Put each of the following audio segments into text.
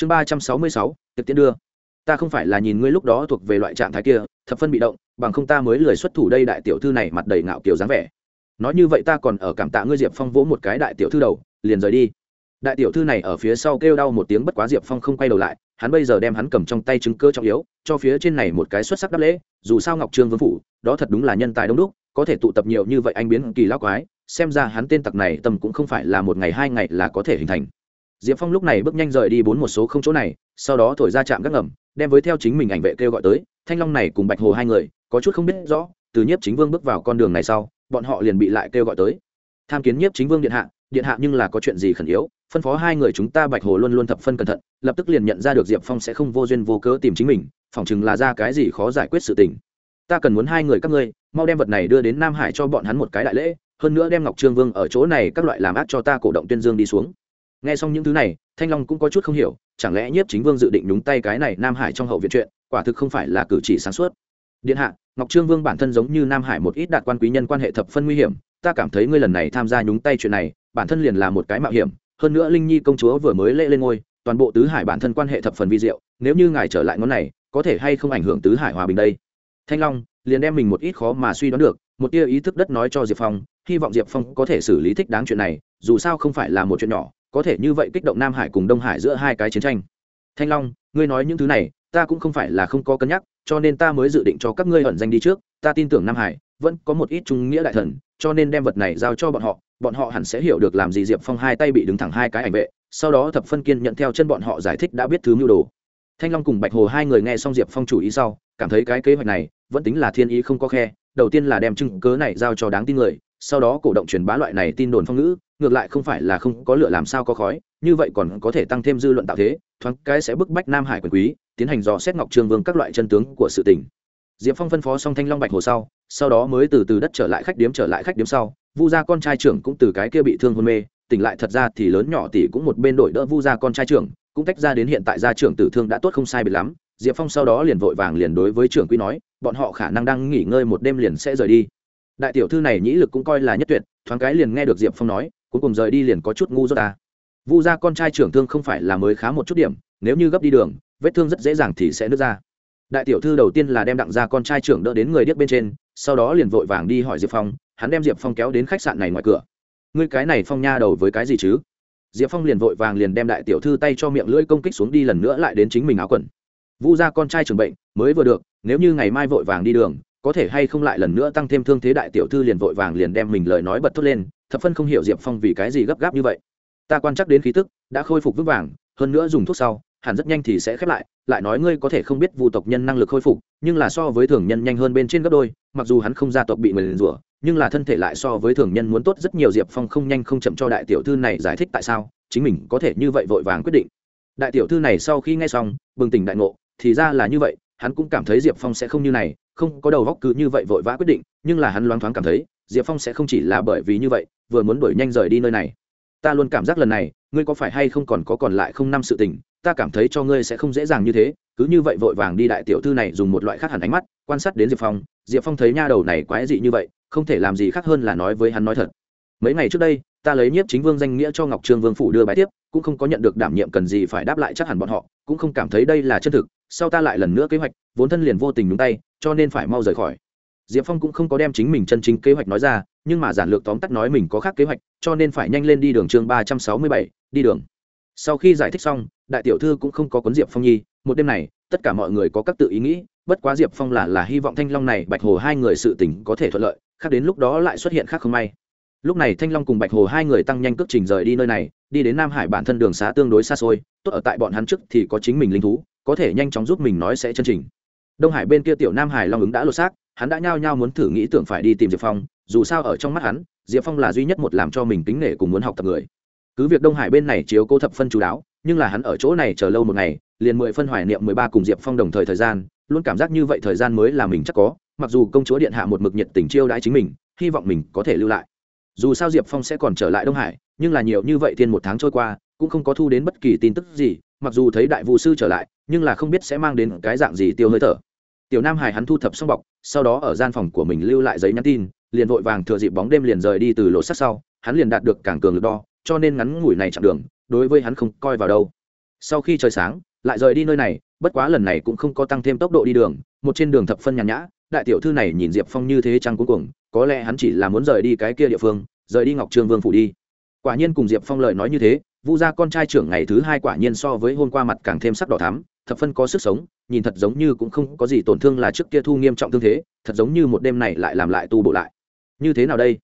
chương ba trăm sáu mươi sáu tiệc Tiễn đưa. Ta không phải là nhìn ngươi lúc đó thuộc về loại trạng thái kia, thập phân bị động, bằng không ta mới lười xuất thủ đây đại tiểu thư này mặt đầy ngạo kiểu dáng vẻ. Nói như vậy ta còn ở cảm tạ ngươi diệp phong vỗ một cái đại tiểu thư đầu, liền rời đi. Đại tiểu thư này ở phía sau kêu đau một tiếng bất quá diệp phong không quay đầu lại, hắn bây giờ đem hắn cầm trong tay chứng cơ trọng yếu, cho phía trên này một cái xuất sắc đáp lễ, dù sao ngọc trương vương phủ, đó thật đúng là nhân tài đông đúc, có thể tụ tập nhiều như vậy anh biến kỳ lao quái, xem ra hắn tên tặc này tầm cũng không phải là một ngày hai ngày là có thể hình thành diệp phong lúc này bước nhanh rời đi bốn một số không chỗ này, sau đó thổi ra trạm gác ngầm, đem với theo chính mình ảnh vệ kêu gọi tới, thanh long này cùng bạch hồ hai người, có chút không biết rõ, từ nhiếp chính vương bước vào con đường này sau, bọn họ liền bị lại kêu gọi tới. Tham kiến nhiếp chính vương điện hạ điện hạ nhưng là có chuyện gì khẩn yếu, phân phó hai người chúng ta bạch hồ luôn luôn thập phân cẩn thận, lập tức liền nhận ra được diệp phong sẽ không vô duyên vô cớ tìm chính mình, phỏng chừng là ra cái gì khó giải quyết sự tình. Ta cần muốn hai người các ngươi, mau đem vật này đưa đến nam hải cho bọn hắn một cái đại lễ, hơn nữa đem ngọc trương vương ở chỗ này các loại làm ác cho ta cổ động tuyên dương đi xuống nghe xong những thứ này, thanh long cũng có chút không hiểu, chẳng lẽ nhiếp chính vương dự định đúng tay cái này nam hải trong hậu viện chuyện, quả thực không phải là cử chỉ sáng suốt. Điện hạ, ngọc trương vương bản thân giống như nam hải một ít đạt quan quý nhân quan hệ thập phân nguy hiểm, ta cảm thấy ngươi lần này tham gia nhúng tay chuyện này, bản thân liền là một cái mạo hiểm. Hơn nữa linh nhi công chúa vừa mới lễ lên ngôi, toàn bộ tứ hải bản thân quan hệ thập phần vi diệu, nếu như ngài trở lại ngón này, có thể hay không ảnh hưởng tứ hải hòa bình đây? Thanh long, liền đem mình một ít khó mà suy đoán được, một tia ý thức đất nói cho diệp phong, hy vọng diệp phong có thể xử lý thích đáng chuyện này, dù sao không phải là một chuyện nhỏ có thể như vậy kích động nam hải cùng đông hải giữa hai cái chiến tranh. Thanh long, ngươi nói những thứ này, ta cũng không phải là không có cân nhắc, cho nên ta mới dự định cho các ngươi ẩn danh đi trước. Ta tin tưởng nam hải vẫn có một ít trung nghĩa đại thần, cho nên đem vật này giao cho bọn họ. Bọn họ hẳn sẽ hiểu được làm gì diệp phong hai tay bị đứng thẳng hai cái ảnh vệ, sau đó thập phân kiên nhận theo chân bọn họ giải thích đã biết thứ mưu đồ. Thanh long cùng bạch hồ hai người nghe xong diệp phong chủ ý sau, cảm thấy cái kế hoạch này vẫn tính là thiên ý không có khe. Đầu tiên là đem chứng cớ này giao cho đáng tin người sau đó cổ động truyền bá loại này tin đồn phong ngữ, ngược lại không phải là không có lửa làm sao có khói, như vậy còn có thể tăng thêm dư luận tạo thế, thoáng cái sẽ bức bách nam hải quyền quý, tiến hành dò xét ngọc trương vương các loại chân tướng của sự tình. Diệp phong phân phó xong thanh long bạch hồ sau sau đó mới từ từ đất trở lại khách điếm trở lại khách điếm sau, vu gia con trai trưởng cũng từ cái kia bị thương hôn mê, tỉnh lại thật ra thì lớn nhỏ tỷ cũng một bên đổi đỡ vu gia con trai trưởng, cũng tách ra đến hiện tại gia trưởng tử thương đã tốt không sai biệt lắm, diệp phong sau đó liền vội vàng liền đối với trưởng quý nói, bọn họ khả năng đang nghỉ ngơi một đêm liền sẽ rời đi đại tiểu thư này nhĩ lực cũng coi là nhất tuyệt, thoáng cái liền nghe được diệp phong nói, cuối cùng rời đi liền có chút ngu dốt ta. Vu gia con trai trưởng thương không phải là mới khá một chút điểm, nếu như gấp đi đường, vết thương rất dễ dàng thì sẽ nứt ra. Đại tiểu thư đầu tiên là đem đặng ra con trai trưởng đỡ đến người điếc bên trên, sau đó liền vội vàng đi hỏi diệp phong, hắn đem diệp phong kéo đến khách sạn này ngoài cửa. Ngươi cái này phong nha đầu với cái gì chứ? Diệp phong liền vội vàng liền đem đại tiểu thư tay cho miệng lưỡi công kích xuống đi lần nữa lại đến chính mình áo quần. Vu ra con trai trưởng bệnh, mới vừa được, nếu như ngày mai vội vàng đi đường có thể hay không lại lần nữa tăng thêm thương thế đại tiểu thư liền vội vàng liền đem mình lời nói bật thốt lên, thập phân không hiểu diệp phong vì cái gì gấp gáp như vậy. Ta quan chắc đến khí tức, đã khôi phục vững vàng, hơn nữa dùng thuốc sau, hẳn rất nhanh thì sẽ khép lại lại nói ngươi có thể không biết vu tộc nhân năng lực khôi phục, nhưng là so với thường nhân nhanh hơn bên trên gấp đôi, mặc dù hắn không gia tộc bị người liền rủa, nhưng là thân thể lại so với thường nhân muốn tốt rất nhiều diệp phong không nhanh không chậm cho đại tiểu thư này giải thích tại sao, chính mình có thể như vậy vội vàng quyết định. Đại tiểu thư này sau khi nghe xong, bừng tỉnh đại ngộ, thì ra là như vậy, hắn cũng cảm thấy diệp phong sẽ không như này không có đầu góc cứ như vậy vội vã quyết định, nhưng là hắn loáng thoáng cảm thấy, diệp phong sẽ không chỉ là bởi vì như vậy, vừa muốn đuổi nhanh rời đi nơi này. Ta luôn cảm giác lần này, ngươi có phải hay không còn có còn lại không năm sự tình, ta cảm thấy cho ngươi sẽ không dễ dàng như thế, cứ như vậy vội vàng đi đại tiểu thư này dùng một loại khác hẳn ánh mắt, quan sát đến diệp phong diệp phong thấy nha đầu này quái dị như vậy, không thể làm gì khác hơn là nói với hắn nói thật. Mấy ngày trước đây, ta lấy nhiếp chính vương danh nghĩa cho ngọc trương vương phủ đưa bài tiếp, cũng không có nhận được đảm nhiệm cần gì phải đáp lại chắc hẳn bọn họ, cũng không cảm thấy đây là chân thực, sau ta lại lần nữa kế hoạch, vốn thân liền vô tình nhúng tay cho nên phải mau rời khỏi. Diệp phong cũng không có đem chính mình chân chính kế hoạch nói ra, nhưng mà giản lược tóm tắt nói mình có khác kế hoạch, cho nên phải nhanh lên đi đường chương ba trăm sáu mươi bảy, đi đường. Sau khi giải thích xong, đại tiểu thư cũng không có cuốn diệp phong nhi, một đêm này, tất cả mọi người có các tự ý nghĩ, bất quá diệp phong là là hy vọng thanh long này, bạch hồ hai người sự tình có thể thuận lợi, khác đến lúc đó lại xuất hiện khác không may. Lúc này thanh long cùng bạch hồ hai người tăng nhanh cước trình rời đi nơi này, đi đến nam hải bản thân đường xá tương đối xa xôi, tốt ở tại bọn hắn trước thì có chính mình linh thú, có thể nhanh chóng giúp mình nói sẽ chân trình đông hải bên kia tiểu nam hải long ứng đã lột xác, hắn đã nhao nhao muốn thử nghĩ tưởng phải đi tìm diệp phong, dù sao ở trong mắt hắn, diệp phong là duy nhất một làm cho mình kính nể cùng muốn học tập người. Cứ việc đông hải bên này chiếu cố thập phân chú đáo, nhưng là hắn ở chỗ này chờ lâu một ngày, liền mười phân hoài niệm mười ba cùng diệp phong đồng thời thời gian, luôn cảm giác như vậy thời gian mới là mình chắc có, mặc dù công chúa điện hạ một mực nhiệt tình chiêu đãi chính mình, hy vọng mình có thể lưu lại. Dù sao diệp phong sẽ còn trở lại đông hải, nhưng là nhiều như vậy thiên một tháng trôi qua, cũng không có thu đến bất kỳ tin tức gì mặc dù thấy đại vũ sư trở lại, nhưng là không biết sẽ mang đến cái dạng gì tiêu hơi thở. Tiểu nam hải hắn thu thập xong bọc, sau đó ở gian phòng của mình lưu lại giấy nhắn tin, liền vội vàng thừa dịp bóng đêm liền rời đi từ lỗ sắt sau, hắn liền đạt được càng cường lực đo, cho nên ngắn ngủi này chặn đường, đối với hắn không coi vào đâu. Sau khi trời sáng, lại rời đi nơi này, bất quá lần này cũng không có tăng thêm tốc độ đi đường, một trên đường thập phân nhàn nhã, đại tiểu thư này nhìn diệp phong như thế trăng cuối cùng có lẽ hắn chỉ là muốn rời đi cái kia địa phương, rời đi ngọc trương vương phủ đi. Quả nhiên cùng diệp phong lời nói như thế vu gia con trai trưởng ngày thứ hai quả nhiên so với hôm qua mặt càng thêm sắc đỏ thắm, thập phân có sức sống, nhìn thật giống như cũng không có gì tổn thương là trước kia thu nghiêm trọng thương thế, thật giống như một đêm này lại làm lại tu bổ lại. Như thế nào đây?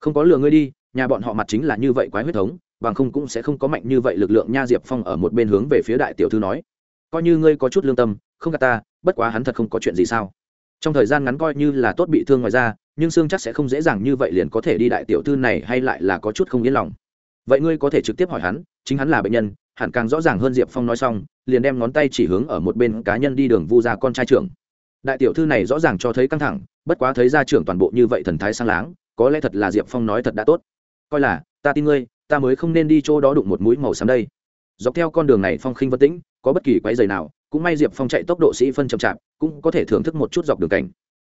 Không có lừa ngươi đi, nhà bọn họ mặt chính là như vậy quái huyết thống, bằng không cũng sẽ không có mạnh như vậy lực lượng nha diệp phong ở một bên hướng về phía đại tiểu thư nói. Coi như ngươi có chút lương tâm, không gạt ta, bất quá hắn thật không có chuyện gì sao? Trong thời gian ngắn coi như là tốt bị thương ngoài ra, nhưng xương chắc sẽ không dễ dàng như vậy liền có thể đi đại tiểu thư này hay lại là có chút không yên lòng vậy ngươi có thể trực tiếp hỏi hắn, chính hắn là bệnh nhân, hẳn càng rõ ràng hơn diệp phong nói xong, liền đem ngón tay chỉ hướng ở một bên cá nhân đi đường vu ra con trai trưởng. Đại tiểu thư này rõ ràng cho thấy căng thẳng, bất quá thấy ra trưởng toàn bộ như vậy thần thái sang láng, có lẽ thật là diệp phong nói thật đã tốt. Coi là, ta tin ngươi, ta mới không nên đi chỗ đó đụng một mũi màu xám đây. Dọc theo con đường này phong khinh vân tĩnh, có bất kỳ quái dày nào, cũng may diệp phong chạy tốc độ sĩ phân chậm chạp, cũng có thể thưởng thức một chút dọc đường cảnh.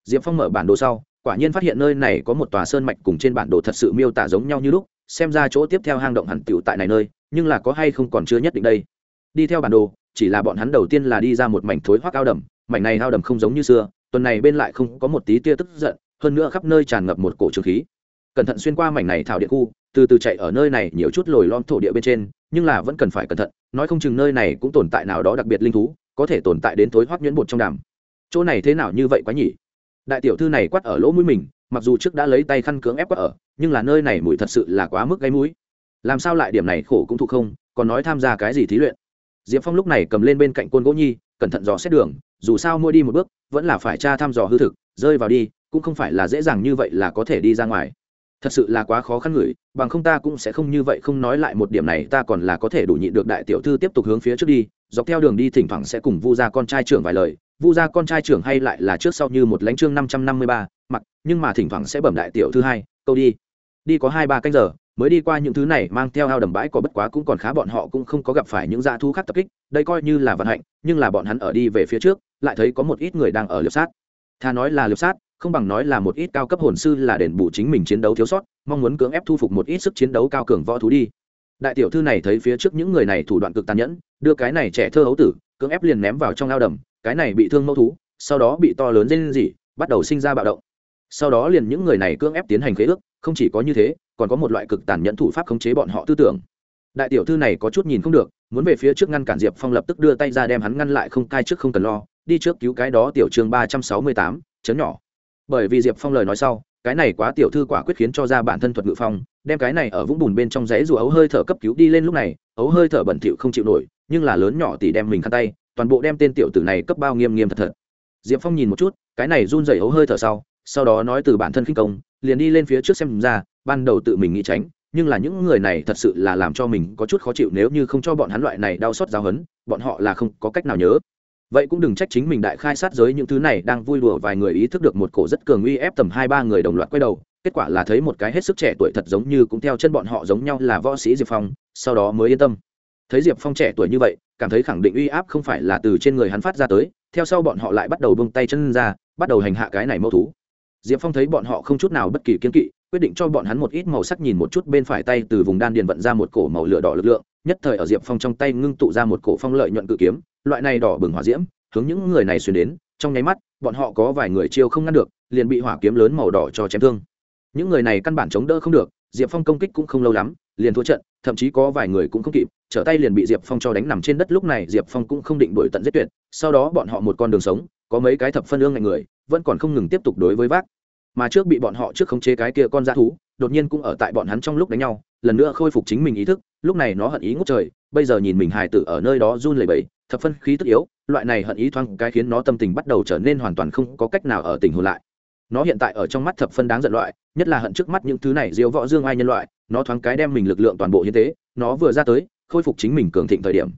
Diệp phong mở bản đồ sau, quả nhiên phát hiện nơi này có một tòa sơn mạch cùng trên bản đồ thật sự miêu tả giống nhau như lúc xem ra chỗ tiếp theo hang động hẳn tiểu tại này nơi, nhưng là có hay không còn chưa nhất định đây. Đi theo bản đồ, chỉ là bọn hắn đầu tiên là đi ra một mảnh thối hoác ao đầm, mảnh này ao đầm không giống như xưa, tuần này bên lại không có một tí tia tức giận, hơn nữa khắp nơi tràn ngập một cổ trường khí. Cẩn thận xuyên qua mảnh này thảo địa khu, từ từ chạy ở nơi này nhiều chút lồi lom thổ địa bên trên, nhưng là vẫn cần phải cẩn thận, nói không chừng nơi này cũng tồn tại nào đó đặc biệt linh thú, có thể tồn tại đến thối hoác nhuyễn bột trong đàm chỗ này thế nào như vậy quá nhỉ? Đại tiểu thư này quát ở lỗ mũi mình, mặc dù trước đã lấy tay khăn cưỡng ép quát ở nhưng là nơi này mùi thật sự là quá mức gáy mũi. Làm sao lại điểm này khổ cũng thụ không, còn nói tham gia cái gì thí luyện? Diệp phong lúc này cầm lên bên cạnh côn gỗ nhi, cẩn thận dò xét đường, dù sao mua đi một bước, vẫn là phải tra thăm dò hư thực, rơi vào đi, cũng không phải là dễ dàng như vậy là có thể đi ra ngoài. Thật sự là quá khó khăn ngửi bằng không ta cũng sẽ không như vậy không nói lại một điểm này, ta còn là có thể đủ nhịn được đại tiểu thư tiếp tục hướng phía trước đi, dọc theo đường đi thỉnh thoảng sẽ cùng vu gia con trai trưởng vài lời, vu gia con trai trưởng hay lại là trước sau như một lãnh chương năm trăm năm mươi ba, mặc, nhưng mà thỉnh thoảng sẽ bẩm đại tiểu thư hai, câu đi đi có hai ba canh giờ, mới đi qua những thứ này mang theo ao đầm bãi có bất quá cũng còn khá bọn họ cũng không có gặp phải những dã thu khác tập kích, đây coi như là vận hạnh, nhưng là bọn hắn ở đi về phía trước, lại thấy có một ít người đang ở liệp sát. Tha nói là liệp sát, không bằng nói là một ít cao cấp hồn sư là đền bù chính mình chiến đấu thiếu sót, mong muốn cưỡng ép thu phục một ít sức chiến đấu cao cường võ thú đi. Đại tiểu thư này thấy phía trước những người này thủ đoạn cực tàn nhẫn, đưa cái này trẻ thơ hấu tử, cưỡng ép liền ném vào trong ao đầm, cái này bị thương mẫu thú, sau đó bị to lớn lên gì bắt đầu sinh ra bạo động. Sau đó liền những người này cưỡng ép tiến hành khế ước không chỉ có như thế, còn có một loại cực tàn nhẫn thủ pháp khống chế bọn họ tư tưởng. Đại tiểu thư này có chút nhìn không được, muốn về phía trước ngăn cản diệp phong lập tức đưa tay ra đem hắn ngăn lại không cai trước không cần lo, đi trước cứu cái đó tiểu chương ba trăm sáu mươi tám, chấn nhỏ. Bởi vì diệp phong lời nói sau, cái này quá tiểu thư quả quyết khiến cho ra bản thân thuật ngự phong, đem cái này ở vũng bùn bên trong rẽ rùa ấu hơi thở cấp cứu đi lên lúc này, ấu hơi thở bẩn thỉu không chịu nổi, nhưng là lớn nhỏ tỷ đem mình khăn tay, toàn bộ đem tên tiểu tử này cấp bao nghiêm nghiêm thật thật. Diệp phong nhìn một chút, cái này run rẩy ấu hơi thở sau sau đó nói từ bản thân khinh công liền đi lên phía trước xem ra, ban đầu tự mình nghĩ tránh, nhưng là những người này thật sự là làm cho mình có chút khó chịu nếu như không cho bọn hắn loại này đau xót giáo hấn bọn họ là không có cách nào nhớ. Vậy cũng đừng trách chính mình đại khai sát giới những thứ này đang vui đùa vài người ý thức được một cổ rất cường uy ép tầm hai ba người đồng loạt quay đầu, kết quả là thấy một cái hết sức trẻ tuổi thật giống như cũng theo chân bọn họ giống nhau là võ sĩ diệp phong, sau đó mới yên tâm. Thấy diệp phong trẻ tuổi như vậy, cảm thấy khẳng định uy áp không phải là từ trên người hắn phát ra tới, theo sau bọn họ lại bắt đầu bông tay chân ra, bắt đầu hành hạ cái này mâu thú diệp phong thấy bọn họ không chút nào bất kỳ kiên kỵ, quyết định cho bọn hắn một ít màu sắc nhìn một chút bên phải tay từ vùng đan điền vận ra một cổ màu lửa đỏ lực lượng, nhất thời ở diệp phong trong tay ngưng tụ ra một cổ phong lợi nhuận cự kiếm, loại này đỏ bừng hỏa diễm, hướng những người này xuyên đến, trong nháy mắt, bọn họ có vài người chiêu không ngăn được, liền bị hỏa kiếm lớn màu đỏ cho chém thương. Những người này căn bản chống đỡ không được, diệp phong công kích cũng không lâu lắm, liền thua trận, thậm chí có vài người cũng không kịp, trở tay liền bị diệp phong cho đánh nằm trên đất. Lúc này diệp phong cũng không định đổi tận giết tuyệt, sau đó bọn họ một con đường sống, có mấy cái thập phân ương ngành người vẫn còn không ngừng tiếp tục đối với vác. Mà trước bị bọn họ trước khống chế cái kia con dã thú, đột nhiên cũng ở tại bọn hắn trong lúc đánh nhau, lần nữa khôi phục chính mình ý thức, lúc này nó hận ý ngốc trời, bây giờ nhìn mình hài tử ở nơi đó run lẩy bẩy, thập phân khí tức yếu, loại này hận ý thoáng cái khiến nó tâm tình bắt đầu trở nên hoàn toàn không có cách nào ở tình hồn lại. Nó hiện tại ở trong mắt thập phân đáng giận loại, nhất là hận trước mắt những thứ này diếu võ dương ai nhân loại, nó thoáng cái đem mình lực lượng toàn bộ hiến tế, nó vừa ra tới, khôi phục chính mình cường thịnh thời điểm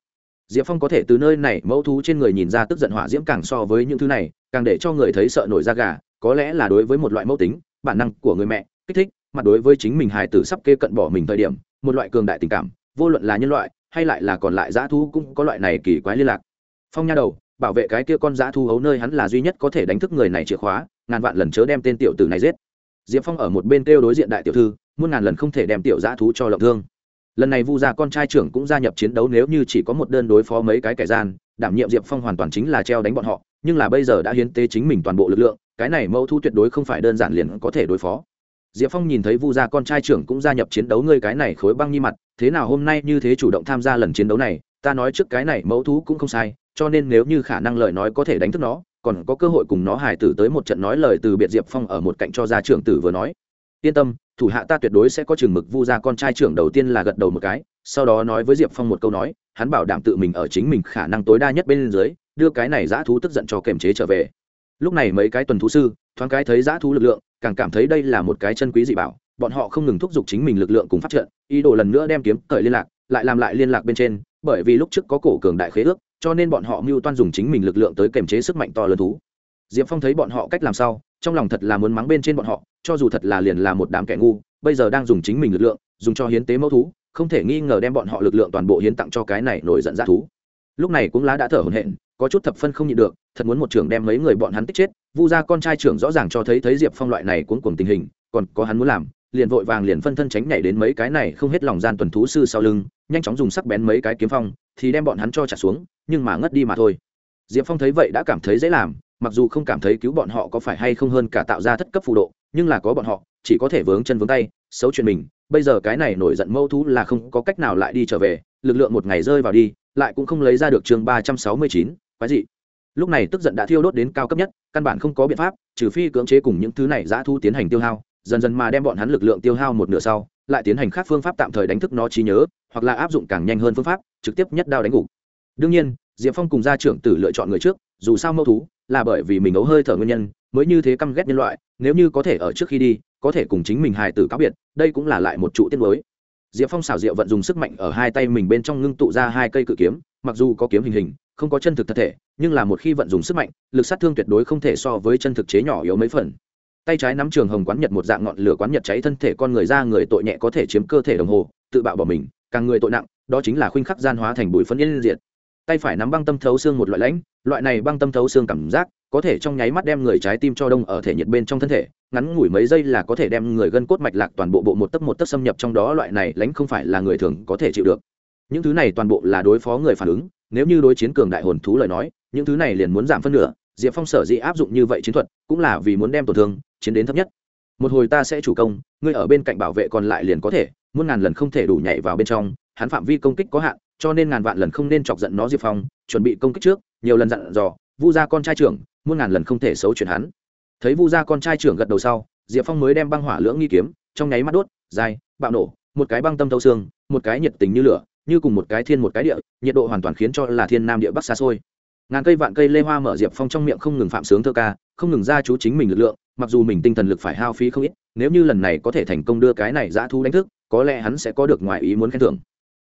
diệp phong có thể từ nơi này mẫu thú trên người nhìn ra tức giận hỏa diễm càng so với những thứ này, càng để cho người thấy sợ nổi da gà, có lẽ là đối với một loại mẫu tính, bản năng của người mẹ, kích thích mặt đối với chính mình hài tử sắp kê cận bỏ mình thời điểm, một loại cường đại tình cảm, vô luận là nhân loại, hay lại là còn lại dã thú cũng có loại này kỳ quái liên lạc. Phong nha đầu, bảo vệ cái kia con dã thú hấu nơi hắn là duy nhất có thể đánh thức người này chìa khóa, ngàn vạn lần chớ đem tên tiểu tử này giết. Diệp phong ở một bên kêu đối diện đại tiểu thư, muôn ngàn lần không thể đem tiểu dã thú cho lộng thương lần này vu gia con trai trưởng cũng gia nhập chiến đấu nếu như chỉ có một đơn đối phó mấy cái kẻ gian, đảm nhiệm diệp phong hoàn toàn chính là treo đánh bọn họ, nhưng là bây giờ đã hiến tế chính mình toàn bộ lực lượng, cái này mẫu thu tuyệt đối không phải đơn giản liền có thể đối phó. Diệp phong nhìn thấy vu gia con trai trưởng cũng gia nhập chiến đấu ngươi cái này khối băng nhi mặt, thế nào hôm nay như thế chủ động tham gia lần chiến đấu này, ta nói trước cái này mẫu thú cũng không sai, cho nên nếu như khả năng lời nói có thể đánh thức nó, còn có cơ hội cùng nó hài tử tới một trận nói lời từ biệt diệp phong ở một cạnh cho gia trưởng tử vừa nói. Yên tâm thủ hạ ta tuyệt đối sẽ có chừng mực vu gia con trai trưởng đầu tiên là gật đầu một cái, sau đó nói với diệp phong một câu nói, hắn bảo đảm tự mình ở chính mình khả năng tối đa nhất bên dưới, đưa cái này dã thú tức giận cho kềm chế trở về. Lúc này mấy cái tuần thú sư, thoáng cái thấy dã thú lực lượng, càng cảm thấy đây là một cái chân quý dị bảo, bọn họ không ngừng thúc giục chính mình lực lượng cùng phát trận ý đồ lần nữa đem kiếm cởi liên lạc, lại làm lại liên lạc bên trên, bởi vì lúc trước có cổ cường đại khế ước, cho nên bọn họ mưu toan dùng chính mình lực lượng tới kềm chế sức mạnh to lớn thú. Diệp phong thấy bọn họ cách làm sao trong lòng thật là muốn mắng bên trên bọn họ, cho dù thật là liền là một đám kẻ ngu, bây giờ đang dùng chính mình lực lượng, dùng cho hiến tế mẫu thú, không thể nghi ngờ đem bọn họ lực lượng toàn bộ hiến tặng cho cái này nổi giận ra thú. Lúc này cũng lá đã thở hổn hển, có chút thập phân không nhịn được, thật muốn một trưởng đem mấy người bọn hắn tích chết, vu gia con trai trưởng rõ ràng cho thấy thấy diệp phong loại này cuốn cuồng tình hình, còn có hắn muốn làm, liền vội vàng liền phân thân tránh nhảy đến mấy cái này không hết lòng gian tuần thú sư sau lưng, nhanh chóng dùng sắc bén mấy cái kiếm phong, thì đem bọn hắn cho trả xuống, nhưng mà ngất đi mà thôi. Diệp phong thấy vậy đã cảm thấy dễ làm mặc dù không cảm thấy cứu bọn họ có phải hay không hơn cả tạo ra thất cấp phù độ, nhưng là có bọn họ, chỉ có thể vướng chân vướng tay, xấu chuyện mình. Bây giờ cái này nổi giận mâu thú là không có cách nào lại đi trở về, lực lượng một ngày rơi vào đi, lại cũng không lấy ra được chương ba trăm sáu mươi chín, quái dị. Lúc này tức giận đã thiêu đốt đến cao cấp nhất, căn bản không có biện pháp, trừ phi cưỡng chế cùng những thứ này giã thu tiến hành tiêu hao, dần dần mà đem bọn hắn lực lượng tiêu hao một nửa sau, lại tiến hành khác phương pháp tạm thời đánh thức nó trí nhớ, hoặc là áp dụng càng nhanh hơn phương pháp, trực tiếp nhất đao đánh gục đương nhiên, diệp phong cùng gia trưởng tử lựa chọn người trước, dù sao mâu thú là bởi vì mình ấu hơi thở nguyên nhân, mới như thế căm ghét nhân loại, nếu như có thể ở trước khi đi, có thể cùng chính mình hài tử cáo biệt, đây cũng là lại một trụ tiết mới diệp phong xảo diệu vận dùng sức mạnh ở hai tay mình bên trong ngưng tụ ra hai cây cự kiếm, mặc dù có kiếm hình hình, không có chân thực thật thể, nhưng là một khi vận dùng sức mạnh, lực sát thương tuyệt đối không thể so với chân thực chế nhỏ yếu mấy phần. Tay trái nắm trường hồng quán nhật một dạng ngọn lửa quán nhật cháy thân thể con người ra người tội nhẹ có thể chiếm cơ thể đồng hồ, tự bạo bỏ mình, càng người tội nặng, đó chính là khuynh khắc gian hóa thành bụi phấn yên diệt tay phải nắm băng tâm thấu xương một loại lãnh, loại này băng tâm thấu xương cảm giác, có thể trong nháy mắt đem người trái tim cho đông ở thể nhiệt bên trong thân thể, ngắn ngủi mấy giây là có thể đem người gân cốt mạch lạc toàn bộ bộ một tấc một tấc xâm nhập trong đó loại này lãnh không phải là người thường có thể chịu được. Những thứ này toàn bộ là đối phó người phản ứng, nếu như đối chiến cường đại hồn thú lời nói, những thứ này liền muốn giảm phân nửa, diệp phong sở dĩ áp dụng như vậy chiến thuật, cũng là vì muốn đem tổn thương, chiến đến thấp nhất. Một hồi ta sẽ chủ công, ngươi ở bên cạnh bảo vệ còn lại liền có thể, muôn ngàn lần không thể đủ nhảy vào bên trong, hắn phạm vi công kích có hạn cho nên ngàn vạn lần không nên chọc giận nó diệp phong, chuẩn bị công kích trước, nhiều lần dặn dò, vu gia con trai trưởng, muôn ngàn lần không thể xấu chuyện hắn. Thấy vu gia con trai trưởng gật đầu sau, diệp phong mới đem băng hỏa lưỡng nghi kiếm, trong nháy mắt đốt, dài, bạo nổ, một cái băng tâm thâu xương, một cái nhiệt tình như lửa, như cùng một cái thiên một cái địa, nhiệt độ hoàn toàn khiến cho là thiên nam địa bắc xa xôi. Ngàn cây vạn cây lê hoa mở diệp phong trong miệng không ngừng phạm sướng thơ ca, không ngừng ra chú chính mình lực lượng, mặc dù mình tinh thần lực phải hao phí không ít, nếu như lần này có thể thành công đưa cái này dã thu đánh thức, có lẽ hắn sẽ có được ngoài ý muốn khen thưởng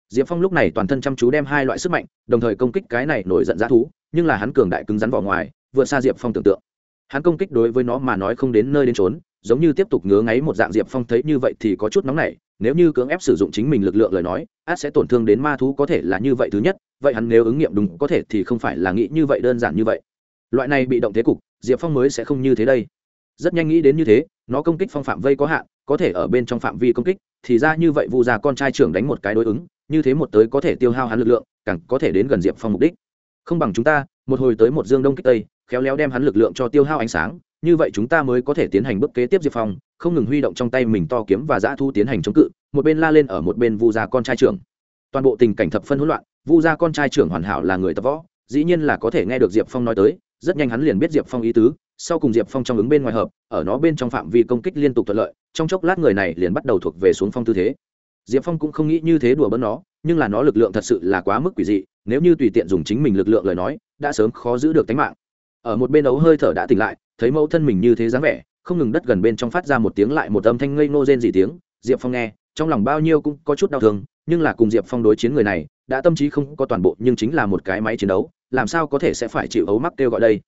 diệp phong lúc này toàn thân chăm chú đem hai loại sức mạnh, đồng thời công kích cái này nổi giận dã thú, nhưng là hắn cường đại cứng rắn vào ngoài, vượt xa diệp phong tưởng tượng. Hắn công kích đối với nó mà nói không đến nơi đến trốn giống như tiếp tục ngứa ngáy một dạng diệp phong thấy như vậy thì có chút nóng nảy, nếu như cưỡng ép sử dụng chính mình lực lượng lời nói, át sẽ tổn thương đến ma thú có thể là như vậy thứ nhất, vậy hắn nếu ứng nghiệm đúng có thể thì không phải là nghĩ như vậy đơn giản như vậy. Loại này bị động thế cục, diệp phong mới sẽ không như thế đây. Rất nhanh nghĩ đến như thế, nó công kích phong phạm vây có hạn, có thể ở bên trong phạm vi công kích, thì ra như vậy vu già con trai trưởng đánh một cái đối ứng như thế một tới có thể tiêu hao hắn lực lượng, càng có thể đến gần diệp phong mục đích. Không bằng chúng ta, một hồi tới một dương đông kích tây, khéo léo đem hắn lực lượng cho tiêu hao ánh sáng, như vậy chúng ta mới có thể tiến hành bước kế tiếp diệp phong, không ngừng huy động trong tay mình to kiếm và dã thu tiến hành chống cự, một bên la lên ở một bên vu gia con trai trưởng. Toàn bộ tình cảnh thập phân hỗn loạn, vu gia con trai trưởng hoàn hảo là người tập võ, dĩ nhiên là có thể nghe được diệp phong nói tới, rất nhanh hắn liền biết diệp phong ý tứ, sau cùng diệp phong trong ứng bên ngoài hợp, ở nó bên trong phạm vi công kích liên tục thuận lợi, trong chốc lát người này liền bắt đầu thuộc về xuống phong tư thế diệp phong cũng không nghĩ như thế đùa bỡn nó, nhưng là nó lực lượng thật sự là quá mức quỷ dị, nếu như tùy tiện dùng chính mình lực lượng lời nói, đã sớm khó giữ được tính mạng. Ở một bên ấu hơi thở đã tỉnh lại, thấy mẫu thân mình như thế dáng vẻ, không ngừng đất gần bên trong phát ra một tiếng lại một âm thanh ngây nô rên dị tiếng, diệp phong nghe, trong lòng bao nhiêu cũng có chút đau thương, nhưng là cùng diệp phong đối chiến người này, đã tâm trí không có toàn bộ, nhưng chính là một cái máy chiến đấu, làm sao có thể sẽ phải chịu ấu mắc kêu gọi đây?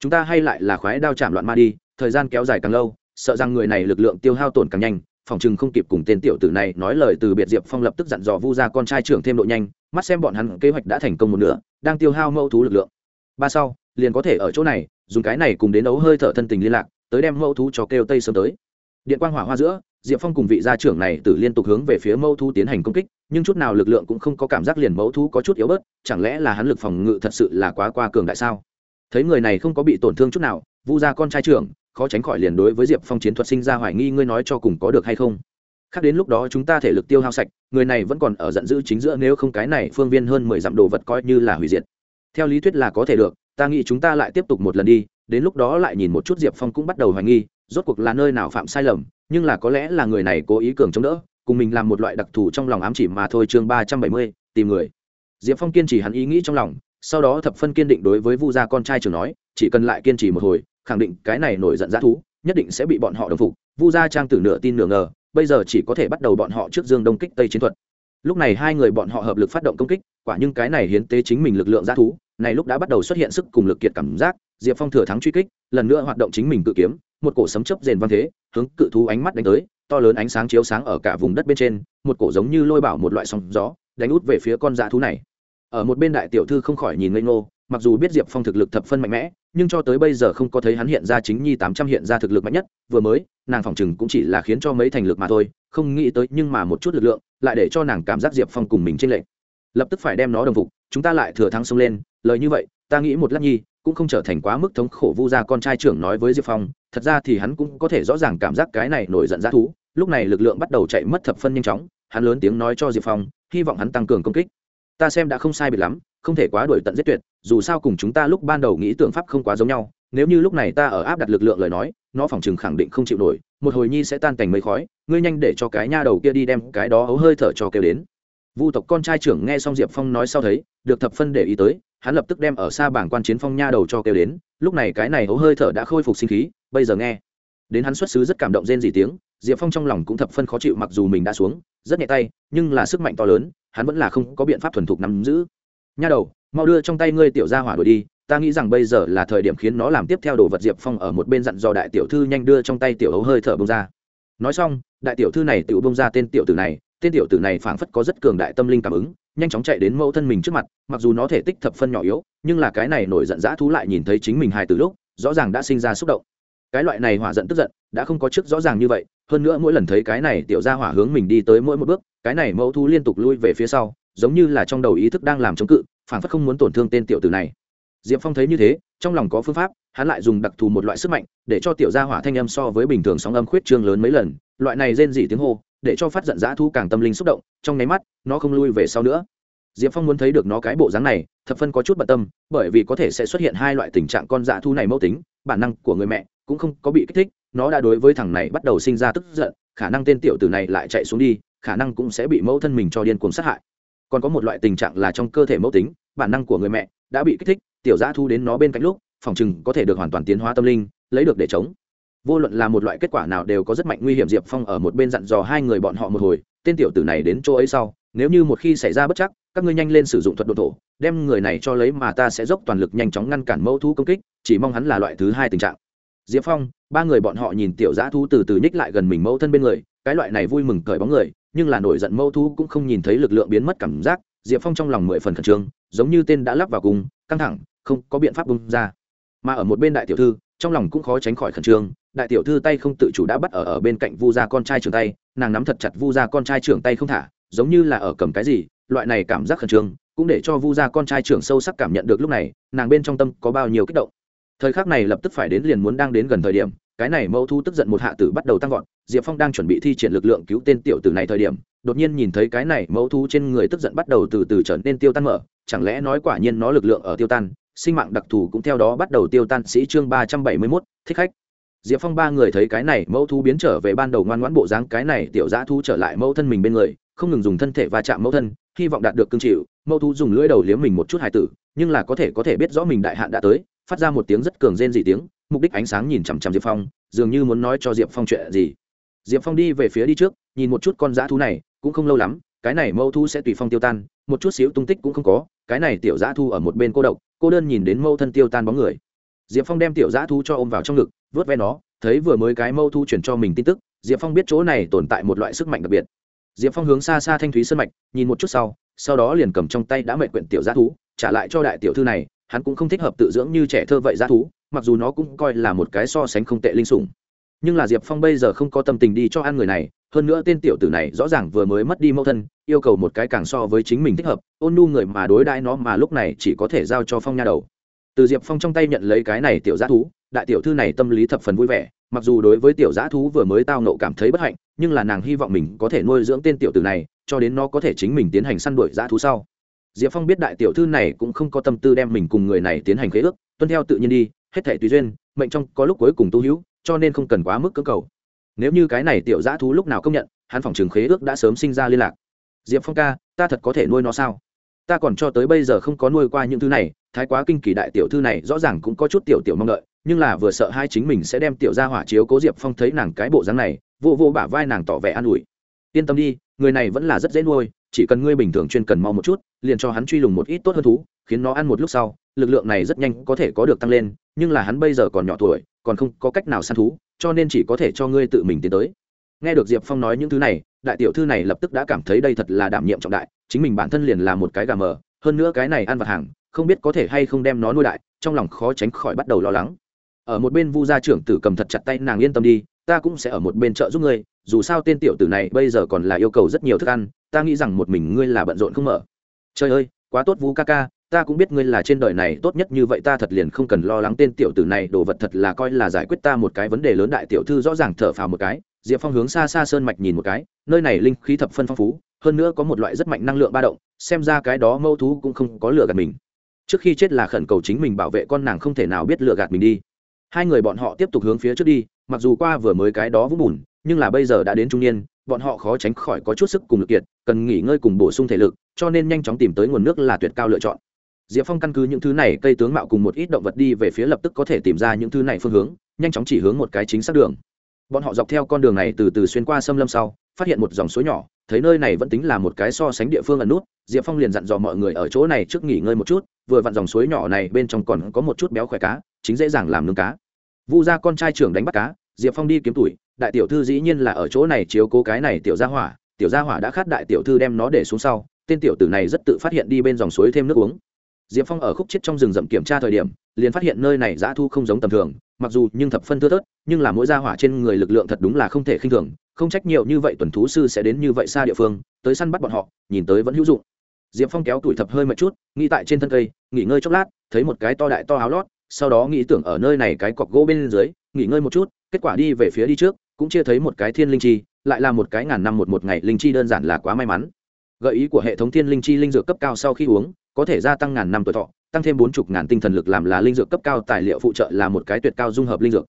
Chúng ta hay lại là khoái đao chạm loạn ma đi, thời gian kéo dài càng lâu, sợ rằng người này lực lượng tiêu hao tổn càng nhanh phòng chừng không kịp cùng tên tiểu tử này nói lời từ biệt diệp phong lập tức dặn dò vu ra con trai trưởng thêm độ nhanh, mắt xem bọn hắn kế hoạch đã thành công một nửa, đang tiêu hao mẫu thú lực lượng. Ba sau, liền có thể ở chỗ này, dùng cái này cùng đến ấu hơi thở thân tình liên lạc, tới đem mẫu thú cho kêu tây sớm tới. Điện quang hỏa hoa giữa, diệp phong cùng vị gia trưởng này tự liên tục hướng về phía mẫu thú tiến hành công kích, nhưng chút nào lực lượng cũng không có cảm giác liền mẫu thú có chút yếu bớt, chẳng lẽ là hắn lực phòng ngự thật sự là quá qua cường đại sao? Thấy người này không có bị tổn thương chút nào, vu gia con trai trưởng khó tránh khỏi liền đối với diệp phong chiến thuật sinh ra hoài nghi, ngươi nói cho cùng có được hay không? Khác đến lúc đó chúng ta thể lực tiêu hao sạch, người này vẫn còn ở giận dữ chính giữa, nếu không cái này phương viên hơn mười dặm đồ vật coi như là hủy diệt. Theo lý thuyết là có thể được, ta nghĩ chúng ta lại tiếp tục một lần đi, đến lúc đó lại nhìn một chút diệp phong cũng bắt đầu hoài nghi, rốt cuộc là nơi nào phạm sai lầm, nhưng là có lẽ là người này cố ý cường chống đỡ, cùng mình làm một loại đặc thù trong lòng ám chỉ mà thôi, chương ba trăm bảy mươi, tìm người. Diệp phong kiên trì hắn ý nghĩ trong lòng sau đó thập phân kiên định đối với vu gia con trai trường nói, chỉ cần lại kiên trì một hồi, khẳng định cái này nổi giận dã thú, nhất định sẽ bị bọn họ đồng phục. Vu gia trang tử nửa tin nửa ngờ, bây giờ chỉ có thể bắt đầu bọn họ trước dương đông kích tây chiến thuật. Lúc này hai người bọn họ hợp lực phát động công kích, quả nhưng cái này hiến tế chính mình lực lượng g thú, này lúc đã bắt đầu xuất hiện sức cùng lực kiệt cảm giác, diệp phong thừa thắng truy kích, lần nữa hoạt động chính mình cự kiếm, một cổ sấm chấp rền văn thế, hướng cự thú ánh mắt đánh tới, to lớn ánh sáng chiếu sáng ở cả vùng đất bên trên, một cổ giống như lôi bảo một loại sóng gió, đánh út về phía con dã thú này ở một bên đại tiểu thư không khỏi nhìn ngây ngô, mặc dù biết diệp phong thực lực thập phân mạnh mẽ, nhưng cho tới bây giờ không có thấy hắn hiện ra chính nhi tám trăm hiện ra thực lực mạnh nhất, vừa mới, nàng phòng chừng cũng chỉ là khiến cho mấy thành lực mà thôi, không nghĩ tới nhưng mà một chút lực lượng, lại để cho nàng cảm giác diệp phong cùng mình trên lệnh lập tức phải đem nó đồng phục, chúng ta lại thừa thắng xông lên, lời như vậy, ta nghĩ một lát nhi, cũng không trở thành quá mức thống khổ vu gia con trai trưởng nói với diệp phong, thật ra thì hắn cũng có thể rõ ràng cảm giác cái này nổi giận dã thú, lúc này lực lượng bắt đầu chạy mất thập phân nhanh chóng, hắn lớn tiếng nói cho diệp phong, hy vọng hắn tăng cường công kích ta xem đã không sai biệt lắm, không thể quá đuổi tận giết tuyệt, dù sao cùng chúng ta lúc ban đầu nghĩ tượng pháp không quá giống nhau, nếu như lúc này ta ở áp đặt lực lượng lời nói, nó phỏng chừng khẳng định không chịu nổi, một hồi nhi sẽ tan cành mấy khói, ngươi nhanh để cho cái nha đầu kia đi đem cái đó hấu hơi thở cho kêu đến. Vu tộc con trai trưởng nghe xong diệp phong nói sau thấy, được thập phân để ý tới, hắn lập tức đem ở xa bảng quan chiến phong nha đầu cho kêu đến, lúc này cái này hấu hơi thở đã khôi phục sinh khí, bây giờ nghe. Đến hắn xuất xứ rất cảm động rên dỉ tiếng diệp phong trong lòng cũng thập phân khó chịu mặc dù mình đã xuống, rất nhẹ tay, nhưng là sức mạnh to lớn, hắn vẫn là không có biện pháp thuần thục nắm giữ. Nha đầu, mau đưa trong tay ngươi tiểu ra hỏa đổi đi, ta nghĩ rằng bây giờ là thời điểm khiến nó làm tiếp theo đồ vật diệp phong ở một bên dặn dò đại tiểu thư nhanh đưa trong tay tiểu hấu hơi thở bông ra. Nói xong, đại tiểu thư này tự bông ra tên tiểu tử này, tên tiểu tử này phảng phất có rất cường đại tâm linh cảm ứng, nhanh chóng chạy đến mẫu thân mình trước mặt, mặc dù nó thể tích thập phân nhỏ yếu, nhưng là cái này nổi giận dã thú lại nhìn thấy chính mình hài từ lúc, rõ ràng đã sinh ra xúc động. Cái loại này hỏa giận tức giận, đã không có trước rõ ràng như vậy hơn nữa mỗi lần thấy cái này tiểu ra hỏa hướng mình đi tới mỗi một bước, cái này mẫu thu liên tục lui về phía sau, giống như là trong đầu ý thức đang làm chống cự, phản phất không muốn tổn thương tên tiểu tử này. Diệp phong thấy như thế, trong lòng có phương pháp, hắn lại dùng đặc thù một loại sức mạnh, để cho tiểu gia hỏa thanh âm so với bình thường sóng âm khuyết trương lớn mấy lần, loại này rên dỉ tiếng hô, để cho phát giận dã thu càng tâm linh xúc động, trong nháy mắt, nó không lui về sau nữa. Diệp phong muốn thấy được nó cái bộ dáng này, thập phân có chút bận tâm, bởi vì có thể sẽ xuất hiện hai loại tình trạng con dã thu này mẫu tính, bản năng của người mẹ cũng không có bị kích thích, nó đã đối với thằng này bắt đầu sinh ra tức giận, khả năng tên tiểu tử này lại chạy xuống đi, khả năng cũng sẽ bị mẫu thân mình cho điên cuồng sát hại. Còn có một loại tình trạng là trong cơ thể mẫu tính, bản năng của người mẹ đã bị kích thích, tiểu giã thu đến nó bên cạnh lúc, phòng chừng có thể được hoàn toàn tiến hóa tâm linh, lấy được để chống. Vô luận là một loại kết quả nào đều có rất mạnh nguy hiểm, diệp phong ở một bên dặn dò hai người bọn họ một hồi, tên tiểu tử này đến chỗ ấy sau, nếu như một khi xảy ra bất chắc, các ngươi nhanh lên sử dụng thuật độ thổ, đem người này cho lấy mà ta sẽ dốc toàn lực nhanh chóng ngăn cản mẫu thu công kích, chỉ mong hắn là loại thứ hai tình trạng diệp phong, ba người bọn họ nhìn tiểu giã thu từ từ nhích lại gần mình mẫu thân bên người, cái loại này vui mừng cởi bóng người, nhưng là nổi giận mẫu thu cũng không nhìn thấy lực lượng biến mất cảm giác, diệp phong trong lòng mười phần khẩn trương, giống như tên đã lắp vào cùng, căng thẳng, không có biện pháp bung ra. Mà ở một bên đại tiểu thư, trong lòng cũng khó tránh khỏi khẩn trương, đại tiểu thư tay không tự chủ đã bắt ở ở bên cạnh vu gia con trai trưởng tay, nàng nắm thật chặt vu gia con trai trưởng tay không thả, giống như là ở cầm cái gì, loại này cảm giác khẩn trương, cũng để cho vu gia con trai trưởng sâu sắc cảm nhận được lúc này, nàng bên trong tâm có bao nhiêu kích động thời khắc này lập tức phải đến liền muốn đang đến gần thời điểm, cái này mẫu thu tức giận một hạ tử bắt đầu tăng vọt, diệp phong đang chuẩn bị thi triển lực lượng cứu tên tiểu tử này thời điểm, đột nhiên nhìn thấy cái này mẫu thu trên người tức giận bắt đầu từ từ trở nên tiêu tan mở, chẳng lẽ nói quả nhiên nó lực lượng ở tiêu tan, sinh mạng đặc thù cũng theo đó bắt đầu tiêu tan, sĩ chương ba trăm bảy mươi mốt, thích khách. Diệp phong ba người thấy cái này mẫu thu biến trở về ban đầu ngoan ngoãn bộ dáng, cái này tiểu giã thu trở lại mẫu thân mình bên người, không ngừng dùng thân thể va chạm mẫu thân, hy vọng đạt được cương chịu, mẫu thu dùng lưỡi đầu liếm mình một chút hài tử, nhưng là có thể có thể biết rõ mình đại hạn đã tới phát ra một tiếng rất cường rên dị tiếng, mục đích ánh sáng nhìn chằm chằm diệp phong, dường như muốn nói cho diệp phong chuyện gì. Diệp phong đi về phía đi trước, nhìn một chút con dã thú này, cũng không lâu lắm, cái này mâu thu sẽ tùy phong tiêu tan, một chút xíu tung tích cũng không có, cái này tiểu dã thu ở một bên cô độc, cô đơn nhìn đến mâu thân tiêu tan bóng người. Diệp phong đem tiểu dã thu cho ôm vào trong ngực, vớt ve nó, thấy vừa mới cái mâu thu chuyển cho mình tin tức, diệp phong biết chỗ này tồn tại một loại sức mạnh đặc biệt. Diệp phong hướng xa xa thanh thúy sân mạch, nhìn một chút sau sau đó liền cầm trong tay đã mệnh quyện tiểu dã thú, trả lại cho đại tiểu thư này hắn cũng không thích hợp tự dưỡng như trẻ thơ vậy g thú, mặc dù nó cũng coi là một cái so sánh không tệ linh sủng. Nhưng là diệp phong bây giờ không có tâm tình đi cho ăn người này, hơn nữa tên tiểu tử này rõ ràng vừa mới mất đi mẫu thân, yêu cầu một cái càng so với chính mình thích hợp, ôn nhu người mà đối đãi nó mà lúc này chỉ có thể giao cho phong nha đầu. Từ diệp phong trong tay nhận lấy cái này tiểu g thú, đại tiểu thư này tâm lý thập phần vui vẻ, mặc dù đối với tiểu g thú vừa mới tao nộ cảm thấy bất hạnh, nhưng là nàng hy vọng mình có thể nuôi dưỡng tên tiểu tử này, cho đến nó có thể chính mình tiến hành săn đuổi g thú sau diệp phong biết đại tiểu thư này cũng không có tâm tư đem mình cùng người này tiến hành khế ước, tuân theo tự nhiên đi, hết thể tùy duyên, mệnh trong có lúc cuối cùng tu hữu, cho nên không cần quá mức cơ cầu. Nếu như cái này tiểu g thú lúc nào công nhận, hắn phòng trường khế ước đã sớm sinh ra liên lạc. Diệp phong ca, ta thật có thể nuôi nó sao? Ta còn cho tới bây giờ không có nuôi qua những thứ này, thái quá kinh kỳ đại tiểu thư này rõ ràng cũng có chút tiểu tiểu mong đợi, nhưng là vừa sợ hai chính mình sẽ đem tiểu ra hỏa chiếu cố diệp phong thấy nàng cái bộ dáng này vô vô bả vai nàng tỏ vẻ an ủi. Yên tâm đi, người này vẫn là rất dễ nuôi chỉ cần ngươi bình thường chuyên cần mau một chút, liền cho hắn truy lùng một ít tốt hơn thú, khiến nó ăn một lúc sau, lực lượng này rất nhanh có thể có được tăng lên, nhưng là hắn bây giờ còn nhỏ tuổi, còn không có cách nào săn thú, cho nên chỉ có thể cho ngươi tự mình tiến tới. Nghe được diệp phong nói những thứ này, đại tiểu thư này lập tức đã cảm thấy đây thật là đảm nhiệm trọng đại, chính mình bản thân liền là một cái gà mờ, hơn nữa cái này ăn vặt hàng, không biết có thể hay không đem nó nuôi đại, trong lòng khó tránh khỏi bắt đầu lo lắng. Ở một bên vu gia trưởng tử cầm thật chặt tay nàng yên tâm đi, ta cũng sẽ ở một bên chợ giúp ngươi, dù sao tên tiểu tử này bây giờ còn là yêu cầu rất nhiều thức ăn ta nghĩ rằng một mình ngươi là bận rộn không mở. Trời ơi, quá tốt vu ca ca, ta cũng biết ngươi là trên đời này tốt nhất như vậy, ta thật liền không cần lo lắng tên tiểu tử này, đồ vật thật là coi là giải quyết ta một cái vấn đề lớn đại tiểu thư rõ ràng thở phào một cái. Diệp phong hướng xa xa sơn mạch nhìn một cái, nơi này linh khí thập phân phong phú, hơn nữa có một loại rất mạnh năng lượng ba động, xem ra cái đó mâu thú cũng không có lừa gạt mình. Trước khi chết là khẩn cầu chính mình bảo vệ con nàng không thể nào biết lừa gạt mình đi. Hai người bọn họ tiếp tục hướng phía trước đi, mặc dù qua vừa mới cái đó vũng bùn, nhưng là bây giờ đã đến trung niên, bọn họ khó tránh khỏi có chút sức cùng lực kiệt cần nghỉ ngơi cùng bổ sung thể lực, cho nên nhanh chóng tìm tới nguồn nước là tuyệt cao lựa chọn. Diệp phong căn cứ những thứ này, cây tướng mạo cùng một ít động vật đi về phía lập tức có thể tìm ra những thứ này phương hướng, nhanh chóng chỉ hướng một cái chính xác đường. Bọn họ dọc theo con đường này từ từ xuyên qua xâm lâm sau, phát hiện một dòng suối nhỏ, thấy nơi này vẫn tính là một cái so sánh địa phương ẩn nút, diệp phong liền dặn dò mọi người ở chỗ này trước nghỉ ngơi một chút, vừa vặn dòng suối nhỏ này bên trong còn có một chút béo khỏe cá, chính dễ dàng làm nướng cá. Vu ra con trai trưởng đánh bắt cá, diệp phong đi kiếm tuổi, đại tiểu thư dĩ nhiên là ở chỗ này chiếu cố cái này tiểu gia hỏa tiểu gia hỏa đã khát đại tiểu thư đem nó để xuống sau, tên tiểu tử này rất tự phát hiện đi bên dòng suối thêm nước uống. Diệp phong ở khúc chết trong rừng rậm kiểm tra thời điểm, liền phát hiện nơi này dã thu không giống tầm thường, mặc dù nhưng thập phân thưa thớt, nhưng là mỗi gia hỏa trên người lực lượng thật đúng là không thể khinh thường, không trách nhiều như vậy tuần thú sư sẽ đến như vậy xa địa phương, tới săn bắt bọn họ, nhìn tới vẫn hữu dụng. Diệp phong kéo tuổi thập hơi một chút, nghĩ tại trên thân cây, nghỉ ngơi chốc lát, thấy một cái to đại to áo lót, sau đó nghĩ tưởng ở nơi này cái cọc gỗ bên dưới, nghỉ ngơi một chút, kết quả đi về phía đi trước, cũng chưa thấy một cái thiên linh chi lại là một cái ngàn năm một một ngày linh chi đơn giản là quá may mắn. Gợi ý của hệ thống thiên linh chi linh dược cấp cao sau khi uống, có thể gia tăng ngàn năm tuổi thọ, tăng thêm bốn chục ngàn tinh thần lực làm là linh dược cấp cao, tài liệu phụ trợ là một cái tuyệt cao dung hợp linh dược.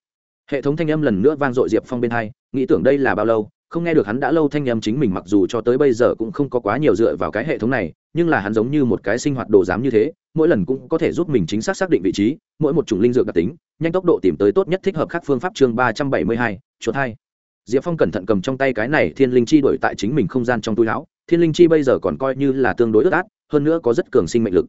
Hệ thống thanh âm lần nữa vang dội diệp phong bên hai, nghĩ tưởng đây là bao lâu, không nghe được hắn đã lâu thanh âm chính mình mặc dù cho tới bây giờ cũng không có quá nhiều dựa vào cái hệ thống này, nhưng là hắn giống như một cái sinh hoạt đồ giám như thế, mỗi lần cũng có thể giúp mình chính xác xác định vị trí, mỗi một chủng linh dược đặc tính, nhanh tốc độ tìm tới tốt nhất thích hợp các phương pháp chương ba trăm bảy mươi hai, chuột hai diệp phong cẩn thận cầm trong tay cái này thiên linh chi đổi tại chính mình không gian trong túi áo, thiên linh chi bây giờ còn coi như là tương đối ướt át, hơn nữa có rất cường sinh mệnh lực.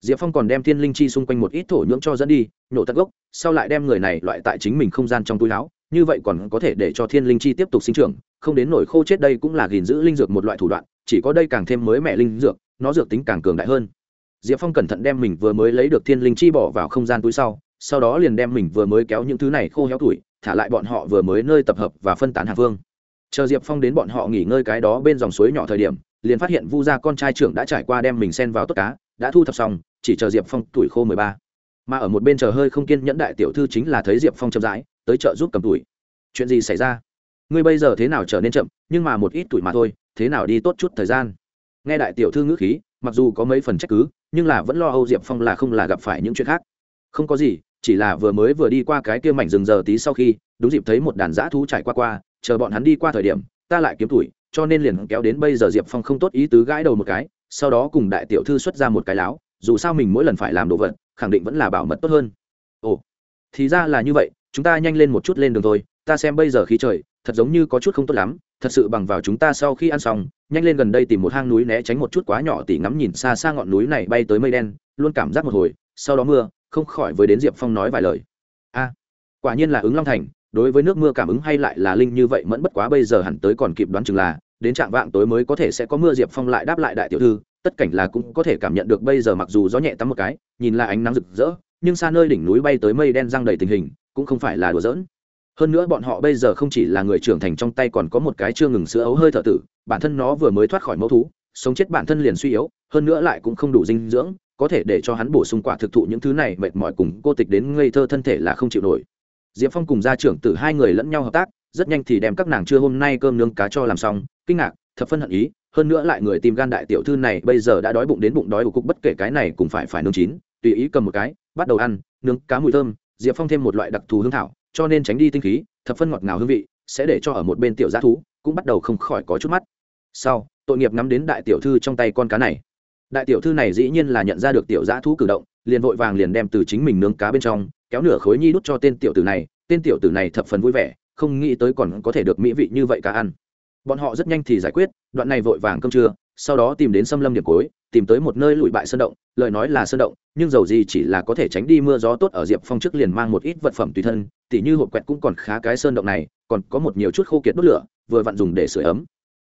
Diệp phong còn đem thiên linh chi xung quanh một ít thổ nhưỡng cho dẫn đi, nhổ tận gốc, sau lại đem người này loại tại chính mình không gian trong túi áo, như vậy còn có thể để cho thiên linh chi tiếp tục sinh trưởng, không đến nổi khô chết đây cũng là gìn giữ linh dược một loại thủ đoạn, chỉ có đây càng thêm mới mẻ linh dược, nó dược tính càng cường đại hơn. Diệp phong cẩn thận đem mình vừa mới lấy được thiên linh chi bỏ vào không gian túi sau sau đó liền đem mình vừa mới kéo những thứ này khô héo tuổi, thả lại bọn họ vừa mới nơi tập hợp và phân tán hàng phương chờ diệp phong đến bọn họ nghỉ ngơi cái đó bên dòng suối nhỏ thời điểm, liền phát hiện vu gia con trai trưởng đã trải qua đem mình sen vào tất cá, đã thu thập xong, chỉ chờ diệp phong tuổi khô mười ba. Mà ở một bên chờ hơi không kiên nhẫn đại tiểu thư chính là thấy diệp phong chậm rãi, tới chợ giúp cầm tuổi. Chuyện gì xảy ra? Ngươi bây giờ thế nào trở nên chậm, nhưng mà một ít tuổi mà thôi, thế nào đi tốt chút thời gian? Nghe đại tiểu thư ngữ khí, mặc dù có mấy phần trách cứ, nhưng là vẫn lo âu diệp phong là không là gặp phải những chuyện khác. Không có gì chỉ là vừa mới vừa đi qua cái kia mảnh rừng giờ tí sau khi, đúng dịp thấy một đàn dã thú trải qua qua, chờ bọn hắn đi qua thời điểm, ta lại kiếm tuổi, cho nên liền kéo đến bây giờ diệp phong không tốt ý tứ gãi đầu một cái, sau đó cùng đại tiểu thư xuất ra một cái láo, dù sao mình mỗi lần phải làm đồ vật, khẳng định vẫn là bảo mật tốt hơn. Ồ, thì ra là như vậy, chúng ta nhanh lên một chút lên đường thôi, ta xem bây giờ khí trời, thật giống như có chút không tốt lắm, thật sự bằng vào chúng ta sau khi ăn xong, nhanh lên gần đây tìm một hang núi né tránh một chút quá nhỏ tỉ ngắm nhìn xa xa ngọn núi này bay tới mây đen, luôn cảm giác một hồi, sau đó mưa không khỏi với đến diệp phong nói vài lời. A, quả nhiên là ứng long thành, đối với nước mưa cảm ứng hay lại là linh như vậy mẫn bất quá bây giờ hẳn tới còn kịp đoán chừng là, đến trạng vạng tối mới có thể sẽ có mưa diệp phong lại đáp lại đại tiểu thư, tất cảnh là cũng có thể cảm nhận được bây giờ mặc dù gió nhẹ tắm một cái, nhìn là ánh nắng rực rỡ, nhưng xa nơi đỉnh núi bay tới mây đen răng đầy tình hình, cũng không phải là đùa giỡn. Hơn nữa bọn họ bây giờ không chỉ là người trưởng thành trong tay còn có một cái chưa ngừng sữa ấu hơi thở tử, bản thân nó vừa mới thoát khỏi mẫu thú, sống chết bản thân liền suy yếu, hơn nữa lại cũng không đủ dinh dưỡng có thể để cho hắn bổ sung quả thực thụ những thứ này mệt mỏi cùng cô tịch đến ngây thơ thân thể là không chịu nổi. Diệp phong cùng gia trưởng tử hai người lẫn nhau hợp tác, rất nhanh thì đem các nàng trưa hôm nay cơm nướng cá cho làm xong, kinh ngạc, thập phân hận ý, hơn nữa lại người tìm gan đại tiểu thư này bây giờ đã đói bụng đến bụng đói của cục bất kể cái này cũng phải phải nướng chín, tùy ý cầm một cái, bắt đầu ăn, nướng cá mùi thơm, diệp phong thêm một loại đặc thù hương thảo, cho nên tránh đi tinh khí, thập phân ngọt ngào hương vị, sẽ để cho ở một bên tiểu g thú cũng bắt đầu không khỏi có chút mắt. Sau, tội nghiệp ngắm đến đại tiểu thư trong tay con cá này đại tiểu thư này dĩ nhiên là nhận ra được tiểu g thú cử động, liền vội vàng liền đem từ chính mình nướng cá bên trong, kéo nửa khối nhi đút cho tên tiểu tử này, tên tiểu tử này thập phần vui vẻ, không nghĩ tới còn có thể được mỹ vị như vậy cá ăn. Bọn họ rất nhanh thì giải quyết, đoạn này vội vàng cơm trưa, sau đó tìm đến xâm lâm điểm cối tìm tới một nơi lụi bại sơn động, lời nói là sơn động, nhưng dầu gì chỉ là có thể tránh đi mưa gió tốt ở diệp phong trước liền mang một ít vật phẩm tùy thân, tỉ như hộp quẹt cũng còn khá cái sơn động này, còn có một nhiều chút khô kiệt đốt lửa, vừa vặn dùng để sửa ấm.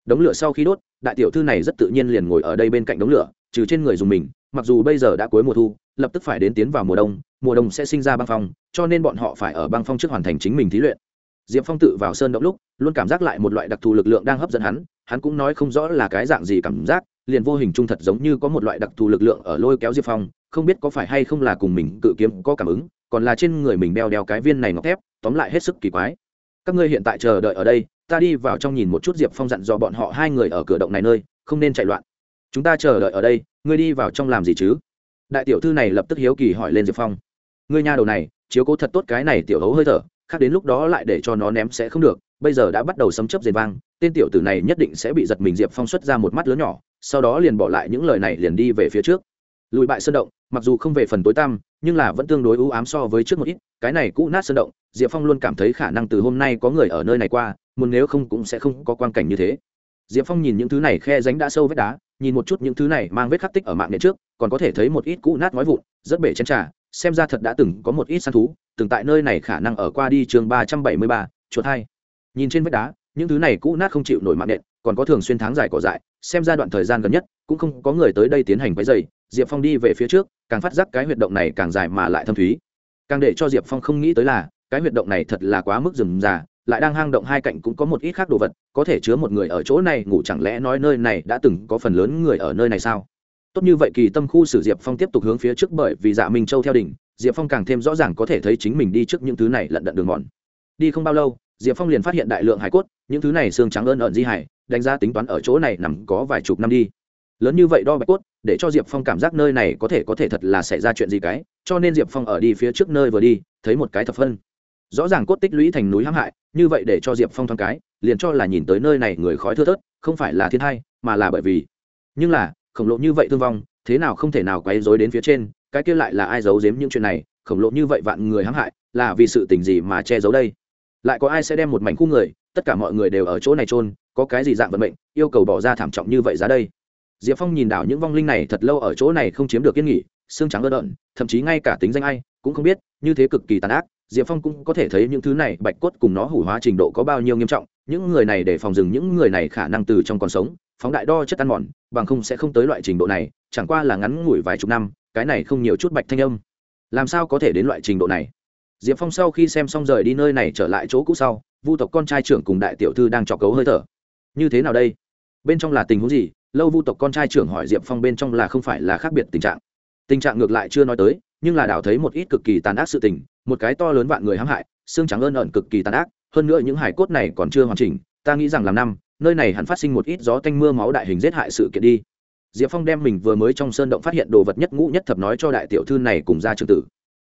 Đống lửa sau khi đốt, đại tiểu thư này rất tự nhiên liền ngồi ở đây bên cạnh đống lửa trừ trên người dùng mình, mặc dù bây giờ đã cuối mùa thu, lập tức phải đến tiến vào mùa đông mùa đông sẽ sinh ra băng phong, cho nên bọn họ phải ở băng phong trước hoàn thành chính mình thí luyện. Diệp phong tự vào sơn động lúc, luôn cảm giác lại một loại đặc thù lực lượng đang hấp dẫn hắn hắn cũng nói không rõ là cái dạng gì cảm giác, liền vô hình trung thật giống như có một loại đặc thù lực lượng ở lôi kéo diệp phong, không biết có phải hay không là cùng mình cự kiếm có cảm ứng, còn là trên người mình đeo đeo cái viên này ngọc thép, tóm lại hết sức kỳ quái. Các ngươi hiện tại chờ đợi ở đây, ta đi vào trong nhìn một chút diệp phong dặn dò bọn họ hai người ở cửa động này nơi, không nên chạy loạn chúng ta chờ đợi ở đây, ngươi đi vào trong làm gì chứ? Đại tiểu thư này lập tức hiếu kỳ hỏi lên diệp phong. Ngươi nhà đầu này, chiếu cố thật tốt cái này tiểu hấu hơi thở, khác đến lúc đó lại để cho nó ném sẽ không được. Bây giờ đã bắt đầu sấm chấp dền vang, tên tiểu tử này nhất định sẽ bị giật mình diệp phong xuất ra một mắt lớn nhỏ, sau đó liền bỏ lại những lời này liền đi về phía trước. Lùi bại sơn động, mặc dù không về phần tối tăm, nhưng là vẫn tương đối ưu ám so với trước một ít, cái này cũ nát sơn động, diệp phong luôn cảm thấy khả năng từ hôm nay có người ở nơi này qua, muốn nếu không cũng sẽ không có quan cảnh như thế. Diệp phong nhìn những thứ này khe ránh đã sâu vết đá nhìn một chút những thứ này mang vết khắc tích ở mạng nền trước, còn có thể thấy một ít cũ nát nói vụn, rất bể chén trà, xem ra thật đã từng có một ít săn thú, từng tại nơi này khả năng ở qua đi chương ba trăm bảy mươi ba, chuột hai. Nhìn trên vách đá, những thứ này cũ nát không chịu nổi mạng nện còn có thường xuyên tháng dài cỏ dại, xem ra đoạn thời gian gần nhất, cũng không có người tới đây tiến hành váy dày diệp phong đi về phía trước, càng phát giác cái huyệt động này càng dài mà lại thâm thúy. Càng để cho diệp phong không nghĩ tới là, cái huyệt động này thật là quá mức rừng già lại đang hang động hai cạnh cũng có một ít khác đồ vật, có thể chứa một người ở chỗ này ngủ chẳng lẽ nói nơi này đã từng có phần lớn người ở nơi này sao? Tốt như vậy kỳ tâm khu sử diệp phong tiếp tục hướng phía trước bởi vì dạ minh châu theo đỉnh, diệp phong càng thêm rõ ràng có thể thấy chính mình đi trước những thứ này lận đận đường mòn. Đi không bao lâu, diệp phong liền phát hiện đại lượng hải cốt, những thứ này xương trắng ơn ợn di hải, đánh giá tính toán ở chỗ này nằm có vài chục năm đi. Lớn như vậy đo bạch cốt, để cho diệp phong cảm giác nơi này có thể có thể thật là xảy ra chuyện gì cái, cho nên diệp phong ở đi phía trước nơi vừa đi, thấy một cái thập phân rõ ràng cốt tích lũy thành núi hãm hại, như vậy để cho diệp phong thoáng cái, liền cho là nhìn tới nơi này người khói thưa thớt, không phải là thiên hai mà là bởi vì. Nhưng là, khổng lộ như vậy thương vong, thế nào không thể nào quấy dối đến phía trên, cái kia lại là ai giấu giếm những chuyện này, khổng lộ như vậy vạn người hãm hại, là vì sự tình gì mà che giấu đây? Lại có ai sẽ đem một mảnh khu người, tất cả mọi người đều ở chỗ này trôn có cái gì dạng vận mệnh, yêu cầu bỏ ra thảm trọng như vậy ra đây? Diệp phong nhìn đảo những vong linh này thật lâu ở chỗ này không chiếm được yên nghỉ, xương trắng ơ đợn thậm chí ngay cả tính danh ai cũng không biết, như thế cực kỳ tàn ác diệp phong cũng có thể thấy những thứ này bạch cốt cùng nó hủ hóa trình độ có bao nhiêu nghiêm trọng, những người này để phòng dừng những người này khả năng từ trong còn sống, phóng đại đo chất ăn mòn, bằng không sẽ không tới loại trình độ này, chẳng qua là ngắn ngủi vài chục năm, cái này không nhiều chút bạch thanh âm. Làm sao có thể đến loại trình độ này? Diệp phong sau khi xem xong rời đi nơi này trở lại chỗ cũ sau, vu tộc con trai trưởng cùng đại tiểu thư đang trọc cấu hơi thở. Như thế nào đây? Bên trong là tình huống gì? Lâu vu tộc con trai trưởng hỏi diệp phong bên trong là không phải là khác biệt tình trạng. Tình trạng ngược lại chưa nói tới, nhưng là đảo thấy một ít cực kỳ tàn ác sự tình một cái to lớn vạn người hãm hại, xương trắng ơn ẩn cực kỳ tàn ác, hơn nữa những hải cốt này còn chưa hoàn chỉnh, ta nghĩ rằng làm năm, nơi này hẳn phát sinh một ít gió tanh mưa máu đại hình giết hại sự kiện đi. Diệp phong đem mình vừa mới trong sơn động phát hiện đồ vật nhất ngũ nhất thập nói cho đại tiểu thư này cùng ra trường tử.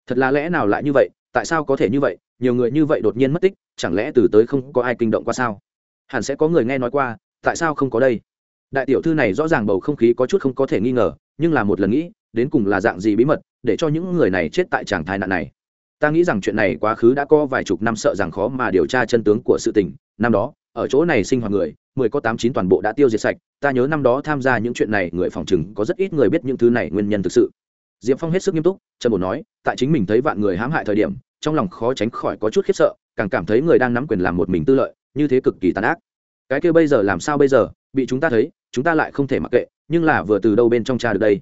Thật là lẽ nào lại như vậy, tại sao có thể như vậy, nhiều người như vậy đột nhiên mất tích, chẳng lẽ từ tới không có ai kinh động qua sao? Hẳn sẽ có người nghe nói qua, tại sao không có đây? Đại tiểu thư này rõ ràng bầu không khí có chút không có thể nghi ngờ, nhưng là một lần nghĩ, đến cùng là dạng gì bí mật, để cho những người này chết tại tràng thai nạn này ta nghĩ rằng chuyện này quá khứ đã có vài chục năm sợ rằng khó mà điều tra chân tướng của sự tình. Năm đó, ở chỗ này sinh hoạt người, mười có tám chín toàn bộ đã tiêu diệt sạch. Ta nhớ năm đó tham gia những chuyện này, người phòng chừng có rất ít người biết những thứ này nguyên nhân thực sự. Diệp phong hết sức nghiêm túc trần bổ nói, tại chính mình thấy vạn người hãm hại thời điểm, trong lòng khó tránh khỏi có chút khiếp sợ, càng cảm thấy người đang nắm quyền làm một mình tư lợi, như thế cực kỳ tàn ác. Cái kia bây giờ làm sao bây giờ? Bị chúng ta thấy, chúng ta lại không thể mặc kệ, nhưng là vừa từ đâu bên trong cha được đây?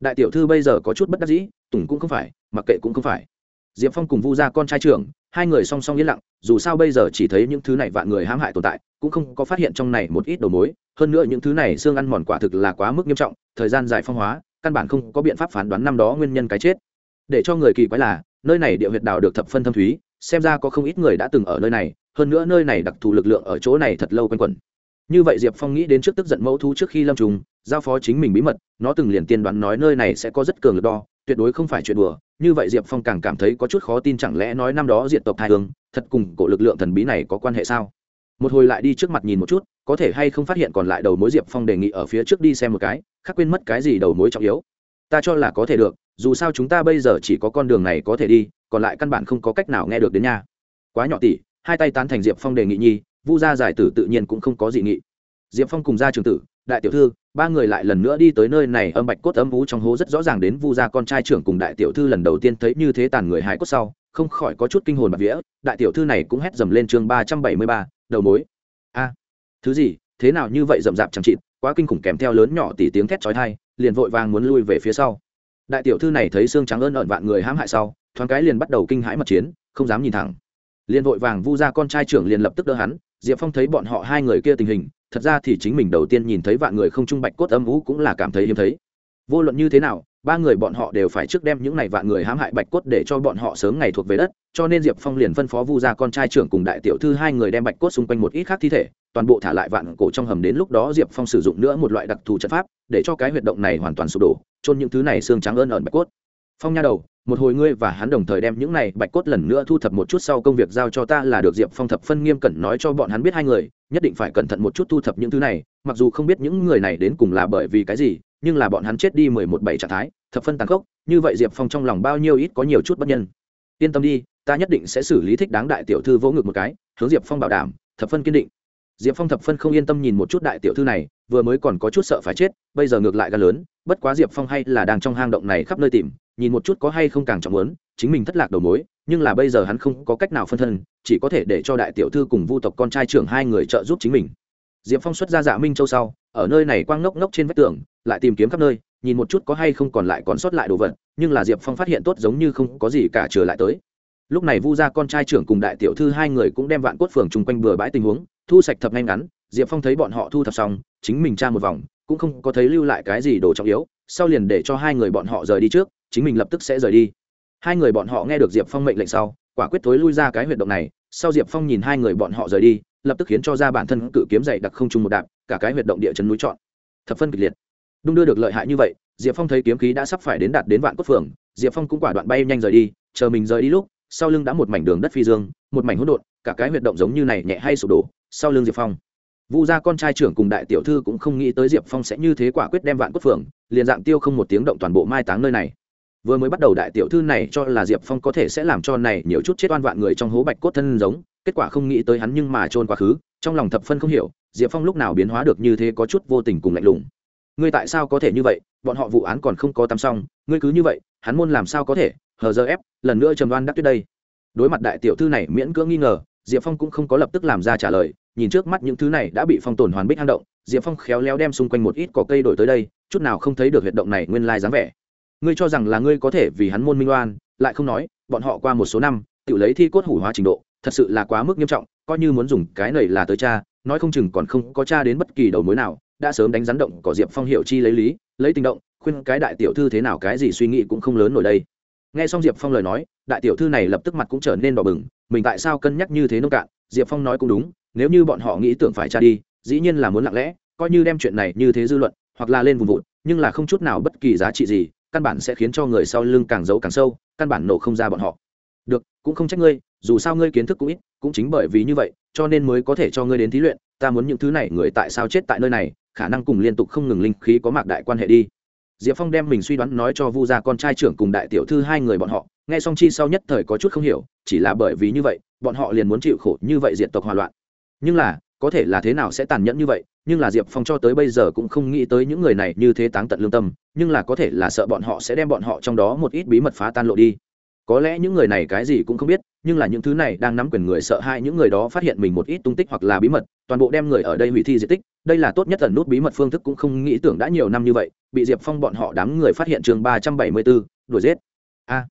Đại tiểu thư bây giờ có chút bất đắc dĩ, tùng cũng không phải, mặc kệ cũng không phải diệp phong cùng vu gia con trai trưởng, hai người song song yên lặng, dù sao bây giờ chỉ thấy những thứ này vạn người hãm hại tồn tại, cũng không có phát hiện trong này một ít đầu mối. Hơn nữa những thứ này xương ăn mòn quả thực là quá mức nghiêm trọng, thời gian dài phong hóa, căn bản không có biện pháp phán đoán năm đó nguyên nhân cái chết. Để cho người kỳ quái là, nơi này địa huyệt đào được thập phân thâm thúy, xem ra có không ít người đã từng ở nơi này, hơn nữa nơi này đặc thù lực lượng ở chỗ này thật lâu quanh quẩn. Như vậy diệp phong nghĩ đến trước tức giận mẫu thu trước khi lâm trùng, giao phó chính mình bí mật, nó từng liền tiên đoán nói nơi này sẽ có rất cường lực đo tuyệt đối không phải chuyện đùa, như vậy diệp phong càng cảm thấy có chút khó tin chẳng lẽ nói năm đó diệt tộc hai hướng thật cùng cổ lực lượng thần bí này có quan hệ sao? Một hồi lại đi trước mặt nhìn một chút, có thể hay không phát hiện còn lại đầu mối diệp phong đề nghị ở phía trước đi xem một cái, khác quên mất cái gì đầu mối trọng yếu. Ta cho là có thể được, dù sao chúng ta bây giờ chỉ có con đường này có thể đi, còn lại căn bản không có cách nào nghe được đến nha. Quá nhỏ tỉ, hai tay tán thành diệp phong đề nghị nhi, vu gia giải tử tự nhiên cũng không có dị nghị. Diệp phong cùng gia trường tử, đại tiểu thư ba người lại lần nữa đi tới nơi này, âm bạch cốt âm vú trong hố rất rõ ràng đến vu gia con trai trưởng cùng đại tiểu thư lần đầu tiên thấy như thế tàn người hái cốt sau, không khỏi có chút kinh hồn bạc vía. Đại tiểu thư này cũng hét dầm lên chương ba trăm bảy mươi ba, đầu mối. A, thứ gì? Thế nào như vậy rậm rạp chẳng chịt, quá kinh khủng kèm theo lớn nhỏ tỉ tiếng thét chói tai, liền vội vàng muốn lui về phía sau. Đại tiểu thư này thấy xương trắng ơn ợn vạn người hãm hại sau, thoáng cái liền bắt đầu kinh hãi mật chiến, không dám nhìn thẳng. Liền vội vàng vu ra con trai trưởng liền lập tức đỡ hắn diệp phong thấy bọn họ hai người kia tình hình, thật ra thì chính mình đầu tiên nhìn thấy vạn người không trung bạch cốt âm vũ cũng là cảm thấy hiếm thấy. Vô luận như thế nào, ba người bọn họ đều phải trước đem những này vạn người hãm hại bạch cốt để cho bọn họ sớm ngày thuộc về đất, cho nên diệp phong liền phân phó vu gia con trai trưởng cùng đại tiểu thư hai người đem bạch cốt xung quanh một ít khác thi thể, toàn bộ thả lại vạn cổ trong hầm đến lúc đó diệp phong sử dụng nữa một loại đặc thù trận pháp, để cho cái huyệt động này hoàn toàn sụp đổ trôn những thứ này xương trắng ơn ẩn bạch cốt phong nha đầu, một hồi ngươi và hắn đồng thời đem những này bạch cốt lần nữa thu thập một chút sau công việc giao cho ta là được diệp phong thập phân nghiêm cẩn nói cho bọn hắn biết hai người, nhất định phải cẩn thận một chút thu thập những thứ này, mặc dù không biết những người này đến cùng là bởi vì cái gì, nhưng là bọn hắn chết đi mười một bảy trạng thái, thập phân tàn khốc, như vậy diệp phong trong lòng bao nhiêu ít có nhiều chút bất nhân. Yên tâm đi, ta nhất định sẽ xử lý thích đáng đại tiểu thư vỗ ngực một cái, hướng diệp phong bảo đảm, thập phân kiên định diệp phong thập phân không yên tâm nhìn một chút đại tiểu thư này, vừa mới còn có chút sợ phải chết, bây giờ ngược lại gan lớn, bất quá diệp phong hay là đang trong hang động này khắp nơi tìm, nhìn một chút có hay không càng trọng lớn chính mình thất lạc đầu mối, nhưng là bây giờ hắn không có cách nào phân thân, chỉ có thể để cho đại tiểu thư cùng vu tộc con trai trưởng hai người trợ giúp chính mình. Diệp phong xuất ra dạ minh châu sau, ở nơi này quang ngốc ngốc trên vách tường, lại tìm kiếm khắp nơi, nhìn một chút có hay không còn lại còn sót lại đồ vật, nhưng là diệp phong phát hiện tốt giống như không có gì cả trở lại tới. Lúc này vu gia con trai trưởng cùng đại tiểu thư hai người cũng đem vạn cốt phường chung quanh bừa bãi tình huống thu sạch thập ngay ngắn, diệp phong thấy bọn họ thu thập xong, chính mình tra một vòng, cũng không có thấy lưu lại cái gì đồ trọng yếu, sau liền để cho hai người bọn họ rời đi trước, chính mình lập tức sẽ rời đi. Hai người bọn họ nghe được diệp phong mệnh lệnh sau, quả quyết thối lui ra cái huyệt động này, sau diệp phong nhìn hai người bọn họ rời đi, lập tức khiến cho ra bản thân cự kiếm dày đặc không chung một đạp, cả cái huyệt động địa chấn núi trọn. Thập phân kịch liệt. Đung đưa được lợi hại như vậy, diệp phong thấy kiếm khí đã sắp phải đến đạt đến vạn cốt phường, diệp phong cũng quả đoạn bay nhanh rời đi, chờ mình rời đi lúc, sau lưng đã một mảnh đường đất phi dương, một mảnh hỗn độn, cả cái huyệt động giống như này nhẹ hay sụp đổ sau lưng diệp phong. Vu gia con trai trưởng cùng đại tiểu thư cũng không nghĩ tới diệp phong sẽ như thế quả quyết đem vạn cốt phường, liền dạng tiêu không một tiếng động toàn bộ mai táng nơi này. Vừa mới bắt đầu đại tiểu thư này cho là diệp phong có thể sẽ làm cho này nhiều chút chết oan vạn người trong hố bạch cốt thân giống, kết quả không nghĩ tới hắn nhưng mà trôn quá khứ, trong lòng thập phân không hiểu, diệp phong lúc nào biến hóa được như thế có chút vô tình cùng lạnh lùng. Ngươi tại sao có thể như vậy? Bọn họ vụ án còn không có tắm xong, ngươi cứ như vậy, hắn môn làm sao có thể? Hờ giờ ép, lần nữa trầm đoan đắc tuyết đây. Đối mặt đại tiểu thư này miễn cưỡng nghi ngờ diệp phong cũng không có lập tức làm ra trả lời, nhìn trước mắt những thứ này đã bị phong tồn hoàn bích hang động, diệp phong khéo léo đem xung quanh một ít cỏ cây đổi tới đây, chút nào không thấy được huyệt động này nguyên lai dáng vẻ. Ngươi cho rằng là ngươi có thể vì hắn môn minh oan, lại không nói, bọn họ qua một số năm, tự lấy thi cốt hủ hóa trình độ, thật sự là quá mức nghiêm trọng, coi như muốn dùng cái này là tới cha, nói không chừng còn không có cha đến bất kỳ đầu mối nào, đã sớm đánh rắn động có diệp phong hiệu chi lấy lý, lấy tình động, khuyên cái đại tiểu thư thế nào cái gì suy nghĩ cũng không lớn nổi đây nghe xong diệp phong lời nói, đại tiểu thư này lập tức mặt cũng trở nên đỏ bừng, mình tại sao cân nhắc như thế nông cạn? Diệp phong nói cũng đúng, nếu như bọn họ nghĩ tưởng phải tra đi, dĩ nhiên là muốn lặng lẽ, coi như đem chuyện này như thế dư luận, hoặc là lên vùng vụt, nhưng là không chút nào bất kỳ giá trị gì, căn bản sẽ khiến cho người sau lưng càng giấu càng sâu, căn bản nổ không ra bọn họ. Được, cũng không trách ngươi, dù sao ngươi kiến thức cũng ít, cũng chính bởi vì như vậy, cho nên mới có thể cho ngươi đến thí luyện, ta muốn những thứ này người tại sao chết tại nơi này, khả năng cùng liên tục không ngừng linh khí có mạc đại quan hệ đi diệp phong đem mình suy đoán nói cho vu gia con trai trưởng cùng đại tiểu thư hai người bọn họ, nghe xong chi sau nhất thời có chút không hiểu, chỉ là bởi vì như vậy, bọn họ liền muốn chịu khổ như vậy diện tộc hòa loạn. Nhưng là, có thể là thế nào sẽ tàn nhẫn như vậy, nhưng là diệp phong cho tới bây giờ cũng không nghĩ tới những người này như thế táng tận lương tâm, nhưng là có thể là sợ bọn họ sẽ đem bọn họ trong đó một ít bí mật phá tan lộ đi. Có lẽ những người này cái gì cũng không biết nhưng là những thứ này đang nắm quyền người sợ hai những người đó phát hiện mình một ít tung tích hoặc là bí mật, toàn bộ đem người ở đây hủy thi di tích. Đây là tốt nhất tần nút bí mật phương thức cũng không nghĩ tưởng đã nhiều năm như vậy, bị diệp phong bọn họ đám người phát hiện trường ba trăm bảy mươi bốn, đuổi giết. A,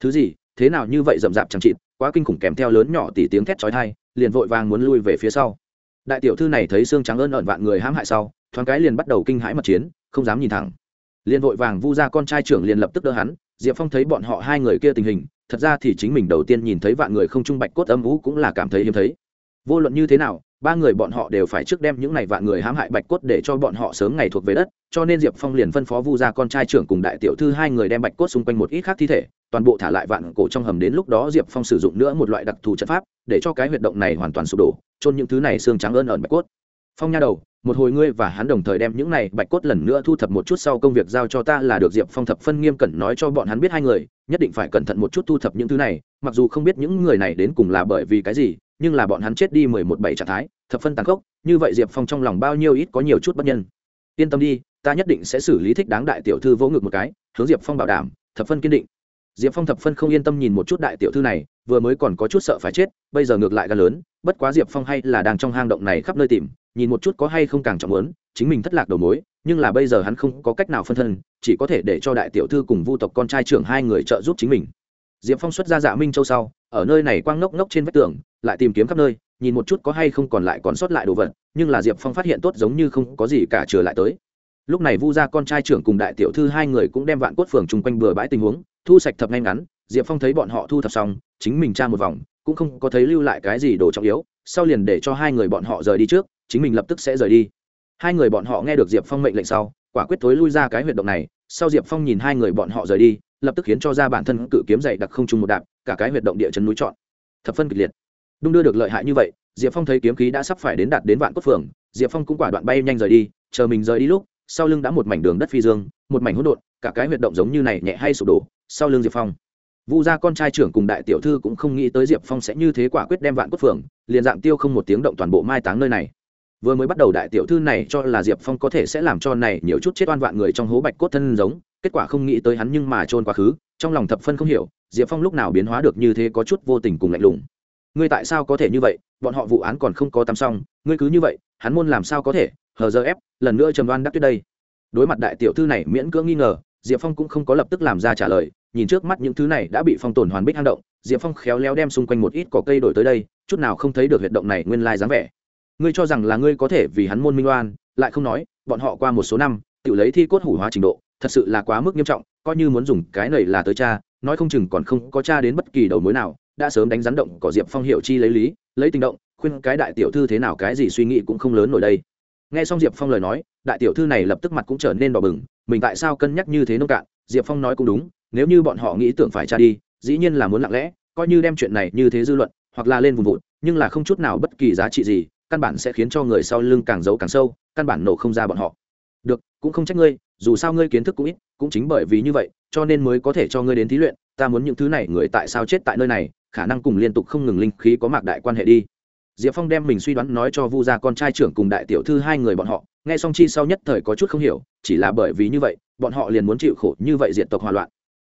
thứ gì? Thế nào như vậy rậm rạp chẳng chịt, quá kinh khủng kèm theo lớn nhỏ tỉ tiếng thét chói thai liền vội vàng muốn lui về phía sau. Đại tiểu thư này thấy xương trắng ơn ẩn vạn người hãm hại sau, thoáng cái liền bắt đầu kinh hãi mật chiến, không dám nhìn thẳng. Liền vội vàng vu ra con trai trưởng liền lập tức đỡ hắn, diệp phong thấy bọn họ hai người kia tình hình thật ra thì chính mình đầu tiên nhìn thấy vạn người không trung bạch cốt âm vũ cũng là cảm thấy hiếm thấy. Vô luận như thế nào, ba người bọn họ đều phải trước đem những này vạn người hãm hại bạch cốt để cho bọn họ sớm ngày thuộc về đất, cho nên diệp phong liền phân phó vu ra con trai trưởng cùng đại tiểu thư hai người đem bạch cốt xung quanh một ít khác thi thể, toàn bộ thả lại vạn cổ trong hầm đến lúc đó diệp phong sử dụng nữa một loại đặc thù trận pháp, để cho cái huyệt động này hoàn toàn sụp đổ trôn những thứ này xương trắng ơn ẩn bạch cốt. Phong nha đầu một hồi ngươi và hắn đồng thời đem những này bạch cốt lần nữa thu thập một chút sau công việc giao cho ta là được diệp phong thập phân nghiêm cẩn nói cho bọn hắn biết hai người, nhất định phải cẩn thận một chút thu thập những thứ này, mặc dù không biết những người này đến cùng là bởi vì cái gì, nhưng là bọn hắn chết đi mười một bảy trạng thái, thập phân tàn khốc, như vậy diệp phong trong lòng bao nhiêu ít có nhiều chút bất nhân. Yên tâm đi, ta nhất định sẽ xử lý thích đáng đại tiểu thư vỗ ngực một cái, hướng diệp phong bảo đảm, thập phân kiên định. Diệp phong thập phân không yên tâm nhìn một chút đại tiểu thư này, vừa mới còn có chút sợ phải chết, bây giờ ngược lại gần lớn, bất quá diệp phong hay là đang trong hang động này khắp nơi tìm nhìn một chút có hay không càng trọng lớn chính mình thất lạc đầu mối, nhưng là bây giờ hắn không có cách nào phân thân, chỉ có thể để cho đại tiểu thư cùng vu tộc con trai trưởng hai người trợ giúp chính mình. Diệp phong xuất ra dạ minh châu sau, ở nơi này quang ngốc ngốc trên vách tường, lại tìm kiếm khắp nơi, nhìn một chút có hay không còn lại còn sót lại đồ vật, nhưng là diệp phong phát hiện tốt giống như không có gì cả trở lại tới. Lúc này vu gia con trai trưởng cùng đại tiểu thư hai người cũng đem vạn cốt phường chung quanh bừa bãi tình huống, thu sạch thập ngay ngắn, diệp phong thấy bọn họ thu thập xong, chính mình tra một vòng, cũng không có thấy lưu lại cái gì đồ trọng yếu, sau liền để cho hai người bọn họ rời đi trước chính mình lập tức sẽ rời đi. Hai người bọn họ nghe được diệp phong mệnh lệnh sau, quả quyết thối lui ra cái huyệt động này. Sau diệp phong nhìn hai người bọn họ rời đi, lập tức khiến cho ra bản thân cự kiếm dày đặc không trung một đạp, cả cái huyệt động địa chân núi trọn. Thập phân kịch liệt. Đung đưa được lợi hại như vậy, diệp phong thấy kiếm khí đã sắp phải đến đạt đến vạn cốt phường diệp phong cũng quả đoạn bay nhanh rời đi, chờ mình rời đi lúc, sau lưng đã một mảnh đường đất phi dương, một mảnh hỗn độn, cả cái huyệt động giống như này nhẹ hay sụp đổ, sau lưng diệp phong. Vu gia con trai trưởng cùng đại tiểu thư cũng không nghĩ tới diệp phong sẽ như thế quả quyết đem vạn cốt phường liền dạng tiêu không một tiếng động toàn bộ mai táng nơi này vừa mới bắt đầu đại tiểu thư này cho là diệp phong có thể sẽ làm cho này nhiều chút chết oan vạn người trong hố bạch cốt thân giống, kết quả không nghĩ tới hắn nhưng mà trôn quá khứ, trong lòng thập phân không hiểu, diệp phong lúc nào biến hóa được như thế có chút vô tình cùng lạnh lùng. Ngươi tại sao có thể như vậy? Bọn họ vụ án còn không có tắm xong, ngươi cứ như vậy, hắn môn làm sao có thể? Hờ giờ ép, lần nữa trầm đoan đắc tuyết đây. Đối mặt đại tiểu thư này miễn cưỡng nghi ngờ, diệp phong cũng không có lập tức làm ra trả lời, nhìn trước mắt những thứ này đã bị phong tồn hoàn bích hang động, diệp phong khéo léo đem xung quanh một ít cỏ cây đổi tới đây, chút nào không thấy được huyệt động này nguyên lai dáng vẻ ngươi cho rằng là ngươi có thể vì hắn môn minh oan, lại không nói, bọn họ qua một số năm, tự lấy thi cốt hủ hóa trình độ, thật sự là quá mức nghiêm trọng, coi như muốn dùng cái này là tới cha, nói không chừng còn không có cha đến bất kỳ đầu mối nào, đã sớm đánh rắn động cỏ diệp phong hiệu chi lấy lý, lấy tình động, khuyên cái đại tiểu thư thế nào cái gì suy nghĩ cũng không lớn nổi đây. Nghe xong diệp phong lời nói, đại tiểu thư này lập tức mặt cũng trở nên đỏ bừng, mình tại sao cân nhắc như thế nông cạn, diệp phong nói cũng đúng, nếu như bọn họ nghĩ tưởng phải cha đi, dĩ nhiên là muốn lặng lẽ, coi như đem chuyện này như thế dư luận, hoặc là lên vùng vụt, nhưng là không chút nào bất kỳ giá trị gì căn bản sẽ khiến cho người sau lưng càng giấu càng sâu, căn bản nổ không ra bọn họ. Được, cũng không trách ngươi, dù sao ngươi kiến thức cũng ít, cũng chính bởi vì như vậy, cho nên mới có thể cho ngươi đến thí luyện, ta muốn những thứ này, người tại sao chết tại nơi này, khả năng cùng liên tục không ngừng linh khí có mạc đại quan hệ đi. Diệp phong đem mình suy đoán nói cho vu gia con trai trưởng cùng đại tiểu thư hai người bọn họ, nghe xong chi sau nhất thời có chút không hiểu, chỉ là bởi vì như vậy, bọn họ liền muốn chịu khổ như vậy diệt tộc hòa loạn.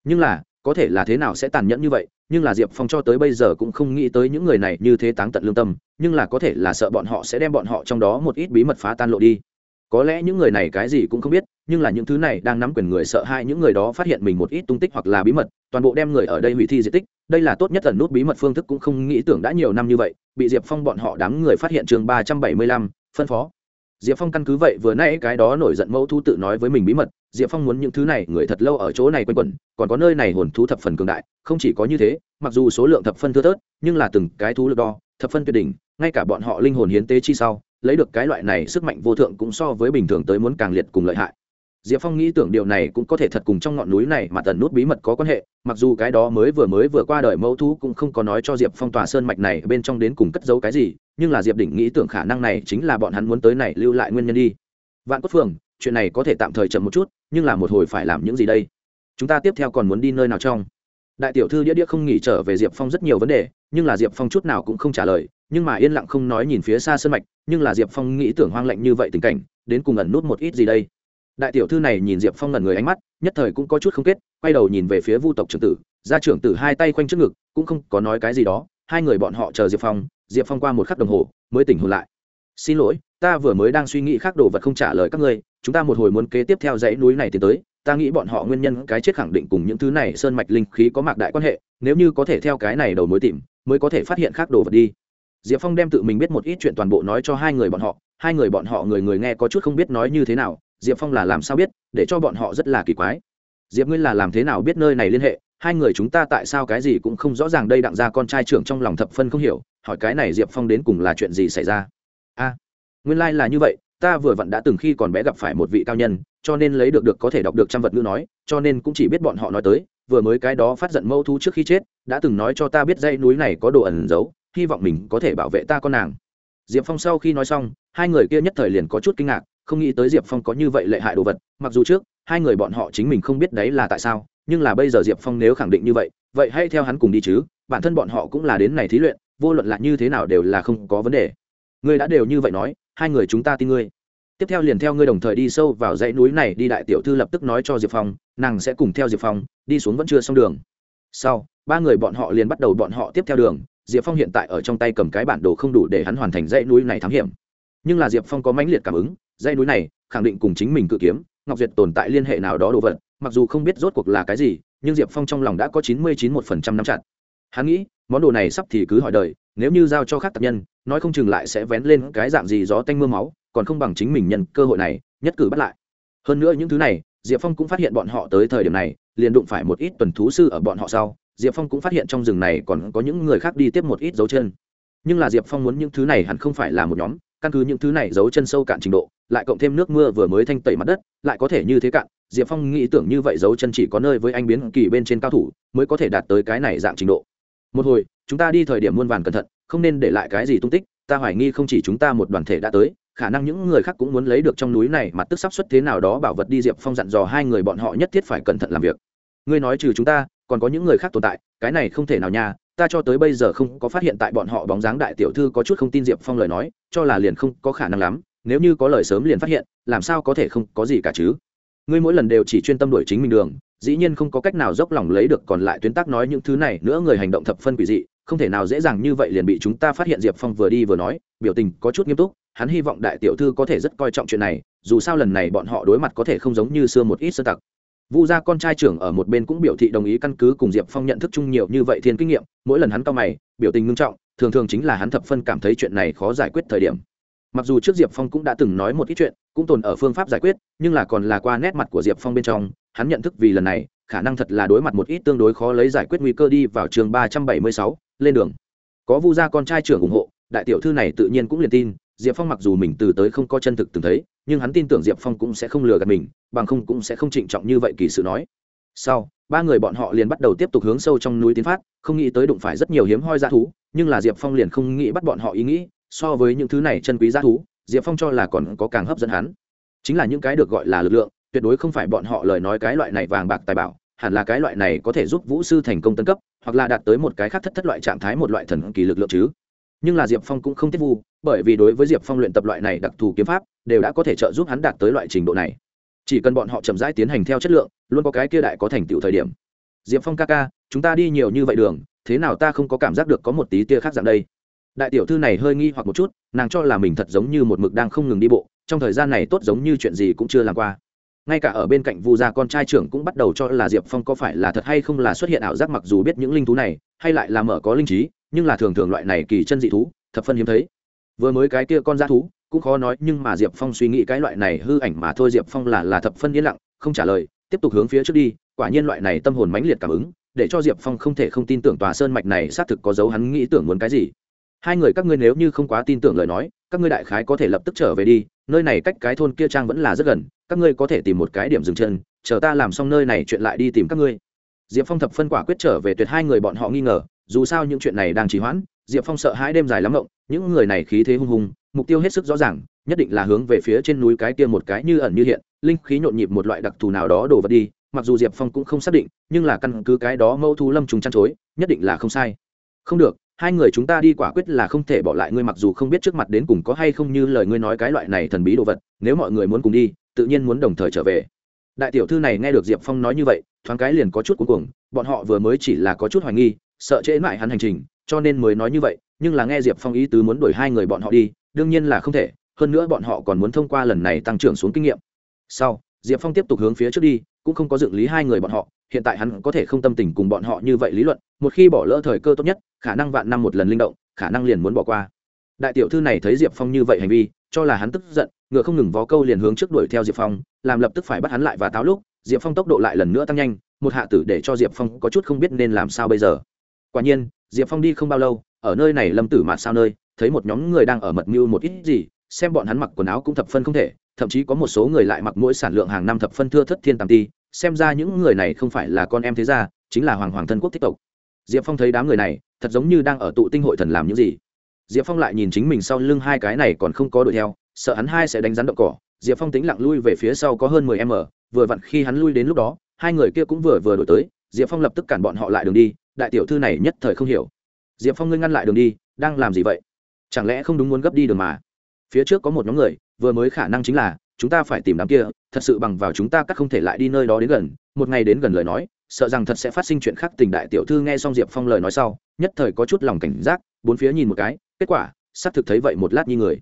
Nhưng là có thể là thế nào sẽ tàn nhẫn như vậy, nhưng là diệp phong cho tới bây giờ cũng không nghĩ tới những người này như thế táng tận lương tâm, nhưng là có thể là sợ bọn họ sẽ đem bọn họ trong đó một ít bí mật phá tan lộ đi. Có lẽ những người này cái gì cũng không biết, nhưng là những thứ này đang nắm quyền người sợ hai những người đó phát hiện mình một ít tung tích hoặc là bí mật, toàn bộ đem người ở đây hủy thi di tích, đây là tốt nhất ẩn nút bí mật phương thức cũng không nghĩ tưởng đã nhiều năm như vậy, bị diệp phong bọn họ đám người phát hiện trường ba trăm bảy mươi lăm, phân phó diệp phong căn cứ vậy vừa nãy cái đó nổi giận mẫu thu tự nói với mình bí mật, diệp phong muốn những thứ này, người thật lâu ở chỗ này quanh quẩn, còn có nơi này hồn thú thập phần cường đại, không chỉ có như thế, mặc dù số lượng thập phân thưa thớt, nhưng là từng cái thú lực đo, thập phân tuyệt đỉnh, ngay cả bọn họ linh hồn hiến tế chi sau, lấy được cái loại này sức mạnh vô thượng cũng so với bình thường tới muốn càng liệt cùng lợi hại diệp phong nghĩ tưởng điều này cũng có thể thật cùng trong ngọn núi này mà tần nút bí mật có quan hệ, mặc dù cái đó mới vừa mới vừa qua đời mẫu thú cũng không có nói cho diệp phong tòa sơn mạch này bên trong đến cùng cất giấu cái gì, nhưng là diệp đỉnh nghĩ tưởng khả năng này chính là bọn hắn muốn tới này lưu lại nguyên nhân đi. Vạn cốt phường, chuyện này có thể tạm thời chậm một chút, nhưng là một hồi phải làm những gì đây? Chúng ta tiếp theo còn muốn đi nơi nào trong? Đại tiểu thư đĩa đĩa không nghỉ trở về diệp phong rất nhiều vấn đề, nhưng là diệp phong chút nào cũng không trả lời, nhưng mà yên lặng không nói nhìn phía xa sơn mạch, nhưng là diệp phong nghĩ tưởng hoang lạnh như vậy tình cảnh, đến cùng ẩn nút một ít gì đây? Đại tiểu thư này nhìn diệp phong ngẩn người ánh mắt, nhất thời cũng có chút không kết, quay đầu nhìn về phía vu tộc trưởng tử, gia trưởng tử hai tay quanh trước ngực, cũng không có nói cái gì đó, hai người bọn họ chờ diệp phong diệp phong qua một khắc đồng hồ, mới tỉnh hồn lại. Xin lỗi, ta vừa mới đang suy nghĩ khác đồ vật không trả lời các ngươi, chúng ta một hồi muốn kế tiếp theo dãy núi này tiến tới, ta nghĩ bọn họ nguyên nhân cái chết khẳng định cùng những thứ này sơn mạch linh khí có mạc đại quan hệ, nếu như có thể theo cái này đầu mối tìm, mới có thể phát hiện khác đồ vật đi. Diệp phong đem tự mình biết một ít chuyện toàn bộ nói cho hai người bọn họ, hai người bọn họ người người nghe có chút không biết nói như thế nào diệp phong là làm sao biết, để cho bọn họ rất là kỳ quái. Diệp ngươi là làm thế nào biết nơi này liên hệ? Hai người chúng ta tại sao cái gì cũng không rõ ràng đây đặng ra con trai trưởng trong lòng thập phân không hiểu, hỏi cái này diệp phong đến cùng là chuyện gì xảy ra? A, nguyên lai、like、là như vậy, ta vừa vặn đã từng khi còn bé gặp phải một vị cao nhân, cho nên lấy được được có thể đọc được trăm vật ngữ nói, cho nên cũng chỉ biết bọn họ nói tới, vừa mới cái đó phát giận mâu thu trước khi chết, đã từng nói cho ta biết dãy núi này có đồ ẩn giấu, hy vọng mình có thể bảo vệ ta con nàng. Diệp phong sau khi nói xong, hai người kia nhất thời liền có chút kinh ngạc không nghĩ tới diệp phong có như vậy lệ hại đồ vật, mặc dù trước, hai người bọn họ chính mình không biết đấy là tại sao, nhưng là bây giờ diệp phong nếu khẳng định như vậy vậy hãy theo hắn cùng đi chứ, bản thân bọn họ cũng là đến này thí luyện, vô luận là như thế nào đều là không có vấn đề. Ngươi đã đều như vậy nói, hai người chúng ta tin ngươi. Tiếp theo liền theo ngươi đồng thời đi sâu vào dãy núi này, đi đại tiểu thư lập tức nói cho diệp phong, nàng sẽ cùng theo diệp phong, đi xuống vẫn chưa xong đường. Sau, ba người bọn họ liền bắt đầu bọn họ tiếp theo đường, diệp phong hiện tại ở trong tay cầm cái bản đồ không đủ để hắn hoàn thành dãy núi này thám hiểm. Nhưng là diệp phong có mãnh liệt cảm ứng dây núi này khẳng định cùng chính mình cự kiếm, ngọc duyệt tồn tại liên hệ nào đó đồ vật, mặc dù không biết rốt cuộc là cái gì, nhưng diệp phong trong lòng đã có chín mươi chín một phần trăm nắm chặt. Hắn nghĩ, món đồ này sắp thì cứ hỏi đời, nếu như giao cho khác tập nhân, nói không chừng lại sẽ vén lên cái dạng gì gió tanh m ư a máu, còn không bằng chính mình nhận cơ hội này, nhất cử bắt lại. Hơn nữa những thứ này, diệp phong cũng phát hiện bọn họ tới thời điểm này, liền đụng phải một ít tuần thú sư ở bọn họ sau, diệp phong cũng phát hiện trong rừng này còn có những người khác đi tiếp một ít dấu chân. Nhưng là diệp phong muốn những thứ này hẳn không phải là một nhóm căn cứ những thứ này giấu chân sâu cạn trình độ, lại cộng thêm nước mưa vừa mới thanh tẩy mặt đất, lại có thể như thế cạn, diệp phong nghĩ tưởng như vậy giấu chân chỉ có nơi với anh biến kỳ bên trên cao thủ mới có thể đạt tới cái này dạng trình độ. Một hồi, chúng ta đi thời điểm muôn vàn cẩn thận, không nên để lại cái gì tung tích, ta hoài nghi không chỉ chúng ta một đoàn thể đã tới, khả năng những người khác cũng muốn lấy được trong núi này mặt tức sắp xuất thế nào đó bảo vật đi diệp phong dặn dò hai người bọn họ nhất thiết phải cẩn thận làm việc. Ngươi nói trừ chúng ta, còn có những người khác tồn tại, cái này không thể nào nha ta cho tới bây giờ không có phát hiện tại bọn họ bóng dáng đại tiểu thư có chút không tin diệp phong lời nói, cho là liền không có khả năng lắm, nếu như có lời sớm liền phát hiện, làm sao có thể không có gì cả chứ? Ngươi mỗi lần đều chỉ chuyên tâm đuổi chính mình đường, dĩ nhiên không có cách nào dốc lòng lấy được còn lại tuyến tác nói những thứ này nữa người hành động thập phân quỷ dị, không thể nào dễ dàng như vậy liền bị chúng ta phát hiện diệp phong vừa đi vừa nói, biểu tình có chút nghiêm túc, hắn hy vọng đại tiểu thư có thể rất coi trọng chuyện này, dù sao lần này bọn họ đối mặt có thể không giống như xưa một ít sơ tặc vu gia con trai trưởng ở một bên cũng biểu thị đồng ý căn cứ cùng diệp phong nhận thức chung nhiều như vậy thiên kinh nghiệm, mỗi lần hắn cao mày, biểu tình ngưng trọng, thường thường chính là hắn thập phân cảm thấy chuyện này khó giải quyết thời điểm. Mặc dù trước diệp phong cũng đã từng nói một ít chuyện, cũng tồn ở phương pháp giải quyết, nhưng là còn là qua nét mặt của diệp phong bên trong, hắn nhận thức vì lần này, khả năng thật là đối mặt một ít tương đối khó lấy giải quyết nguy cơ đi vào trường ba trăm bảy mươi sáu, lên đường. Có vu gia con trai trưởng ủng hộ đại tiểu thư này tự nhiên cũng liền tin, diệp phong mặc dù mình từ tới không có chân thực từng thấy, nhưng hắn tin tưởng diệp phong cũng sẽ không lừa gạt mình, bằng không cũng sẽ không trịnh trọng như vậy kỳ sự nói. Sau, ba người bọn họ liền bắt đầu tiếp tục hướng sâu trong núi tiến phát, không nghĩ tới đụng phải rất nhiều hiếm hoi g thú, nhưng là diệp phong liền không nghĩ bắt bọn họ ý nghĩ, so với những thứ này chân quý g thú, diệp phong cho là còn có càng hấp dẫn hắn. Chính là những cái được gọi là lực lượng, tuyệt đối không phải bọn họ lời nói cái loại này vàng bạc tài bảo, hẳn là cái loại này có thể giúp vũ sư thành công tân cấp, hoặc là đạt tới một cái khác thất thất loại trạng thái một loại thần kỳ lực lượng chứ nhưng là diệp phong cũng không tiếp vu, bởi vì đối với diệp phong luyện tập loại này đặc thù kiếm pháp, đều đã có thể trợ giúp hắn đạt tới loại trình độ này. Chỉ cần bọn họ chậm rãi tiến hành theo chất lượng, luôn có cái kia đại có thành tựu thời điểm. Diệp phong ca ca, chúng ta đi nhiều như vậy đường, thế nào ta không có cảm giác được có một tí tia khác dạng đây. Đại tiểu thư này hơi nghi hoặc một chút, nàng cho là mình thật giống như một mực đang không ngừng đi bộ, trong thời gian này tốt giống như chuyện gì cũng chưa làm qua. Ngay cả ở bên cạnh vu gia con trai trưởng cũng bắt đầu cho là diệp phong có phải là thật hay không là xuất hiện ảo giác mặc dù biết những linh thú này, hay lại là mở có linh trí nhưng là thường thường loại này kỳ chân dị thú, thập phân hiếm thấy. Vừa mới cái kia con g thú, cũng khó nói, nhưng mà diệp phong suy nghĩ cái loại này hư ảnh mà thôi, diệp phong là là thập phân yên lặng, không trả lời, tiếp tục hướng phía trước đi, quả nhiên loại này tâm hồn mãnh liệt cảm ứng, để cho diệp phong không thể không tin tưởng tòa sơn mạch này xác thực có dấu hắn nghĩ tưởng muốn cái gì. Hai người các ngươi nếu như không quá tin tưởng lời nói, các ngươi đại khái có thể lập tức trở về đi, nơi này cách cái thôn kia trang vẫn là rất gần, các ngươi có thể tìm một cái điểm dừng chân, chờ ta làm xong nơi này chuyện lại đi tìm các ngươi. Diệp phong thập phân quả quyết trở về, tuyệt hai người bọn họ nghi ngờ dù sao những chuyện này đang trì hoãn, diệp phong sợ hãi đêm dài lắm rộng những người này khí thế hung hùng, mục tiêu hết sức rõ ràng, nhất định là hướng về phía trên núi cái kia một cái như ẩn như hiện, linh khí nhộn nhịp một loại đặc thù nào đó đổ vật đi, mặc dù diệp phong cũng không xác định, nhưng là căn cứ cái đó Mẫu thu lâm trùng chăn chối, nhất định là không sai. Không được, hai người chúng ta đi quả quyết là không thể bỏ lại ngươi mặc dù không biết trước mặt đến cùng có hay không như lời ngươi nói cái loại này thần bí đồ vật, nếu mọi người muốn cùng đi, tự nhiên muốn đồng thời trở về. Đại tiểu thư này nghe được diệp phong nói như vậy, thoáng cái liền có chút cuối cùng bọn họ vừa mới chỉ là có chút hoài nghi sợ trễ mãi hắn hành trình, cho nên mới nói như vậy, nhưng là nghe diệp phong ý tứ muốn đuổi hai người bọn họ đi, đương nhiên là không thể, hơn nữa bọn họ còn muốn thông qua lần này tăng trưởng xuống kinh nghiệm. Sau, diệp phong tiếp tục hướng phía trước đi, cũng không có dựng lý hai người bọn họ, hiện tại hắn có thể không tâm tình cùng bọn họ như vậy lý luận, một khi bỏ lỡ thời cơ tốt nhất, khả năng vạn năm một lần linh động, khả năng liền muốn bỏ qua. Đại tiểu thư này thấy diệp phong như vậy hành vi, cho là hắn tức giận, ngựa không ngừng vó câu liền hướng trước đuổi theo diệp phong, làm lập tức phải bắt hắn lại và táo lúc, diệp phong tốc độ lại lần nữa tăng nhanh, một hạ tử để cho diệp phong có chút không biết nên làm sao bây giờ quả nhiên, diệp phong đi không bao lâu, ở nơi này lâm tử mạt sao nơi, thấy một nhóm người đang ở mật mưu một ít gì, xem bọn hắn mặc quần áo cũng thập phân không thể, thậm chí có một số người lại mặc mỗi sản lượng hàng năm thập phân thưa thất thiên tàm ti, xem ra những người này không phải là con em thế gia, chính là hoàng hoàng thân quốc thích tộc. Diệp phong thấy đám người này, thật giống như đang ở tụ tinh hội thần làm những gì. Diệp phong lại nhìn chính mình sau lưng hai cái này còn không có đuổi theo, sợ hắn hai sẽ đánh rắn động cỏ. Diệp phong tính lặng lui về phía sau có hơn mười m vừa vặn khi hắn lui đến lúc đó, hai người kia cũng vừa vừa đổi tới, diệp phong lập tức cản bọn họ lại đường đi đại tiểu thư này nhất thời không hiểu. Diệp phong ngươi ngăn lại đường đi, đang làm gì vậy? Chẳng lẽ không đúng muốn gấp đi đường mà? Phía trước có một nhóm người, vừa mới khả năng chính là, chúng ta phải tìm đám kia, thật sự bằng vào chúng ta cắt không thể lại đi nơi đó đến gần. Một ngày đến gần lời nói, sợ rằng thật sẽ phát sinh chuyện khác tình đại tiểu thư nghe xong diệp phong lời nói sau, nhất thời có chút lòng cảnh giác, bốn phía nhìn một cái, kết quả, xác thực thấy vậy một lát như người.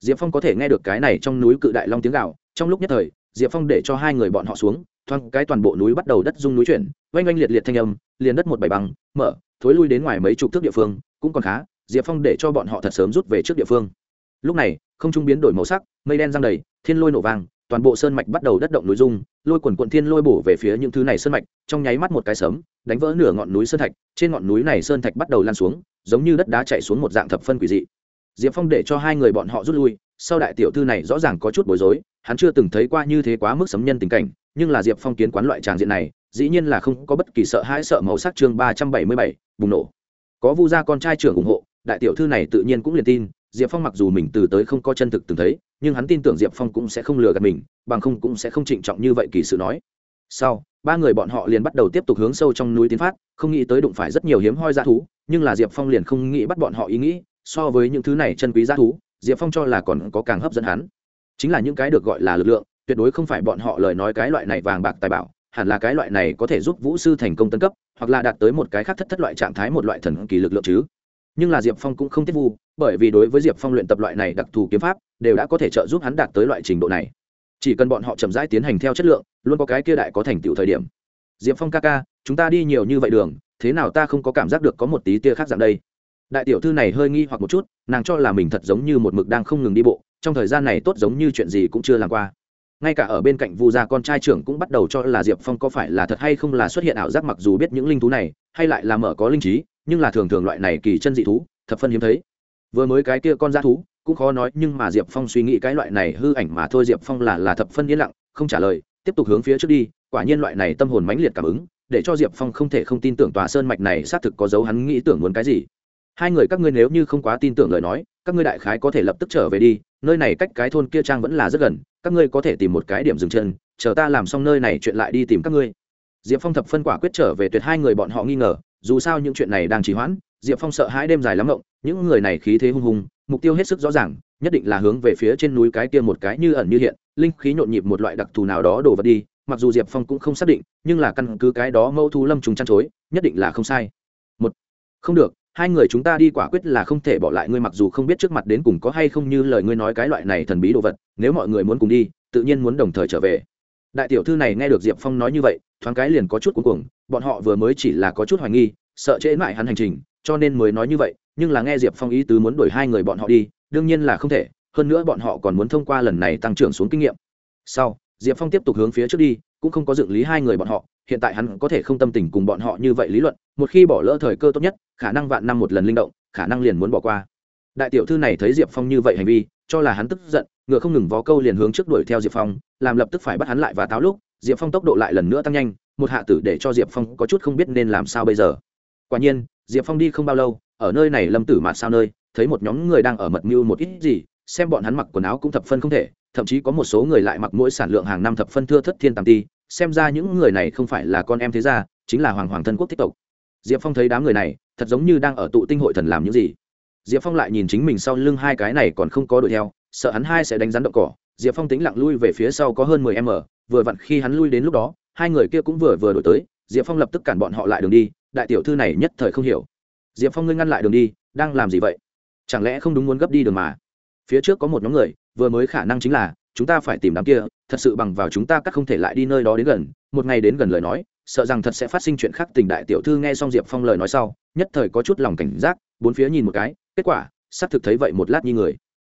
Diệp phong có thể nghe được cái này trong núi cự đại long tiếng gạo trong lúc nhất thời, diệp phong để cho hai người bọn họ xuống, thoáng cái toàn bộ núi bắt đầu đất rung núi chuyển, oanh oanh liệt liệt thanh âm liền đất một bảy bằng mở, thối lui đến ngoài mấy chục thước địa phương, cũng còn khá, diệp phong để cho bọn họ thật sớm rút về trước địa phương. Lúc này, không trung biến đổi màu sắc, mây đen giăng đầy, thiên lôi nổ vàng toàn bộ sơn mạch bắt đầu đất động núi dung lôi quần quận thiên lôi bổ về phía những thứ này sơn mạch, trong nháy mắt một cái sớm, đánh vỡ nửa ngọn núi sơn thạch, trên ngọn núi này sơn thạch bắt đầu lan xuống, giống như đất đá chạy xuống một dạng thập phân quỷ dị. Diệp phong để cho hai người bọn họ rút lui, sau đại tiểu thư này rõ ràng có chút bối rối, hắn chưa từng thấy qua như thế quá mức sấm nhân tình cảnh, nhưng là diệp phong kiến quán loại tràng diện này dĩ nhiên là không có bất kỳ sợ hãi sợ màu sắc chương ba trăm bảy mươi bảy, bùng nổ. Có vu gia con trai trưởng ủng hộ, đại tiểu thư này tự nhiên cũng liền tin, diệp phong mặc dù mình từ tới không có chân thực từng thấy, nhưng hắn tin tưởng diệp phong cũng sẽ không lừa gạt mình, bằng không cũng sẽ không trịnh trọng như vậy kỳ sự nói. Sau, ba người bọn họ liền bắt đầu tiếp tục hướng sâu trong núi tiến phát, không nghĩ tới đụng phải rất nhiều hiếm hoi g thú, nhưng là diệp phong liền không nghĩ bắt bọn họ ý nghĩ, so với những thứ này chân quý g thú, diệp phong cho là còn có càng hấp dẫn hắn. Chính là những cái được gọi là lực lượng, tuyệt đối không phải bọn họ lời nói cái loại này vàng bạc tài bảo hẳn là cái loại này có thể giúp vũ sư thành công tân cấp, hoặc là đạt tới một cái khác thất thất loại trạng thái một loại thần kỳ lực lượng chứ. Nhưng là diệp phong cũng không tiếp vu, bởi vì đối với diệp phong luyện tập loại này đặc thù kiếm pháp, đều đã có thể trợ giúp hắn đạt tới loại trình độ này. Chỉ cần bọn họ chậm rãi tiến hành theo chất lượng, luôn có cái kia đại có thành tựu thời điểm. Diệp phong ca ca, chúng ta đi nhiều như vậy đường, thế nào ta không có cảm giác được có một tí tia khác dạng đây. Đại tiểu thư này hơi nghi hoặc một chút, nàng cho là mình thật giống như một mực đang không ngừng đi bộ, trong thời gian này tốt giống như chuyện gì cũng chưa làm qua ngay cả ở bên cạnh vu gia con trai trưởng cũng bắt đầu cho là diệp phong có phải là thật hay không là xuất hiện ảo giác mặc dù biết những linh thú này, hay lại là mở có linh trí, nhưng là thường thường loại này kỳ chân dị thú, thập phân hiếm thấy. Vừa mới cái kia con g thú, cũng khó nói, nhưng mà diệp phong suy nghĩ cái loại này hư ảnh mà thôi, diệp phong là là thập phân yên lặng, không trả lời, tiếp tục hướng phía trước đi, quả nhiên loại này tâm hồn mãnh liệt cảm ứng, để cho diệp phong không thể không tin tưởng tòa sơn mạch này xác thực có dấu hắn nghĩ tưởng muốn cái gì hai người các ngươi nếu như không quá tin tưởng lời nói, các ngươi đại khái có thể lập tức trở về đi, nơi này cách cái thôn kia trang vẫn là rất gần, các ngươi có thể tìm một cái điểm dừng chân, chờ ta làm xong nơi này chuyện lại đi tìm các ngươi. Diệp phong thập phân quả quyết trở về tuyệt hai người bọn họ nghi ngờ, dù sao những chuyện này đang trì hoãn, diệp phong sợ hãi đêm dài lắm rộng những người này khí thế hung hùng, mục tiêu hết sức rõ ràng, nhất định là hướng về phía trên núi cái kia một cái như ẩn như hiện, linh khí nhộn nhịp một loại đặc thù nào đó đổ vật đi, mặc dù diệp phong cũng không xác định, nhưng là căn cứ cái đó mẫu thu lâm trùng chăn chối, nhất định là không sai. Một, không được hai người chúng ta đi quả quyết là không thể bỏ lại ngươi mặc dù không biết trước mặt đến cùng có hay không như lời ngươi nói cái loại này thần bí đồ vật, nếu mọi người muốn cùng đi, tự nhiên muốn đồng thời trở về. Đại tiểu thư này nghe được diệp phong nói như vậy, thoáng cái liền có chút cuối cùng bọn họ vừa mới chỉ là có chút hoài nghi, sợ trễ mãi hắn hành trình, cho nên mới nói như vậy, nhưng là nghe diệp phong ý tứ muốn đuổi hai người bọn họ đi, đương nhiên là không thể, hơn nữa bọn họ còn muốn thông qua lần này tăng trưởng xuống kinh nghiệm. Sau, diệp phong tiếp tục hướng phía trước đi, cũng không có dựng lý hai người bọn họ hiện tại hắn có thể không tâm tình cùng bọn họ như vậy lý luận, một khi bỏ lỡ thời cơ tốt nhất, khả năng vạn năm một lần linh động, khả năng liền muốn bỏ qua. Đại tiểu thư này thấy diệp phong như vậy hành vi, cho là hắn tức giận, ngựa không ngừng vó câu liền hướng trước đuổi theo diệp phong, làm lập tức phải bắt hắn lại và táo lúc, diệp phong tốc độ lại lần nữa tăng nhanh, một hạ tử để cho diệp phong có chút không biết nên làm sao bây giờ. Quả nhiên, diệp phong đi không bao lâu, ở nơi này lâm tử mạt sao nơi, thấy một nhóm người đang ở mật mưu một ít gì, xem bọn hắn mặc quần áo cũng thập phân không thể, thậm chí có một số người lại mặc mỗi sản lượng hàng năm thập phân thưa thất thiên tàm ti xem ra những người này không phải là con em thế gia, chính là hoàng hoàng thân quốc thích tộc. Diệp phong thấy đám người này, thật giống như đang ở tụ tinh hội thần làm những gì. Diệp phong lại nhìn chính mình sau lưng hai cái này còn không có đuổi theo, sợ hắn hai sẽ đánh rắn động cỏ. Diệp phong tính lặng lui về phía sau có hơn mười m vừa vặn khi hắn lui đến lúc đó, hai người kia cũng vừa vừa đổi tới, diệp phong lập tức cản bọn họ lại đường đi, đại tiểu thư này nhất thời không hiểu. Diệp phong ngươi ngăn lại đường đi, đang làm gì vậy? Chẳng lẽ không đúng muốn gấp đi đường mà? Phía trước có một nhóm người, vừa mới khả năng chính là chúng ta phải tìm đám kia, thật sự bằng vào chúng ta cắt không thể lại đi nơi đó đến gần. Một ngày đến gần lời nói, sợ rằng thật sẽ phát sinh chuyện khác. Tình đại tiểu thư nghe xong diệp phong lời nói sau, nhất thời có chút lòng cảnh giác, bốn phía nhìn một cái, kết quả, xác thực thấy vậy một lát như người.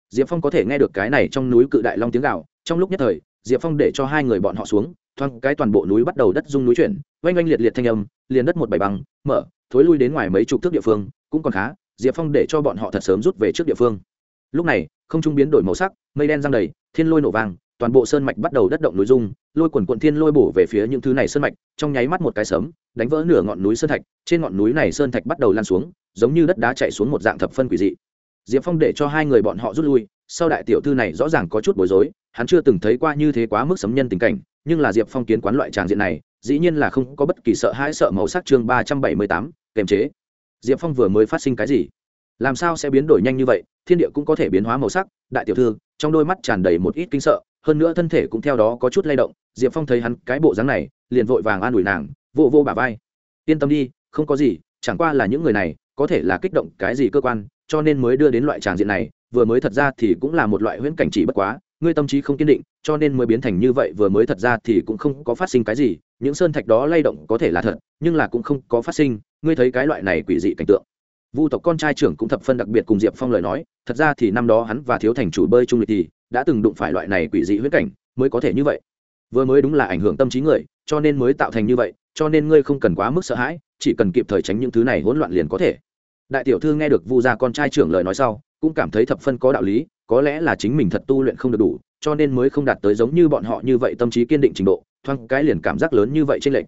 Diệp phong có thể nghe được cái này trong núi cự đại long tiếng gạo trong lúc nhất thời, diệp phong để cho hai người bọn họ xuống, thoáng cái toàn bộ núi bắt đầu đất rung núi chuyển, oanh oanh liệt liệt thanh âm, liền đất một bảy băng, mở, thối lui đến ngoài mấy chục thước địa phương, cũng còn khá. Diệp phong để cho bọn họ thật sớm rút về trước địa phương. Lúc này không trung biến đổi màu sắc, mây đen giăng đầy, thiên lôi nổ vàng toàn bộ sơn mạch bắt đầu đất động núi dung lôi quần quận thiên lôi bổ về phía những thứ này sơn mạch, trong nháy mắt một cái sấm đánh vỡ nửa ngọn núi sơn thạch, trên ngọn núi này sơn thạch bắt đầu lan xuống, giống như đất đá chạy xuống một dạng thập phân quỷ dị. Diệp phong để cho hai người bọn họ rút lui, sau đại tiểu thư này rõ ràng có chút bối rối, hắn chưa từng thấy qua như thế quá mức sấm nhân tình cảnh, nhưng là diệp phong kiến quán loại tràng diện này, dĩ nhiên là không có bất kỳ sợ hãi sợ màu sắc chương ba trăm bảy mươi tám kềm chế. Diệp phong vừa mới phát sinh cái gì? Làm sao sẽ biến đổi nhanh như vậy? Thiên địa cũng có thể biến hóa màu sắc, đại tiểu thư, trong đôi mắt tràn đầy một ít kinh sợ, hơn nữa thân thể cũng theo đó có chút lay động, diệp phong thấy hắn cái bộ dáng này, liền vội vàng an ủi nàng, vô vô bà vai. Yên tâm đi, không có gì, chẳng qua là những người này, có thể là kích động cái gì cơ quan, cho nên mới đưa đến loại tràng diện này, vừa mới thật ra thì cũng là một loại huyễn cảnh chỉ bất quá, ngươi tâm trí không kiên định, cho nên mới biến thành như vậy, vừa mới thật ra thì cũng không có phát sinh cái gì, những sơn thạch đó lay động có thể là thật, nhưng là cũng không có phát sinh, ngươi thấy cái loại này quỷ dị cảnh tượng vu tộc con trai trưởng cũng thập phân đặc biệt cùng diệp phong lời nói, thật ra thì năm đó hắn và thiếu thành chủ bơi trung lịch thì, đã từng đụng phải loại này quỷ dị huyết cảnh, mới có thể như vậy. Vừa mới đúng là ảnh hưởng tâm trí người, cho nên mới tạo thành như vậy, cho nên ngươi không cần quá mức sợ hãi, chỉ cần kịp thời tránh những thứ này hỗn loạn liền có thể. Đại tiểu thư nghe được vu gia con trai trưởng lời nói sau, cũng cảm thấy thập phân có đạo lý, có lẽ là chính mình thật tu luyện không được đủ, cho nên mới không đạt tới giống như bọn họ như vậy tâm trí kiên định trình độ, thoáng cái liền cảm giác lớn như vậy trên lệnh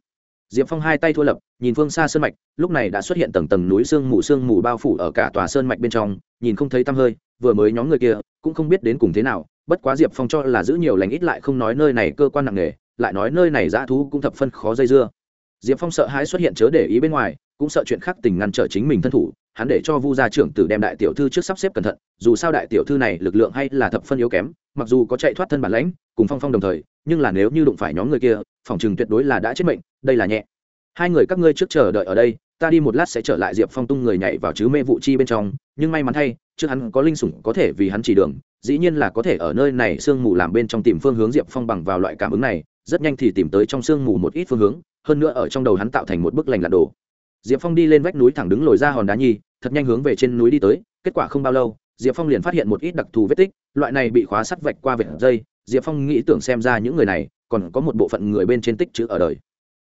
diệp phong hai tay thua lập, nhìn phương xa sơn mạch, lúc này đã xuất hiện tầng tầng núi sương mù sương mù bao phủ ở cả tòa sơn mạch bên trong, nhìn không thấy tăm hơi, vừa mới nhóm người kia, cũng không biết đến cùng thế nào, bất quá diệp phong cho là giữ nhiều lành ít lại không nói nơi này cơ quan nặng nề, lại nói nơi này dã thú cũng thập phân khó dây dưa. Diệp phong sợ hãi xuất hiện chớ để ý bên ngoài, cũng sợ chuyện khác tình ngăn trở chính mình thân thủ hắn để cho vu gia trưởng tử đem đại tiểu thư trước sắp xếp cẩn thận, dù sao đại tiểu thư này lực lượng hay là thập phân yếu kém, mặc dù có chạy thoát thân bản lãnh, cùng phong phong đồng thời, nhưng là nếu như đụng phải nhóm người kia, phòng chừng tuyệt đối là đã chết mệnh, đây là nhẹ. Hai người các ngươi trước chờ đợi ở đây, ta đi một lát sẽ trở lại diệp phong tung người nhảy vào chứ mê vụ chi bên trong, nhưng may mắn thay, trước hắn có linh sủng có thể vì hắn chỉ đường, dĩ nhiên là có thể ở nơi này sương mù làm bên trong tìm phương hướng diệp phong bằng vào loại cảm ứng này, rất nhanh thì tìm tới trong sương mù một ít phương hướng, hơn nữa ở trong đầu hắn tạo thành một bức lành lạt đồ. Diệp phong đi lên vách núi thẳng đứng lồi ra hòn đá nhi thật nhanh hướng về trên núi đi tới, kết quả không bao lâu, diệp phong liền phát hiện một ít đặc thù vết tích, loại này bị khóa sắt vạch qua vệt dây, diệp phong nghĩ tưởng xem ra những người này còn có một bộ phận người bên trên tích chữ ở đời.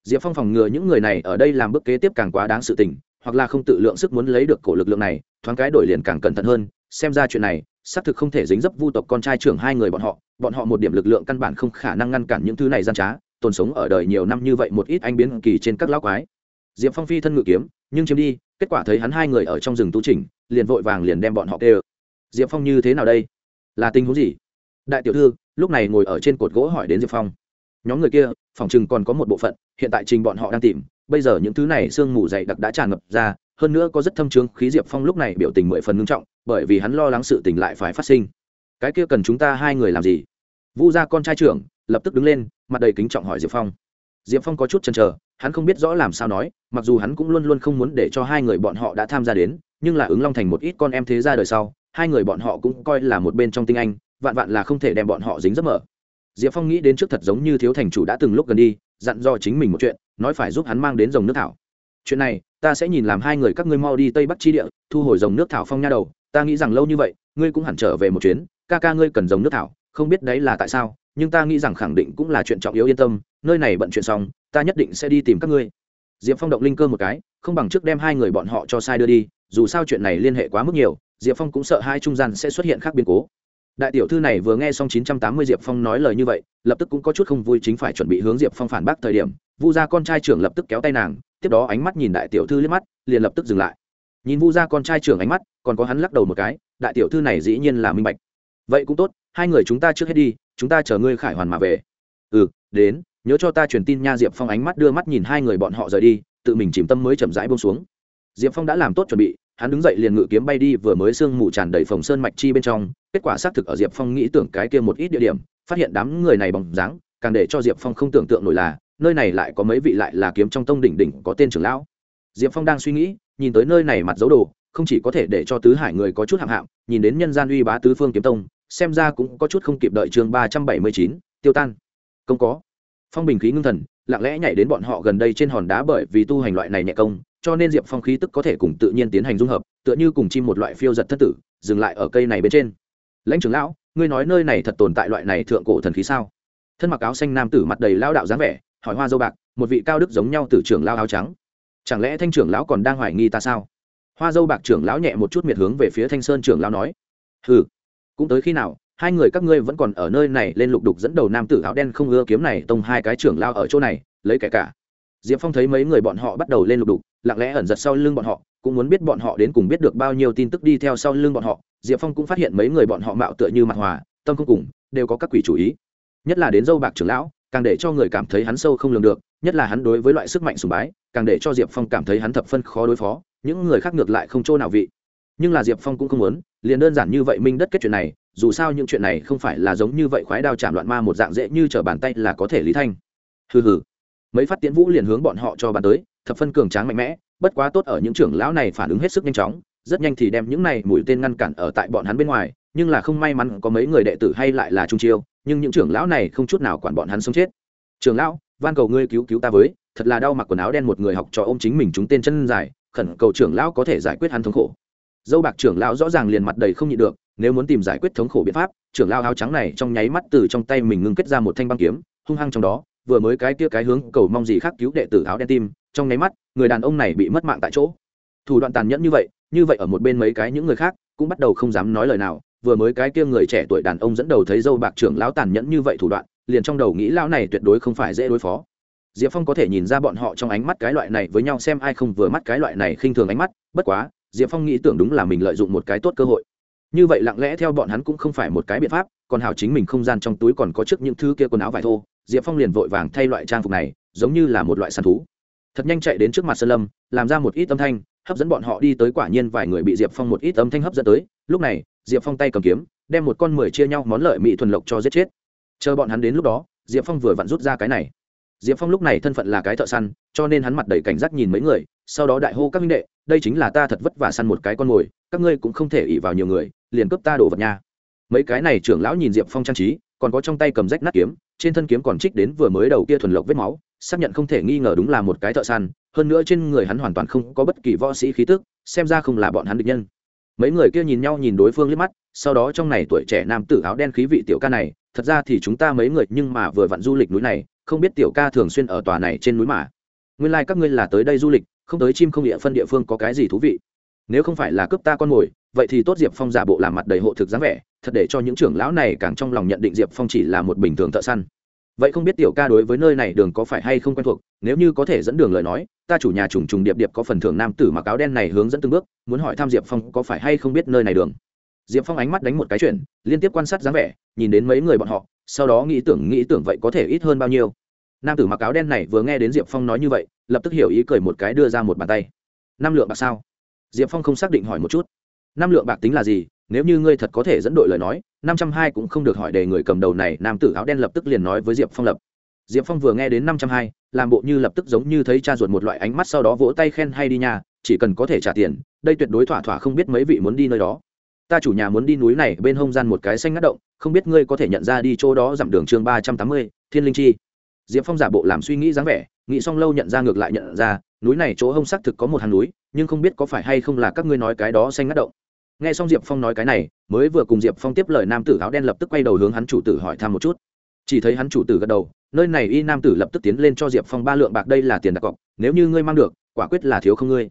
Diệp phong phòng ngừa những người này ở đây làm bước kế tiếp càng quá đáng sự tình, hoặc là không tự lượng sức muốn lấy được cổ lực lượng này, thoáng cái đổi liền càng cẩn thận hơn, xem ra chuyện này, xác thực không thể dính dấp vu tộc con trai trưởng hai người bọn họ bọn họ một điểm lực lượng căn bản không khả năng ngăn cản những thứ này gian trá, tồn sống ở đời nhiều năm như vậy một ít anh biến kỳ trên các lão quái. Diệp phong phi thân ngự kiếm, nhưng chiếm đi kết quả thấy hắn hai người ở trong rừng tu trình liền vội vàng liền đem bọn họ kêu. Diệp phong như thế nào đây? Là tình huống gì? Đại tiểu thư, lúc này ngồi ở trên cột gỗ hỏi đến diệp phong. Nhóm người kia, phòng chừng còn có một bộ phận, hiện tại trình bọn họ đang tìm, bây giờ những thứ này sương mù dày đặc đã tràn ngập ra, hơn nữa có rất thâm trướng, khí diệp phong lúc này biểu tình mười phần ngưng trọng, bởi vì hắn lo lắng sự tình lại phải phát sinh. Cái kia cần chúng ta hai người làm gì? Vu gia con trai trưởng, lập tức đứng lên, mặt đầy kính trọng hỏi diệp phong. Diệp phong có chút chần chờ hắn không biết rõ làm sao nói, mặc dù hắn cũng luôn luôn không muốn để cho hai người bọn họ đã tham gia đến, nhưng là ứng long thành một ít con em thế ra đời sau, hai người bọn họ cũng coi là một bên trong tinh anh, vạn vạn là không thể đem bọn họ dính giấc mở. Diệp phong nghĩ đến trước thật giống như thiếu thành chủ đã từng lúc gần đi, dặn do chính mình một chuyện, nói phải giúp hắn mang đến dòng nước thảo. Chuyện này, ta sẽ nhìn làm hai người các ngươi mau đi tây bắc chi địa, thu hồi dòng nước thảo phong nha đầu, ta nghĩ rằng lâu như vậy, ngươi cũng hẳn trở về một chuyến, ca ca ngươi cần dòng nước thảo, không biết đấy là tại sao, nhưng ta nghĩ rằng khẳng định cũng là chuyện trọng yếu, yên tâm nơi này bận chuyện xong, ta nhất định sẽ đi tìm các ngươi. Diệp phong động linh cơ một cái, không bằng trước đem hai người bọn họ cho sai đưa đi, dù sao chuyện này liên hệ quá mức nhiều, diệp phong cũng sợ hai trung gian sẽ xuất hiện khác biến cố. Đại tiểu thư này vừa nghe xong chín trăm tám mươi diệp phong nói lời như vậy, lập tức cũng có chút không vui chính phải chuẩn bị hướng diệp phong phản bác thời điểm, vu gia con trai trưởng lập tức kéo tay nàng, tiếp đó ánh mắt nhìn đại tiểu thư liếc mắt, liền lập tức dừng lại. Nhìn vu gia con trai trưởng ánh mắt, còn có hắn lắc đầu một cái, đại tiểu thư này dĩ nhiên là minh bạch. Vậy cũng tốt, hai người chúng ta trước hết đi, chúng ta chờ ngươi khải hoàn mà về. Ừ đến nhớ cho ta truyền tin nha diệp phong ánh mắt đưa mắt nhìn hai người bọn họ rời đi, tự mình chìm tâm mới chậm rãi bông xuống. Diệp phong đã làm tốt chuẩn bị, hắn đứng dậy liền ngự kiếm bay đi vừa mới sương mù tràn đầy phòng sơn mạch chi bên trong, kết quả xác thực ở diệp phong nghĩ tưởng cái kia một ít địa điểm, phát hiện đám người này bóng dáng, càng để cho diệp phong không tưởng tượng nổi là, nơi này lại có mấy vị lại là kiếm trong tông đỉnh đỉnh có tên trưởng lão. Diệp phong đang suy nghĩ, nhìn tới nơi này mặt dấu đồ, không chỉ có thể để cho tứ hải người có chút hạng hạng, nhìn đến nhân gian uy bá tứ phương kiếm tông, xem ra cũng có chút không kịp đợi chương ba trăm bảy mươi chín, tiêu tan. Công có phong bình khí ngưng thần, lặng lẽ nhảy đến bọn họ gần đây trên hòn đá bởi vì tu hành loại này nhẹ công, cho nên diệp phong khí tức có thể cùng tự nhiên tiến hành dung hợp, tựa như cùng chim một loại phiêu giật thất tử, dừng lại ở cây này bên trên. Lãnh trưởng lão, ngươi nói nơi này thật tồn tại loại này thượng cổ thần khí sao? Thân mặc áo xanh nam tử mặt đầy lao đạo dáng vẻ, hỏi hoa dâu bạc, một vị cao đức giống nhau từ trưởng lao áo trắng. Chẳng lẽ thanh trưởng lão còn đang hoài nghi ta sao? Hoa dâu bạc trưởng lão nhẹ một chút miệt hướng về phía thanh sơn trưởng lão nói. Ừ cũng tới khi nào hai người các ngươi vẫn còn ở nơi này lên lục đục dẫn đầu nam tử áo đen không ưa kiếm này, tông hai cái trưởng lao ở chỗ này, lấy kẻ cả. Diệp phong thấy mấy người bọn họ bắt đầu lên lục đục, lặng lẽ ẩn giật sau lưng bọn họ, cũng muốn biết bọn họ đến cùng biết được bao nhiêu tin tức đi theo sau lưng bọn họ. Diệp phong cũng phát hiện mấy người bọn họ mạo tựa như mặt hòa, tâm không cùng, đều có các quỷ chủ ý. Nhất là đến dâu bạc trưởng lão, càng để cho người cảm thấy hắn sâu không lường được, nhất là hắn đối với loại sức mạnh sùng bái, càng để cho diệp phong cảm thấy hắn thập phân khó đối phó, những người khác ngược lại không chỗ nào vị. Nhưng là diệp phong cũng không muốn, liền đơn giản như vậy minh đất kết chuyện này dù sao những chuyện này không phải là giống như vậy khoái đao chạm loạn ma một dạng dễ như t r ở bàn tay là có thể lý thanh. Hừ hừ. Mấy phát tiễn vũ liền hướng bọn họ cho bàn tới, thập phân cường tráng mạnh mẽ, bất quá tốt ở những trưởng lão này phản ứng hết sức nhanh chóng, rất nhanh thì đem những này mũi tên ngăn cản ở tại bọn hắn bên ngoài, nhưng là không may mắn có mấy người đệ tử hay lại là trung chiêu, nhưng những trưởng lão này không chút nào quản bọn hắn sống chết. Trưởng lão, van cầu ngươi cứu cứu ta với, thật là đau mặc quần áo đen một người học trò ôm chính mình chúng tên chân dài, khẩn cầu trưởng lão có thể giải quyết hắn thống khổ. Dâu bạc trưởng lão rõ ràng liền mặt đầy không nhịn được nếu muốn tìm giải quyết thống khổ biện pháp, trưởng lão áo trắng này trong nháy mắt từ trong tay mình ngưng kết ra một thanh băng kiếm, hung hăng trong đó, vừa mới cái kia cái hướng cầu mong gì khác cứu đệ tử áo đen tim, trong nháy mắt, người đàn ông này bị mất mạng tại chỗ. Thủ đoạn tàn nhẫn như vậy như vậy ở một bên mấy cái những người khác cũng bắt đầu không dám nói lời nào, vừa mới cái kia người trẻ tuổi đàn ông dẫn đầu thấy dâu bạc trưởng lão tàn nhẫn như vậy thủ đoạn, liền trong đầu nghĩ lão này tuyệt đối không phải dễ đối phó. Diệp phong có thể nhìn ra bọn họ trong ánh mắt cái loại này với nhau xem ai không vừa mắt cái loại này khinh thường ánh mắt, bất quá, diệp phong nghĩ tưởng đúng là mình lợi dụng một cái tốt cơ hội như vậy lặng lẽ theo bọn hắn cũng không phải một cái biện pháp, còn hảo chính mình không gian trong túi còn có trước những thứ kia quần áo vải thô. Diệp phong liền vội vàng thay loại trang phục này, giống như là một loại săn thú. Thật nhanh chạy đến trước mặt sơn lâm, làm ra một ít âm thanh, hấp dẫn bọn họ đi tới quả nhiên vài người bị diệp phong một ít âm thanh hấp dẫn tới. Lúc này, diệp phong tay cầm kiếm, đem một con mười chia nhau món lợi mỹ thuần lộc cho giết chết. Chờ bọn hắn đến lúc đó, diệp phong vừa vặn rút ra cái này. Diệp phong lúc này thân phận là cái thợ săn, cho nên hắn mặt đầy cảnh giác nhìn mấy người, sau đó đại hô các minh đệ, đây chính là ta thật vất vả săn một cái con mồi, các ngươi cũng không thể ỉ vào nhiều người liền cướp ta đổ vật nha. Mấy cái này trưởng lão nhìn diệp phong trang trí, còn có trong tay cầm rách nát kiếm, trên thân kiếm còn trích đến vừa mới đầu kia thuần lộc vết máu, xác nhận không thể nghi ngờ đúng là một cái thợ săn, hơn nữa trên người hắn hoàn toàn không có bất kỳ võ sĩ khí tức, xem ra không là bọn hắn địch nhân. Mấy người kia nhìn nhau nhìn đối phương liếc mắt, sau đó trong này tuổi trẻ nam tử áo đen khí vị tiểu ca này, thật ra thì chúng ta mấy người nhưng mà vừa vặn du lịch núi này, không biết tiểu ca thường xuyên ở tòa này trên núi mà. Nguyên lai các ngươi là tới đây du lịch, không tới chim không địa phân địa phương có cái gì thú vị nếu không phải là cướp ta con mồi, vậy thì tốt diệp phong giả bộ làm mặt đầy hộ thực dáng vẻ, thật để cho những trưởng lão này càng trong lòng nhận định diệp phong chỉ là một bình thường thợ săn. Vậy không biết tiểu ca đối với nơi này đường có phải hay không quen thuộc, nếu như có thể dẫn đường lời nói, ta chủ nhà trùng trùng điệp điệp có phần thưởng nam tử mặc áo đen này hướng dẫn từng bước, muốn hỏi thăm diệp phong có phải hay không biết nơi này đường. Diệp phong ánh mắt đánh một cái chuyện, liên tiếp quan sát dáng vẻ, nhìn đến mấy người bọn họ, sau đó nghĩ tưởng nghĩ tưởng vậy có thể ít hơn bao nhiêu. Nam tử mặc áo đen này vừa nghe đến diệp phong nói như vậy, lập tức hiểu ý cười một cái đưa ra một bàn tay. Năm lượng bạc sao? Diệp phong không xác định hỏi một chút. Năm lượng bạc tính là gì? Nếu như ngươi thật có thể dẫn đội lời nói, năm trăm hai cũng không được hỏi để người cầm đầu này, nam tử áo đen lập tức liền nói với diệp phong lập. Diệp phong vừa nghe đến năm trăm hai, làm bộ như lập tức giống như thấy cha ruột một loại ánh mắt sau đó vỗ tay khen hay đi nhà, chỉ cần có thể trả tiền, đây tuyệt đối thỏa thỏa không biết mấy vị muốn đi nơi đó. Ta chủ nhà muốn đi núi này, bên hông gian một cái xanh ngắt động, không biết ngươi có thể nhận ra đi chỗ đó dặm đường chương ba trăm tám mươi, thiên linh chi. Diệp phong giả bộ làm suy nghĩ dáng vẻ, nghĩ xong lâu nhận ra ngược lại nhận ra núi này chỗ hông xác thực có một hàng núi, nhưng không biết có phải hay không là các ngươi nói cái đó xanh ngắt động. Nghe xong diệp phong nói cái này, mới vừa cùng diệp phong tiếp lời nam tử áo đen lập tức quay đầu hướng hắn chủ tử hỏi thăm một chút. Chỉ thấy hắn chủ tử gật đầu, nơi này y nam tử lập tức tiến lên cho diệp phong ba lượng bạc đây là tiền đặt cọc, nếu như ngươi mang được, quả quyết là thiếu không ngươi.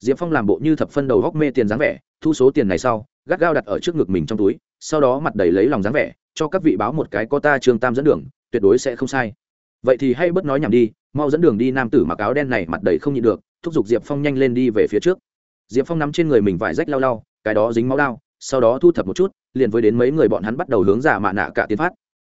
Diệp phong làm bộ như thập phân đầu góc mê tiền dáng vẻ, thu số tiền này sau, gắt gao đặt ở trước ngực mình trong túi, sau đó mặt đầy lấy lòng dáng vẻ, cho các vị báo một cái có ta trương tam dẫn đường, tuyệt đối sẽ không sai. Vậy thì hay bất nói nhảm đi mau dẫn đường đi nam tử mặc áo đen này mặt đầy không nhịn được, thúc giục diệp phong nhanh lên đi về phía trước. Diệp phong nắm trên người mình vải rách lau lau, cái đó dính máu đao sau đó thu thập một chút, liền với đến mấy người bọn hắn bắt đầu hướng giả mạ nạ cả tiến phát.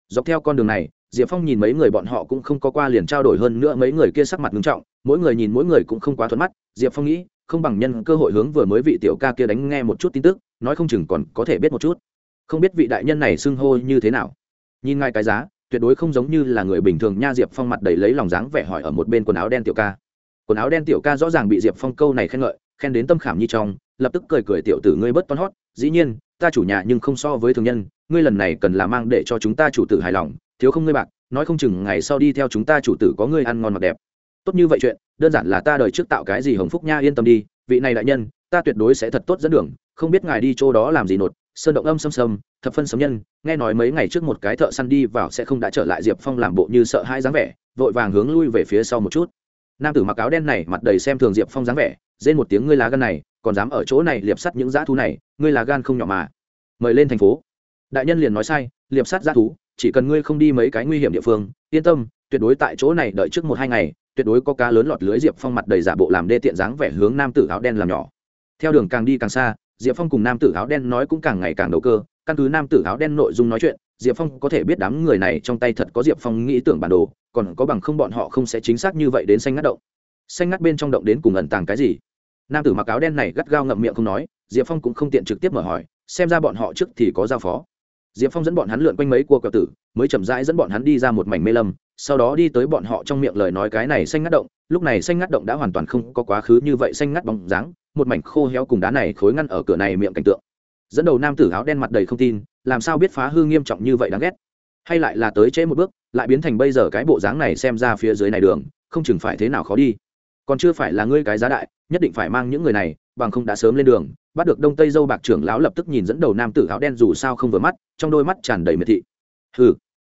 Dọc theo con đường này, diệp phong nhìn mấy người bọn họ cũng không có qua liền trao đổi hơn nữa mấy người kia sắc mặt nghiêm trọng, mỗi người nhìn mỗi người cũng không quá thuận mắt, diệp phong nghĩ, không bằng nhân cơ hội hướng vừa mới vị tiểu ca kia đánh nghe một chút tin tức, nói không chừng còn có thể biết một chút. Không biết vị đại nhân này xưng hô như thế nào. Nhìn ngay cái giá tuyệt đối không giống như là người bình thường nha diệp phong mặt đầy lấy lòng dáng vẻ hỏi ở một bên quần áo đen tiểu ca. Quần áo đen tiểu ca rõ ràng bị diệp phong câu này khen ngợi, khen đến tâm khảm như trong, lập tức cười cười tiểu tử ngươi bớt toan hót, dĩ nhiên, ta chủ nhà nhưng không so với thường nhân, ngươi lần này cần là mang để cho chúng ta chủ tử hài lòng, thiếu không ngươi bạc, nói không chừng ngày sau đi theo chúng ta chủ tử có ngươi ăn ngon mặc đẹp. Tốt như vậy chuyện, đơn giản là ta đời trước tạo cái gì hồng phúc nha yên tâm đi, vị này đại nhân, ta tuyệt đối sẽ thật tốt dẫn đường, không biết ngài đi chỗ đó làm gì nột sơn động âm xâm xâm thập phân sống nhân, nghe nói mấy ngày trước một cái thợ săn đi vào sẽ không đã trở lại diệp phong làm bộ như sợ hai dáng vẻ, vội vàng hướng lui về phía sau một chút. Nam tử mặc áo đen này mặt đầy xem thường diệp phong dáng vẻ, rên một tiếng, ngươi lá gan này, còn dám ở chỗ này liệp sắt những dã thú này, ngươi là gan không nhỏ mà. Mời lên thành phố. Đại nhân liền nói sai, liệp sắt dã thú, chỉ cần ngươi không đi mấy cái nguy hiểm địa phương, yên tâm, tuyệt đối tại chỗ này đợi trước một hai ngày, tuyệt đối có cá lớn lọt lưới diệp phong mặt đầy giả bộ làm đê tiện dáng vẻ hướng nam tử áo đen làm nhỏ. Theo đường càng đi càng xa diệp phong cùng nam tử áo đen nói cũng càng ngày càng đầu cơ, căn cứ nam tử áo đen nội dung nói chuyện, diệp phong có thể biết đám người này trong tay thật có diệp phong nghĩ tưởng bản đồ, còn có bằng không bọn họ không sẽ chính xác như vậy đến xanh ngắt động. Xanh ngắt bên trong động đến cùng ẩn tàng cái gì? Nam tử mặc áo đen này gắt gao ngậm miệng không nói, diệp phong cũng không tiện trực tiếp mở hỏi, xem ra bọn họ trước thì có giao phó. Diệp phong dẫn bọn hắn lượn quanh mấy cua cờ tử, mới chậm rãi dẫn bọn hắn đi ra một mảnh mê lâm, sau đó đi tới bọn họ trong miệng lời nói cái này xanh ngắt động, lúc này xanh ngắt động đã hoàn toàn không có quá khứ như vậy xanh ngắt bóng dáng một mảnh khô héo cùng đá này khối ngăn ở cửa này miệng cảnh tượng. Dẫn đầu nam tử áo đen mặt đầy không tin, làm sao biết phá hư nghiêm trọng như vậy đáng ghét? Hay lại là tới trễ một bước, lại biến thành bây giờ cái bộ dáng này xem ra phía dưới này đường, không chừng phải thế nào khó đi. Còn chưa phải là ngươi cái giá đại, nhất định phải mang những người này, bằng không đã sớm lên đường, bắt được đông tây dâu bạc trưởng lão lập tức nhìn dẫn đầu nam tử áo đen dù sao không vừa mắt, trong đôi mắt tràn đầy miệt thị. Ừ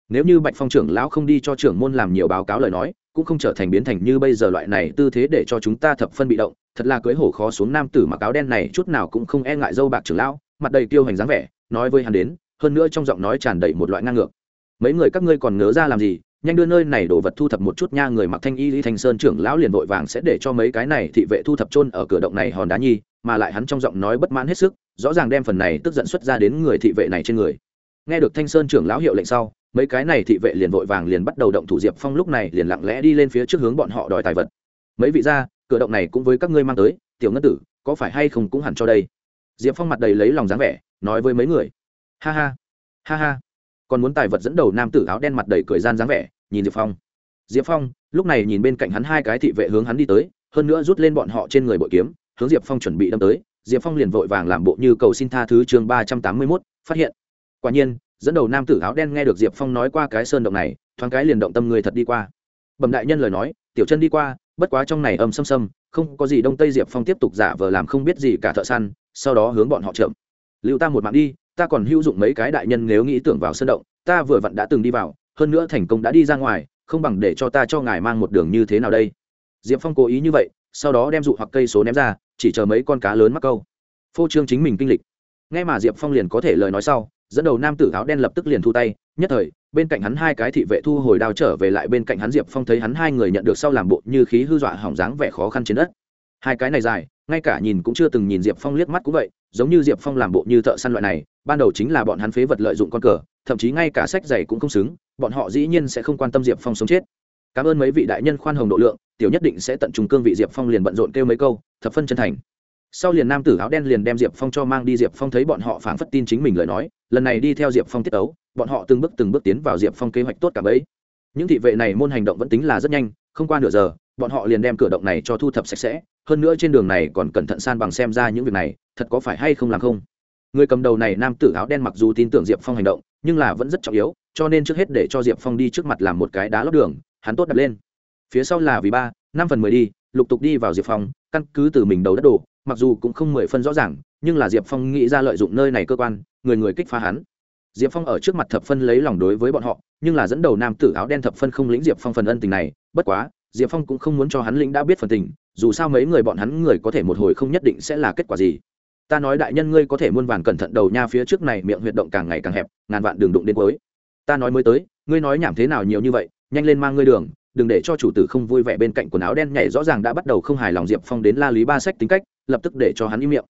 nếu như bạch phong trưởng lão không đi cho trưởng môn làm nhiều báo cáo lời nói cũng không trở thành biến thành như bây giờ loại này tư thế để cho chúng ta thập phân bị động, thật là cưới hổ khó xuống nam tử mặc áo đen này chút nào cũng không e ngại dâu bạc trưởng lão, mặt đầy tiêu hành dáng vẻ, nói với hắn đến, hơn nữa trong giọng nói tràn đầy một loại ngang ngược. Mấy người các ngươi còn ngớ ra làm gì, nhanh đưa nơi này đồ vật thu thập một chút nha, người mặc thanh y lý thanh sơn trưởng lão liền vội vàng sẽ để cho mấy cái này thị vệ thu thập chôn ở cửa động này hòn đá nhi, mà lại hắn trong giọng nói bất mãn hết sức, rõ ràng đem phần này tức giận xuất ra đến người thị vệ này trên người. Nghe được thanh sơn trưởng lão hiệu lệnh sau mấy cái này thị vệ liền vội vàng liền bắt đầu động thủ diệp phong lúc này liền lặng lẽ đi lên phía trước hướng bọn họ đòi tài vật. Mấy vị ra cửa động này cũng với các ngươi mang tới, tiểu ngân tử, có phải hay không cũng hẳn cho đây? Diệp phong mặt đầy lấy lòng dáng vẻ, nói với mấy người. Ha ha ha ha. Còn muốn tài vật dẫn đầu nam tử áo đen mặt đầy cười gian dáng vẻ, nhìn diệp phong. Diệp phong, lúc này nhìn bên cạnh hắn hai cái thị vệ hướng hắn đi tới, hơn nữa rút lên bọn họ trên người bội kiếm, hướng diệp phong chuẩn bị đâm tới. Diệp phong liền vội vàng làm bộ như cầu xin tha thứ chương ba trăm tám mươi mốt, phát hiện. Quả nhiên dẫn đầu nam tử áo đen nghe được diệp phong nói qua cái sơn động này, thoáng cái liền động tâm người thật đi qua. Bẩm đại nhân lời nói, tiểu chân đi qua, bất quá trong này âm xâm xâm không có gì đông tây diệp phong tiếp tục giả vờ làm không biết gì cả thợ săn, sau đó hướng bọn họ trượm lưu ta một mạng đi, ta còn hữu dụng mấy cái đại nhân nếu nghĩ tưởng vào sơn động, ta vừa vặn đã từng đi vào, hơn nữa thành công đã đi ra ngoài, không bằng để cho ta cho ngài mang một đường như thế nào đây? Diệp phong cố ý như vậy, sau đó đem dụ hoặc cây số ném ra, chỉ chờ mấy con cá lớn mắc câu. Phô trương chính mình kinh lịch. Ngay mà diệp phong liền có thể lời nói sau dẫn đầu nam tử áo đen lập tức liền thu tay, nhất thời, bên cạnh hắn hai cái thị vệ thu hồi đao trở về lại bên cạnh hắn diệp phong thấy hắn hai người nhận được sau làm bộ như khí hư dọa hỏng dáng vẻ khó khăn trên đất. Hai cái này dài, ngay cả nhìn cũng chưa từng nhìn diệp phong liếc mắt cũng vậy, giống như diệp phong làm bộ như thợ săn loại này, ban đầu chính là bọn hắn phế vật lợi dụng con cờ, thậm chí ngay cả sách giày cũng không xứng, bọn họ dĩ nhiên sẽ không quan tâm diệp phong sống chết. Cảm ơn mấy vị đại nhân khoan hồng độ lượng, tiểu nhất định sẽ tận trùng cương vị diệp phong liền bận rộn kêu mấy câu, thập phân chân thành sau liền nam tử áo đen liền đem diệp phong cho mang đi. Diệp phong thấy bọn họ phảng phất tin chính mình lời nói, lần này đi theo diệp phong tiết ấu bọn họ từng bước từng bước tiến vào diệp phong kế hoạch tốt cả bấy. Những thị vệ này môn hành động vẫn tính là rất nhanh, không qua nửa giờ, bọn họ liền đem cửa động này cho thu thập sạch sẽ. Hơn nữa trên đường này còn cẩn thận san bằng xem ra những việc này, thật có phải hay không làm không? Người cầm đầu này nam tử áo đen mặc dù tin tưởng diệp phong hành động, nhưng là vẫn rất trọng yếu, cho nên trước hết để cho diệp phong đi trước mặt làm một cái đá lót đường, hắn tốt đặt lên. Phía sau là vì ba, năm phần mười đi, lục tục đi vào diệp phong, căn cứ từ mình đầu đất đổ mặc dù cũng không mười phân rõ ràng, nhưng là diệp phong nghĩ ra lợi dụng nơi này cơ quan, người người kích phá hắn. Diệp phong ở trước mặt thập phân lấy lòng đối với bọn họ, nhưng là dẫn đầu nam tử áo đen thập phân không lĩnh diệp phong phần ân tình này, bất quá, diệp phong cũng không muốn cho hắn lĩnh đã biết phần tình, dù sao mấy người bọn hắn người có thể một hồi không nhất định sẽ là kết quả gì. Ta nói đại nhân ngươi có thể muôn vàn cẩn thận đầu nha phía trước này, miệng huyệt động càng ngày càng hẹp, ngàn vạn đường đụng đến cuối. Ta nói mới tới, ngươi nói nhảm thế nào nhiều như vậy, nhanh lên mang ngươi đường đừng để cho chủ tử không vui vẻ bên cạnh quần áo đen nhảy, rõ ràng đã bắt đầu không hài lòng diệp phong đến la lý ba sách tính cách, lập tức để cho hắn im miệng.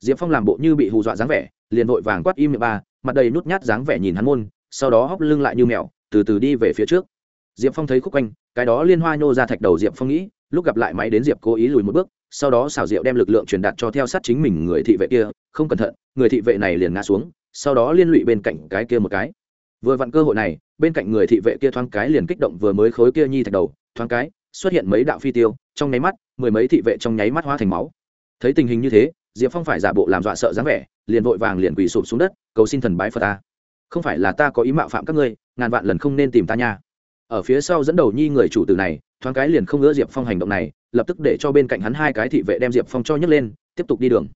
Diệp phong làm bộ như bị hù dọa dáng vẻ, liền vội vàng quát im miệng ba, mặt đầy nút nhát dáng vẻ nhìn hắn môn, sau đó hóc lưng lại như mèo, từ từ đi về phía trước. Diệp phong thấy khúc quanh, cái đó liên hoa nhô ra thạch đầu diệp phong nghĩ, lúc gặp lại máy đến diệp cố ý lùi một bước, sau đó xảo diệu đem lực lượng truyền đạt cho theo sát chính mình người thị vệ kia, không cẩn thận, người thị vệ này liền ngã xuống, sau đó liên lụy bên cạnh cái kia một cái vừa vặn cơ hội này, bên cạnh người thị vệ kia thoáng cái liền kích động vừa mới khối kia nhi thạch đầu, thoáng cái, xuất hiện mấy đạo phi tiêu, trong nháy mắt, mười mấy thị vệ trong nháy mắt hóa thành máu. Thấy tình hình như thế, diệp phong phải giả bộ làm dọa sợ dáng vẻ, liền vội vàng liền quỳ sụp xuống đất, cầu xin thần bái phật ta. Không phải là ta có ý mạo phạm các ngươi, ngàn vạn lần không nên tìm ta nha. Ở phía sau dẫn đầu nhi người chủ tử này, thoáng cái liền không ngỡ diệp phong hành động này, lập tức để cho bên cạnh hắn hai cái thị vệ đem diệp phong cho nhấc lên, tiếp tục đi đường.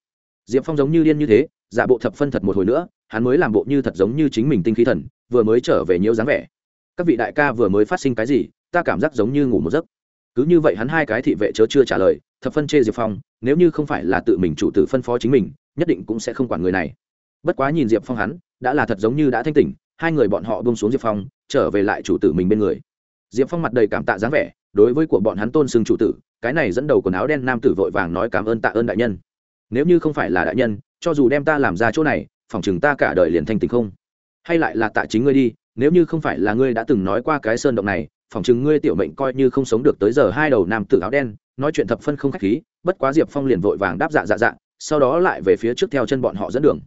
Diệp phong giống như điên như thế, giả bộ thập phân thật một hồi nữa hắn mới làm bộ như thật giống như chính mình tinh khí thần, vừa mới trở về nhiễu dáng vẻ. Các vị đại ca vừa mới phát sinh cái gì, ta cảm giác giống như ngủ một giấc. Cứ như vậy hắn hai cái thị vệ chớ chưa trả lời, thập phân chê diệp phong, nếu như không phải là tự mình chủ tử phân phó chính mình, nhất định cũng sẽ không quản người này. Bất quá nhìn diệp phong hắn, đã là thật giống như đã thanh tỉnh, hai người bọn họ bông xuống diệp phong, trở về lại chủ tử mình bên người. Diệp phong mặt đầy cảm tạ dáng vẻ, đối với của bọn hắn tôn xưng chủ tử, cái này dẫn đầu quần áo đen nam tử vội vàng nói cảm ơn tạ ơn đại nhân. Nếu như không phải là đại nhân, cho dù đem ta làm ra chỗ này phòng chừng ta cả đời liền thanh tình không? Hay lại là tạ chính ngươi đi, nếu như không phải là ngươi đã từng nói qua cái sơn động này, phòng chừng ngươi tiểu mệnh coi như không sống được tới giờ hai đầu nam tử áo đen, nói chuyện thập phân không khách khí, bất quá diệp phong liền vội vàng đáp dạ dạ dạ sau đó lại về phía trước theo chân bọn họ dẫn đường.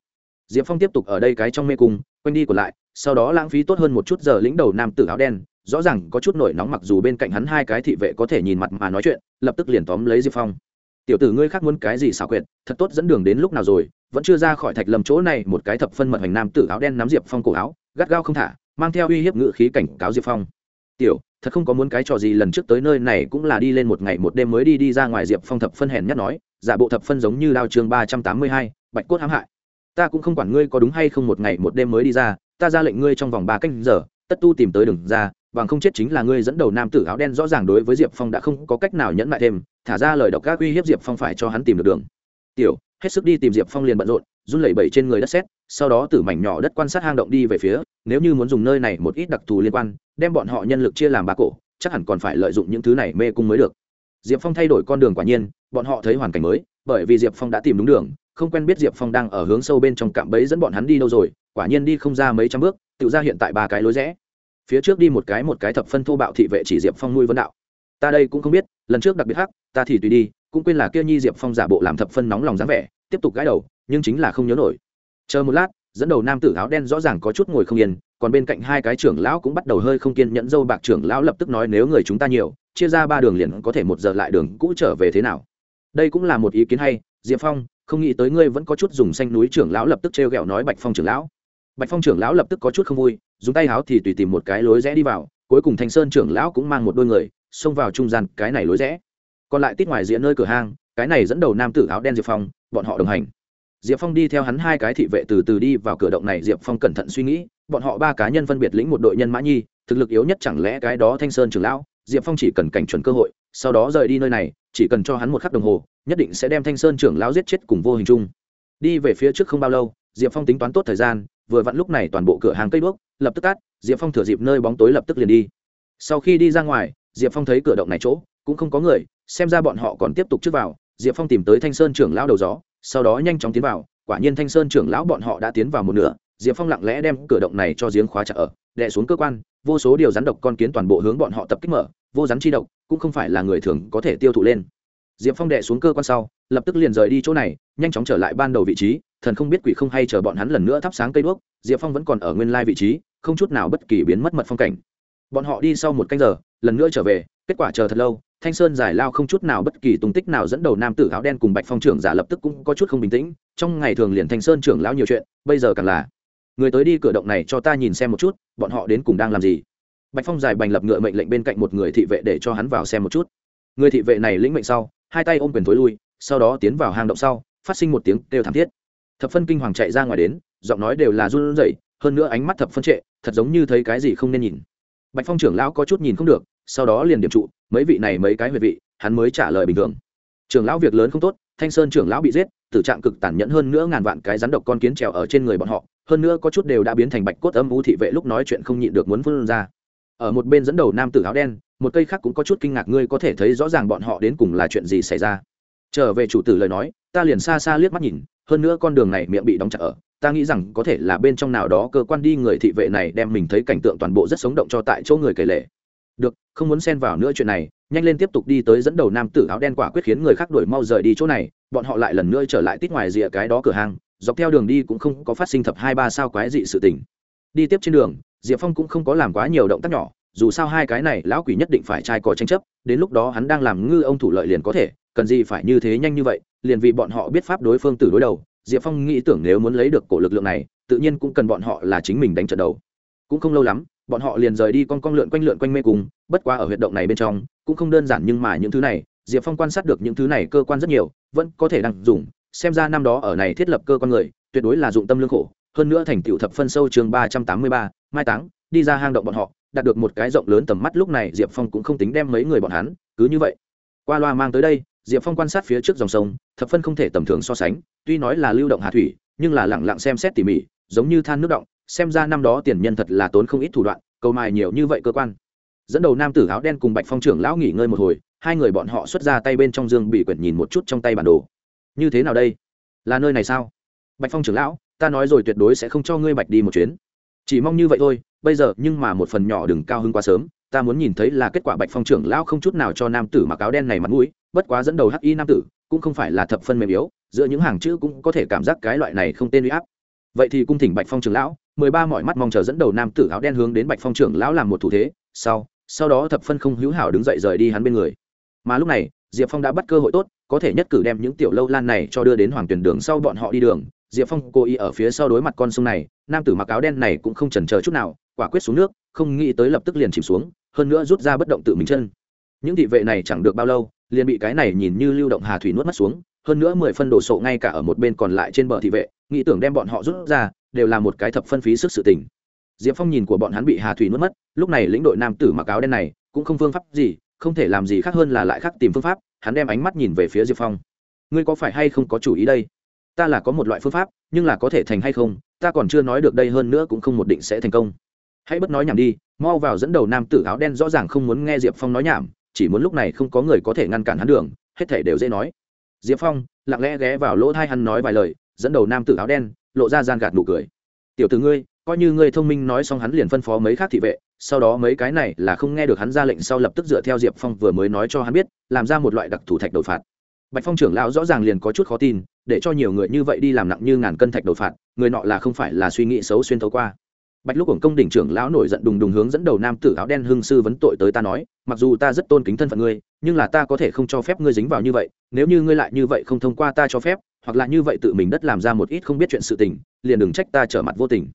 Diệp phong tiếp tục ở đây cái trong mê cung, quanh đi còn lại, sau đó lãng phí tốt hơn một chút giờ lĩnh đầu nam tử áo đen, rõ ràng có chút nổi nóng mặc dù bên cạnh hắn hai cái thị vệ có thể nhìn mặt mà nói chuyện, lập tức liền tóm lấy diệp phong. Tiểu tử ngươi khác muốn cái gì xảo quyệt, thật tốt dẫn đường đến lúc nào rồi vẫn chưa ra khỏi thạch lầm chỗ này, một cái thập phân mật hoành nam tử áo đen nắm diệp phong cổ áo, gắt gao không thả, mang theo uy hiếp ngự khí cảnh cáo diệp phong. Tiểu, thật không có muốn cái trò gì, lần trước tới nơi này cũng là đi lên một ngày một đêm mới đi đi ra ngoài. Diệp phong thập phân hèn nhắc nói, giả bộ thập phân giống như đao chương ba trăm tám mươi hai, bạch cốt hãm hại. Ta cũng không quản ngươi có đúng hay không một ngày một đêm mới đi ra, ta ra lệnh ngươi trong vòng ba canh giờ, tất tu tìm tới đường ra, bằng không chết chính là ngươi. Dẫn đầu nam tử áo đen rõ ràng đối với diệp phong đã không có cách nào nhẫn lại thêm, thả ra lời độc các uy hiếp diệp phong phải cho hắn tìm được đường. Tiểu hết sức đi tìm diệp phong liền bận rộn, run lẩy bẩy trên người đất xét sau đó từ mảnh nhỏ đất quan sát hang động đi về phía, nếu như muốn dùng nơi này một ít đặc thù liên quan, đem bọn họ nhân lực chia làm ba cổ, chắc hẳn còn phải lợi dụng những thứ này mê cung mới được. Diệp phong thay đổi con đường quả nhiên, bọn họ thấy hoàn cảnh mới, bởi vì diệp phong đã tìm đúng đường, không quen biết diệp phong đang ở hướng sâu bên trong cạm bẫy dẫn bọn hắn đi đâu rồi, quả nhiên đi không ra mấy trăm bước, tự ra hiện tại ba cái lối rẽ. Phía trước đi một cái một cái thập phân thô bạo thị vệ chỉ diệp phong nuôi vấn đạo ta đây cũng không biết, lần trước đặc biệt hắc, ta thì tùy đi, cũng quên là kia nhi diệp phong giả bộ làm thập phân nóng lòng dáng vẻ, tiếp tục gãi đầu, nhưng chính là không nhớ nổi. Chờ một lát, dẫn đầu nam tử áo đen rõ ràng có chút ngồi không yên, còn bên cạnh hai cái trưởng lão cũng bắt đầu hơi không kiên nhẫn dâu bạc trưởng lão lập tức nói nếu người chúng ta nhiều, chia ra ba đường liền có thể một giờ lại đường cũ trở về thế nào. Đây cũng là một ý kiến hay, diệp phong, không nghĩ tới ngươi vẫn có chút dùng xanh núi trưởng lão lập tức trêu ghẹo nói bạch phong trưởng lão. Bạch phong trưởng lão lập tức có chút không vui, dùng tay háo thì tùy tìm một cái lối rẽ đi vào, cuối cùng thanh sơn trưởng lão cũng mang một đôi người xông vào trung gian, cái này lối rẽ. Còn lại tít ngoài diện nơi cửa hang, cái này dẫn đầu nam tử áo đen diệp phong, bọn họ đồng hành. Diệp phong đi theo hắn hai cái thị vệ từ từ đi vào cửa động này, diệp phong cẩn thận suy nghĩ, bọn họ ba cá nhân phân biệt lĩnh một đội nhân mã nhi, thực lực yếu nhất chẳng lẽ cái đó thanh sơn trưởng lão? Diệp phong chỉ cần cảnh chuẩn cơ hội, sau đó rời đi nơi này, chỉ cần cho hắn một khắc đồng hồ, nhất định sẽ đem thanh sơn trưởng lão giết chết cùng vô hình chung. Đi về phía trước không bao lâu, diệp phong tính toán tốt thời gian, vừa vặn lúc này toàn bộ cửa hàng cây đuốc, lập tức tắt, diệp phong thừa dịp nơi bóng tối lập tức liền đi. Sau khi đi ra ngoài diệp phong thấy cửa động này chỗ, cũng không có người, xem ra bọn họ còn tiếp tục trước vào. Diệp phong tìm tới thanh sơn trưởng lão đầu gió, sau đó nhanh chóng tiến vào. Quả nhiên thanh sơn trưởng lão bọn họ đã tiến vào một nửa. Diệp phong lặng lẽ đem cửa động này cho giếng khóa chặt ở, đè xuống cơ quan. Vô số điều rắn độc con kiến toàn bộ hướng bọn họ tập kích mở. Vô rắn chi độc, cũng không phải là người thường có thể tiêu thụ lên. Diệp phong đè xuống cơ quan sau, lập tức liền rời đi chỗ này, nhanh chóng trở lại ban đầu vị trí. Thần không biết quỷ không hay chờ bọn hắn lần nữa thắp sáng cây đuốc, diệp phong vẫn còn ở nguyên lai vị trí, không chút nào bất kỳ biến mất mật phong cảnh. Bọn họ đi sau một canh giờ lần nữa trở về, kết quả chờ thật lâu, thanh sơn giải lao không chút nào bất kỳ tung tích nào dẫn đầu nam tử áo đen cùng bạch phong trưởng giả lập tức cũng có chút không bình tĩnh, trong ngày thường liền thanh sơn trưởng lão nhiều chuyện, bây giờ càng là, người tới đi cửa động này cho ta nhìn xem một chút, bọn họ đến cùng đang làm gì? Bạch phong giải bành lập ngựa mệnh lệnh bên cạnh một người thị vệ để cho hắn vào xem một chút. Người thị vệ này lĩnh mệnh sau, hai tay ôm quyền thối lui, sau đó tiến vào hang động sau, phát sinh một tiếng kêu thảm thiết. Thập phân kinh hoàng chạy ra ngoài đến, giọng nói đều là run rẩy, hơn nữa ánh mắt thập phân trệ, thật giống như thấy cái gì không nên nhìn bạch phong trưởng lão có chút nhìn không được, sau đó liền điểm trụ, mấy vị này mấy cái huyệt vị, hắn mới trả lời bình thường. Trưởng lão việc lớn không tốt, thanh sơn trưởng lão bị giết, tử trạng cực tàn nhẫn hơn nữa ngàn vạn cái rắn độc con kiến trèo ở trên người bọn họ, hơn nữa có chút đều đã biến thành bạch cốt âm u thị vệ lúc nói chuyện không nhịn được muốn phun ra. Ở một bên dẫn đầu nam tử áo đen, một cây khác cũng có chút kinh ngạc, ngươi có thể thấy rõ ràng bọn họ đến cùng là chuyện gì xảy ra. Trở về chủ tử lời nói, ta liền xa xa liếc mắt nhìn, hơn nữa con đường này miệng bị đóng chặt ở ta nghĩ rằng có thể là bên trong nào đó cơ quan đi người thị vệ này đem mình thấy cảnh tượng toàn bộ rất sống động cho tại chỗ người kể lệ được, không muốn xen vào nữa chuyện này, nhanh lên tiếp tục đi tới dẫn đầu nam tử áo đen quả quyết khiến người khác đuổi mau rời đi chỗ này, bọn họ lại lần nữa trở lại tít ngoài rìa cái đó cửa hàng, dọc theo đường đi cũng không có phát sinh thập hai ba sao quái dị sự tình. Đi tiếp trên đường, diệp phong cũng không có làm quá nhiều động tác nhỏ, dù sao hai cái này lão quỷ nhất định phải trai cò tranh chấp, đến lúc đó hắn đang làm ngư ông thủ lợi liền có thể, cần gì phải như thế nhanh như vậy, liền vì bọn họ biết pháp đối phương từ đối đầu diệp phong nghĩ tưởng nếu muốn lấy được cổ lực lượng này, tự nhiên cũng cần bọn họ là chính mình đánh trận đầu. Cũng không lâu lắm, bọn họ liền rời đi con con lượn quanh lượn quanh mê cung, bất quá ở huyệt động này bên trong, cũng không đơn giản nhưng mà những thứ này, diệp phong quan sát được những thứ này cơ quan rất nhiều, vẫn có thể đang dùng, xem ra năm đó ở này thiết lập cơ quan người, tuyệt đối là dụng tâm lương khổ. Hơn nữa thành tựu thập phân sâu chương ba trăm tám mươi ba, mai táng, đi ra hang động bọn họ, đạt được một cái rộng lớn tầm mắt, lúc này diệp phong cũng không tính đem mấy người bọn hắn, cứ như vậy. Qua loa mang tới đây diệp phong quan sát phía trước dòng sông, thập phân không thể tầm thường so sánh, tuy nói là lưu động hà thủy, nhưng là lẳng lặng xem xét tỉ mỉ, giống như than nước động, xem ra năm đó tiền nhân thật là tốn không ít thủ đoạn, cầu mài nhiều như vậy cơ quan. Dẫn đầu nam tử áo đen cùng bạch phong trưởng lão nghỉ ngơi một hồi, hai người bọn họ xuất ra tay bên trong dương bị quyển nhìn một chút trong tay bản đồ. Như thế nào đây? Là nơi này sao? Bạch phong trưởng lão, ta nói rồi tuyệt đối sẽ không cho ngươi bạch đi một chuyến. Chỉ mong như vậy thôi, bây giờ nhưng mà một phần nhỏ đừng cao hứng quá sớm ta muốn nhìn thấy là kết quả bạch phong trưởng lão không chút nào cho nam tử mặc áo đen này mặt mũi, bất quá dẫn đầu hắc y nam tử, cũng không phải là thập phân mềm yếu, giữa những hàng chữ cũng có thể cảm giác cái loại này không tên uy áp. Vậy thì cung thỉnh bạch phong trưởng lão, mười ba mọi mắt mong chờ dẫn đầu nam tử áo đen hướng đến bạch phong trưởng lão làm một thủ thế, sau sau đó thập phân không hữu hảo đứng dậy rời đi hắn bên người. Mà lúc này, diệp phong đã bắt cơ hội tốt, có thể nhất cử đem những tiểu lâu lan này cho đưa đến hoàng tuyển đường sau bọn họ đi đường. Diệp phong cố ý ở phía sau đối mặt con sông này, nam tử mặc áo đen này cũng không chần chờ chút nào, quả quyết xuống nước, không nghĩ tới lập tức liền chìm xuống hơn nữa rút ra bất động tự mình chân. Những thị vệ này chẳng được bao lâu, liền bị cái này nhìn như lưu động hà thủy nuốt mất xuống, hơn nữa mười phân đổ sộ ngay cả ở một bên còn lại trên bờ thị vệ, nghĩ tưởng đem bọn họ rút ra, đều là một cái thập phân phí sức sự tình. Diệp phong nhìn của bọn hắn bị hà thủy nuốt mất, lúc này lĩnh đội nam tử mặc áo đen này, cũng không phương pháp gì, không thể làm gì khác hơn là lại khác tìm phương pháp, hắn đem ánh mắt nhìn về phía diệp phong. Ngươi có phải hay không có chủ ý đây? Ta là có một loại phương pháp, nhưng là có thể thành hay không, ta còn chưa nói được đây hơn nữa cũng không một định sẽ thành công. Hãy bất nói nhảm đi mau vào dẫn đầu nam tử áo đen rõ ràng không muốn nghe diệp phong nói nhảm, chỉ muốn lúc này không có người có thể ngăn cản hắn đường, hết thể đều dễ nói. Diệp phong lặng lẽ ghé vào lỗ thai hắn nói vài lời, dẫn đầu nam tử áo đen lộ ra gian gạt nụ cười. Tiểu t ử ngươi, coi như ngươi thông minh nói xong hắn liền phân phó mấy khác thị vệ, sau đó mấy cái này là không nghe được hắn ra lệnh sau lập tức dựa theo diệp phong vừa mới nói cho hắn biết, làm ra một loại đặc thủ thạch đột phạt. Bạch phong trưởng lão rõ ràng liền có chút khó tin, để cho nhiều người như vậy đi làm nặng như ngàn cân thạch đột phạt, người nọ là không phải là suy nghĩ xấu xuyên thấu qua bạch lúc cổng công đỉnh trưởng lão nổi giận đùng đùng hướng dẫn đầu nam tử áo đen hưng sư vấn tội tới ta nói, mặc dù ta rất tôn kính thân phận ngươi, nhưng là ta có thể không cho phép ngươi dính vào như vậy, nếu như ngươi lại như vậy không thông qua ta cho phép, hoặc là như vậy tự mình đất làm ra một ít không biết chuyện sự tình, liền đừng trách ta trở mặt vô tình.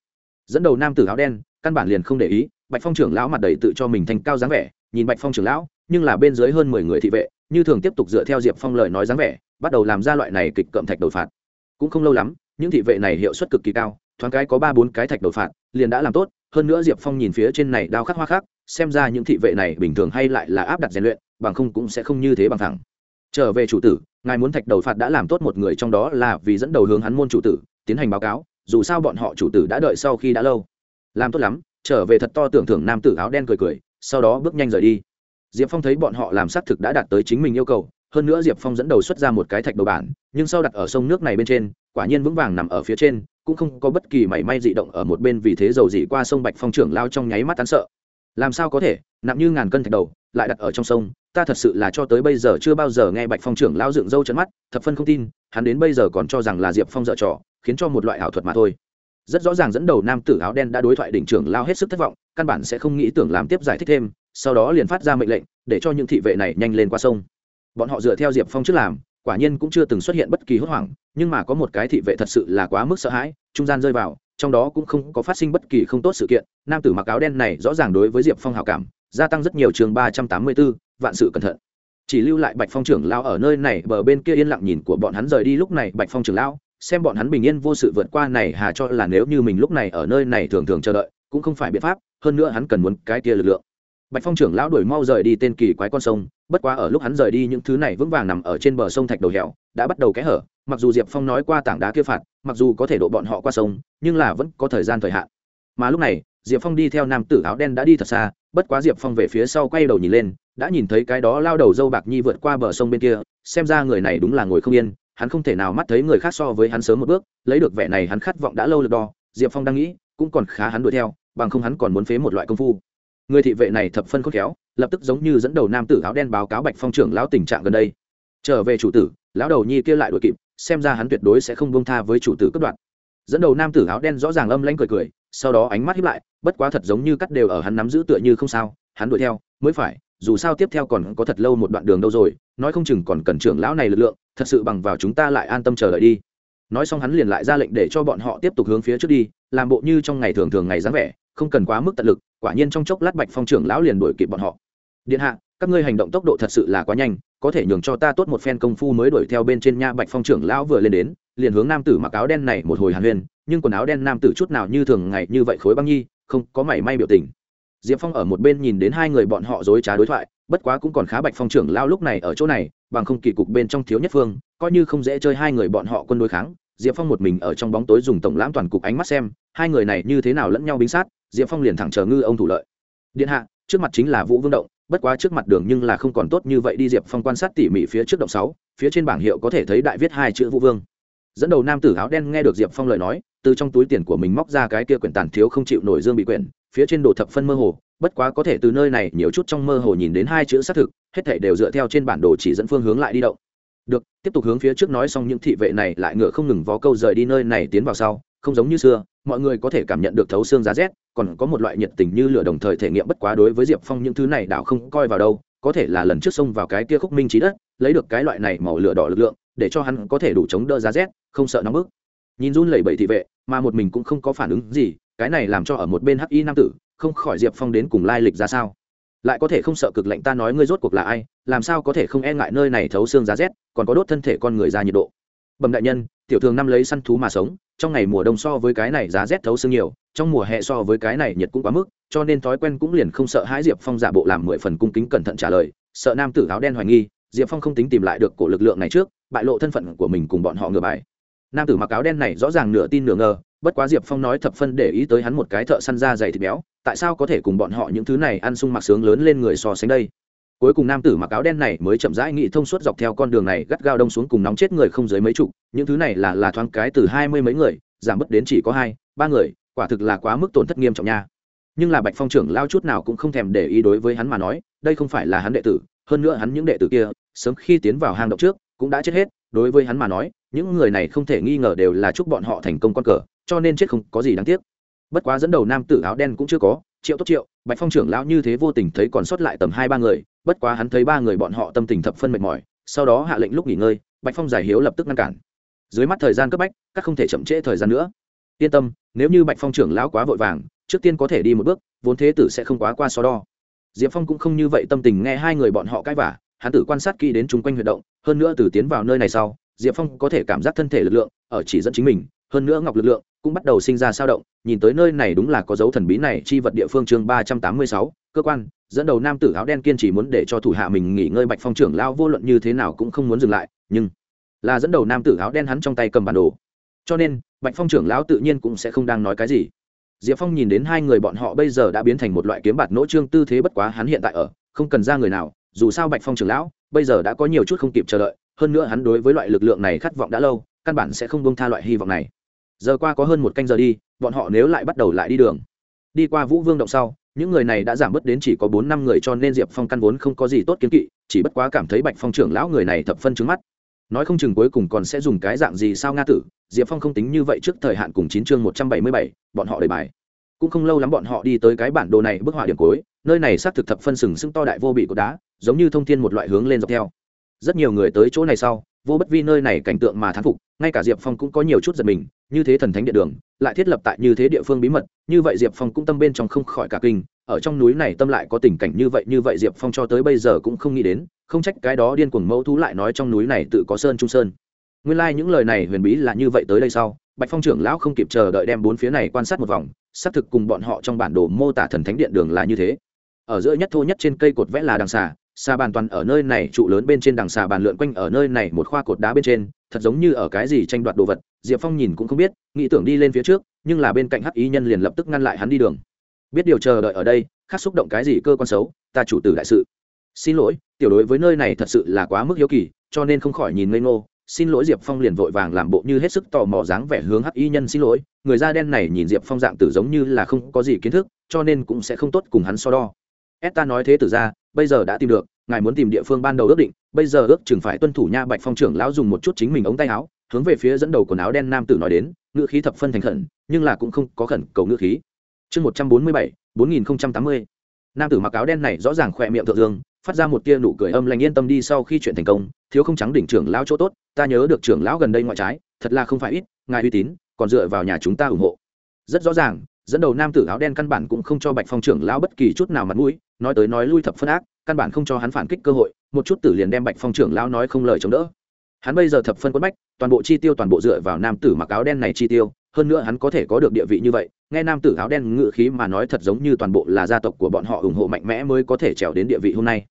Dẫn đầu nam tử áo đen, căn bản liền không để ý, bạch phong trưởng lão mặt đầy tự cho mình thành cao dáng vẻ, nhìn bạch phong trưởng lão, nhưng là bên dưới hơn mười người thị vệ, như thường tiếp tục dựa theo diệp phong lời nói dáng vẻ, bắt đầu làm ra loại này kịch cậm thạch đổi phạt. Cũng không lâu lắm những thị vệ này hiệu suất cực kỳ cao, thoáng cái có ba bốn cái thạch đột phạt, liền đã làm tốt, hơn nữa diệp phong nhìn phía trên này đao khắc hoa khác xem ra những thị vệ này bình thường hay lại là áp đặt rèn luyện, bằng không cũng sẽ không như thế bằng thẳng. Trở về chủ tử, ngài muốn thạch đầu phạt đã làm tốt một người trong đó là vì dẫn đầu hướng hắn môn chủ tử, tiến hành báo cáo, dù sao bọn họ chủ tử đã đợi sau khi đã lâu. Làm tốt lắm, trở về thật to tưởng thưởng nam tử áo đen cười cười, sau đó bước nhanh rời đi. Diệp phong thấy bọn họ làm xác thực đã đạt tới chính mình yêu cầu, hơn nữa diệp phong dẫn đầu xuất ra một cái thạch đầu bản, nhưng sau đặt ở sông nước này bên trên quả nhiên vững vàng nằm ở phía trên, cũng không có bất kỳ mảy may dị động ở một bên vì thế dầu dị qua sông bạch phong trưởng lao trong nháy mắt tán sợ. Làm sao có thể, nặng như ngàn cân thạch đầu, lại đặt ở trong sông, ta thật sự là cho tới bây giờ chưa bao giờ nghe bạch phong trưởng lao dựng râu trận mắt, thập phân không tin, hắn đến bây giờ còn cho rằng là diệp phong dợ trò, khiến cho một loại ảo thuật mà thôi. Rất rõ ràng dẫn đầu nam tử áo đen đã đối thoại đỉnh trưởng lao hết sức thất vọng, căn bản sẽ không nghĩ tưởng làm tiếp giải thích thêm, sau đó liền phát ra mệnh lệnh, để cho những thị vệ này nhanh lên qua sông. Bọn họ dựa theo diệp phong trước làm quả nhiên cũng chưa từng xuất hiện bất kỳ hốt hoảng, nhưng mà có một cái thị vệ thật sự là quá mức sợ hãi, trung gian rơi vào, trong đó cũng không có phát sinh bất kỳ không tốt sự kiện, nam tử mặc áo đen này rõ ràng đối với diệp phong hào cảm, gia tăng rất nhiều trường ba trăm tám mươi b ố vạn sự cẩn thận. Chỉ lưu lại bạch phong trưởng lao ở nơi này, bờ bên kia yên lặng nhìn của bọn hắn rời đi lúc này, bạch phong trưởng lao xem bọn hắn bình yên vô sự vượt qua này hà cho là nếu như mình lúc này ở nơi này thường thường chờ đợi, cũng không phải biện pháp, hơn nữa hắn cần muốn cái kia lực lượng bạch phong trưởng lão đuổi mau rời đi tên kỳ quái con sông, bất quá ở lúc hắn rời đi những thứ này vững vàng nằm ở trên bờ sông thạch đầu hẻo, đã bắt đầu kẽ hở, mặc dù diệp phong nói qua tảng đá kia phạt, mặc dù có thể độ bọn họ qua sông, nhưng là vẫn có thời gian thời hạn. Mà lúc này, diệp phong đi theo nam tử áo đen đã đi thật xa, bất quá diệp phong về phía sau quay đầu nhìn lên, đã nhìn thấy cái đó lao đầu dâu bạc nhi vượt qua bờ sông bên kia, xem ra người này đúng là ngồi không yên, hắn không thể nào mắt thấy người khác so với hắn sớm một bước, lấy được vẻ này hắn khát vọng đã lâu lượt đo, diệp phong đang nghĩ, cũng còn khá hắn đuổi theo, bằng không hắn còn muốn phế một loại công phu người thị vệ này thập phân khôn khéo, lập tức giống như dẫn đầu nam tử áo đen báo cáo bạch phong trưởng lão tình trạng gần đây. Trở về chủ tử, lão đầu nhi kia lại đuổi kịp, xem ra hắn tuyệt đối sẽ không buông tha với chủ tử cất đoạn. Dẫn đầu nam tử áo đen rõ ràng âm lãnh cười cười, sau đó ánh mắt hiếp lại, bất quá thật giống như cắt đều ở hắn nắm giữ tựa như không sao, hắn đuổi theo, mới phải, dù sao tiếp theo còn có thật lâu một đoạn đường đâu rồi, nói không chừng còn cần trưởng lão này lực lượng, thật sự bằng vào chúng ta lại an tâm chờ đợi đi. Nói xong hắn liền lại ra lệnh để cho bọn họ tiếp tục hướng phía trước đi, làm bộ như trong ngày thường thường ngày dáng vẻ không cần quá mức tận lực, quả nhiên trong chốc lát bạch phong trưởng lão liền đuổi kịp bọn họ. Điện hạ, các ngươi hành động tốc độ thật sự là quá nhanh, có thể nhường cho ta tốt một phen công phu mới đuổi theo bên trên nha. Bạch phong trưởng lão vừa lên đến, liền hướng nam tử mặc áo đen này một hồi hàn huyên, nhưng quần áo đen nam tử chút nào như thường ngày như vậy khối băng nhi, không có mảy may biểu tình. Diệp phong ở một bên nhìn đến hai người bọn họ dối trá đối thoại, bất quá cũng còn khá bạch phong trưởng lao lúc này ở chỗ này, bằng không kỳ cục bên trong thiếu nhất phương, coi như không dễ chơi hai người bọn họ quân đối kháng, diệp phong một mình ở trong bóng tối dùng tổng lãm toàn cục ánh mắt xem, hai người này như thế nào lẫn nhau bính sát diệp phong liền thẳng chờ ngư ông thủ lợi. Điện hạ, trước mặt chính là vũ vương động, bất quá trước mặt đường nhưng là không còn tốt như vậy đi, diệp phong quan sát tỉ mỉ phía trước động sáu, phía trên bảng hiệu có thể thấy đại viết hai chữ vũ vương. Dẫn đầu nam tử áo đen nghe được diệp phong lời nói, từ trong túi tiền của mình móc ra cái kia quyển tàn thiếu không chịu nổi dương bị quyển, phía trên đồ thập phân mơ hồ, bất quá có thể từ nơi này nhiều chút trong mơ hồ nhìn đến hai chữ xác thực, hết thể đều dựa theo trên bản đồ chỉ dẫn phương hướng lại đi động. Được, tiếp tục hướng phía trước nói xong những thị vệ này lại ngựa không ngừng vó câu rời đi nơi này tiến vào sau không giống như xưa, mọi người có thể cảm nhận được thấu xương giá rét, còn có một loại nhiệt tình như lửa đồng thời thể nghiệm bất quá đối với diệp phong những thứ này đảo không coi vào đâu, có thể là lần trước xông vào cái kia khúc minh trí đất, lấy được cái loại này màu lửa đỏ lực lượng, để cho hắn có thể đủ chống đỡ giá rét, không sợ nóng bức. Nhìn run lẩy bẩy thị vệ, mà một mình cũng không có phản ứng gì, cái này làm cho ở một bên hắc y nam tử, không khỏi diệp phong đến cùng lai lịch ra sao? Lại có thể không sợ cực lạnh ta nói ngươi rốt cuộc là ai, làm sao có thể không e ngại nơi này thấu xương giá rét, còn có đốt thân thể con người ra nhiệt độ? Bẩm đại nhân, tiểu thường năm lấy săn thú mà sống, trong ngày mùa đông so với cái này giá rét thấu xương nhiều, trong mùa hè so với cái này nhiệt cũng quá mức, cho nên thói quen cũng liền không sợ hãi diệp phong giả bộ làm mười phần cung kính cẩn thận trả lời, sợ nam tử áo đen hoài nghi, diệp phong không tính tìm lại được cổ lực lượng này trước, bại lộ thân phận của mình cùng bọn họ ngừa bài. Nam tử mặc áo đen này rõ ràng nửa tin nửa ngờ, bất quá diệp phong nói thập phân để ý tới hắn một cái thợ săn da dày thịt béo, tại sao có thể cùng bọn họ những thứ này ăn sung mặc sướng lớn lên người so sánh đây? Cuối cùng nam tử mặc áo đen này mới chậm rãi nghị thông suốt dọc theo con đường này gắt gao đông xuống cùng nóng chết người không dưới mấy chục, những thứ này là là thoáng cái từ hai mươi mấy người, giảm bớt đến chỉ có hai, ba người, quả thực là quá mức tổn thất nghiêm trọng nha. Nhưng là bạch phong trưởng lao chút nào cũng không thèm để ý đối với hắn mà nói, đây không phải là hắn đệ tử, hơn nữa hắn những đệ tử kia, sớm khi tiến vào hang động trước, cũng đã chết hết, đối với hắn mà nói, những người này không thể nghi ngờ đều là chúc bọn họ thành công con cờ, cho nên chết không có gì đáng tiếc. Bất quá dẫn đầu nam tử áo đen cũng chưa có, triệu tốt triệu, bạch phong trưởng lão như thế vô tình thấy còn sót lại tầm hai ba người bất quá hắn thấy ba người bọn họ tâm tình thập phân mệt mỏi, sau đó hạ lệnh lúc nghỉ ngơi, bạch phong giải hiếu lập tức ngăn cản. Dưới mắt thời gian cấp bách, các không thể chậm trễ thời gian nữa. Yên tâm, nếu như bạch phong trưởng lão quá vội vàng, trước tiên có thể đi một bước, vốn thế tử sẽ không quá qua so đo. Diệp phong cũng không như vậy tâm tình nghe hai người bọn họ cãi vả hắn tử quan sát kỹ đến chung quanh huyệt động, hơn nữa từ tiến vào nơi này sau, diệp phong có thể cảm giác thân thể lực lượng, ở chỉ dẫn chính mình hơn nữa ngọc lực lượng cũng bắt đầu sinh ra sao động, nhìn tới nơi này đúng là có dấu thần bí này, chi vật địa phương chương ba trăm tám mươi sáu, cơ quan, dẫn đầu nam tử áo đen kiên trì muốn để cho thủ hạ mình nghỉ ngơi bạch phong trưởng lao vô luận như thế nào cũng không muốn dừng lại, nhưng là dẫn đầu nam tử áo đen hắn trong tay cầm bản đồ. Cho nên, bạch phong trưởng lão tự nhiên cũng sẽ không đang nói cái gì. Diệp phong nhìn đến hai người bọn họ bây giờ đã biến thành một loại kiếm bạt nỗ trương tư thế bất quá hắn hiện tại ở, không cần ra người nào, dù sao bạch phong trưởng lão bây giờ đã có nhiều chút không kịp chờ đợi, hơn nữa hắn đối với loại lực lượng này khát vọng đã lâu căn bản sẽ không bông tha loại hy vọng này. Giờ qua có hơn một canh giờ đi, bọn họ nếu lại bắt đầu lại đi đường. Đi qua vũ vương động sau, những người này đã giảm bớt đến chỉ có bốn năm người cho nên diệp phong căn vốn không có gì tốt kiến kỵ, chỉ bất quá cảm thấy bạch phong trưởng lão người này thập phân trứng mắt. Nói không chừng cuối cùng còn sẽ dùng cái dạng gì sao nga tử, diệp phong không tính như vậy trước thời hạn cùng chín chương một trăm bảy mươi bảy, bọn họ đầy bài. Cũng không lâu lắm bọn họ đi tới cái bản đồ này bức họa điểm cuối, nơi này xác thực thập phân sừng sững to đại vô bị cột đá, giống như thông thiên một loại hướng lên dọc theo. Rất nhiều người tới chỗ này sau vô bất vi nơi này cảnh tượng mà thán phục, ngay cả diệp phong cũng có nhiều chút giật mình, như thế thần thánh địa đường, lại thiết lập tại như thế địa phương bí mật, như vậy diệp phong cũng tâm bên trong không khỏi cả kinh, ở trong núi này tâm lại có tình cảnh như vậy như vậy diệp phong cho tới bây giờ cũng không nghĩ đến, không trách cái đó điên cuồng mẫu thú lại nói trong núi này tự có sơn trung sơn. Nguyên lai、like、những lời này huyền bí là như vậy tới đây sau, bạch phong trưởng lão không kịp chờ đợi đem bốn phía này quan sát một vòng, xác thực cùng bọn họ trong bản đồ mô tả thần thánh điện đường là như thế. Ở giữa nhất thô nhất trên cây cột vẽ là đằng xà xà bàn toàn ở nơi này, trụ lớn bên trên đằng xà bàn lượn quanh ở nơi này một khoa cột đá bên trên, thật giống như ở cái gì tranh đoạt đồ vật, diệp phong nhìn cũng không biết, nghĩ tưởng đi lên phía trước, nhưng là bên cạnh hắc ý nhân liền lập tức ngăn lại hắn đi đường. Biết điều chờ đợi ở đây khác xúc động cái gì cơ quan xấu, ta chủ tử đại sự. Xin lỗi, tiểu đối với nơi này thật sự là quá mức hiếu kỳ, cho nên không khỏi nhìn ngây ngô. Xin lỗi diệp phong liền vội vàng làm bộ như hết sức tò mò dáng vẻ hướng hắc y nhân xin lỗi. Người da đen này nhìn diệp phong dạng tử giống như là không có gì kiến thức, cho nên cũng sẽ không tốt cùng hắn so đo. Esta ta nói thế tử ra, bây giờ đã tìm được, ngài muốn tìm địa phương ban đầu ước định, bây giờ ước chừng phải tuân thủ nha bạch phong trưởng lão dùng một chút chính mình ống tay áo, hướng về phía dẫn đầu quần áo đen nam tử nói đến, ngữ khí thập phân thành khẩn, nhưng là cũng không có khẩn cầu ngữ khí. Chương một trăm bốn mươi bảy, bốn nghìn tám mươi. Nam tử mặc áo đen này rõ ràng khỏe miệng thượng dương, phát ra một tia nụ cười âm lành yên tâm đi sau khi chuyện thành công, thiếu không trắng đỉnh trưởng lão chỗ tốt, ta nhớ được trưởng lão gần đây ngoại trái, thật là không phải ít, ngài uy tín, còn dựa vào nhà chúng ta ủng hộ. Rất rõ ràng dẫn đầu nam tử áo đen căn bản cũng không cho bạch phong trưởng lão bất kỳ chút nào mặt mũi, nói tới nói lui thập phân ác, căn bản không cho hắn phản kích cơ hội, một chút tử liền đem bạch phong trưởng lão nói không lời chống đỡ. Hắn bây giờ thập phân quất bách, toàn bộ chi tiêu toàn bộ dựa vào nam tử mặc áo đen này chi tiêu, hơn nữa hắn có thể có được địa vị như vậy, nghe nam tử áo đen ngự khí mà nói thật giống như toàn bộ là gia tộc của bọn họ ủng hộ mạnh mẽ mới có thể trèo đến địa vị hôm nay.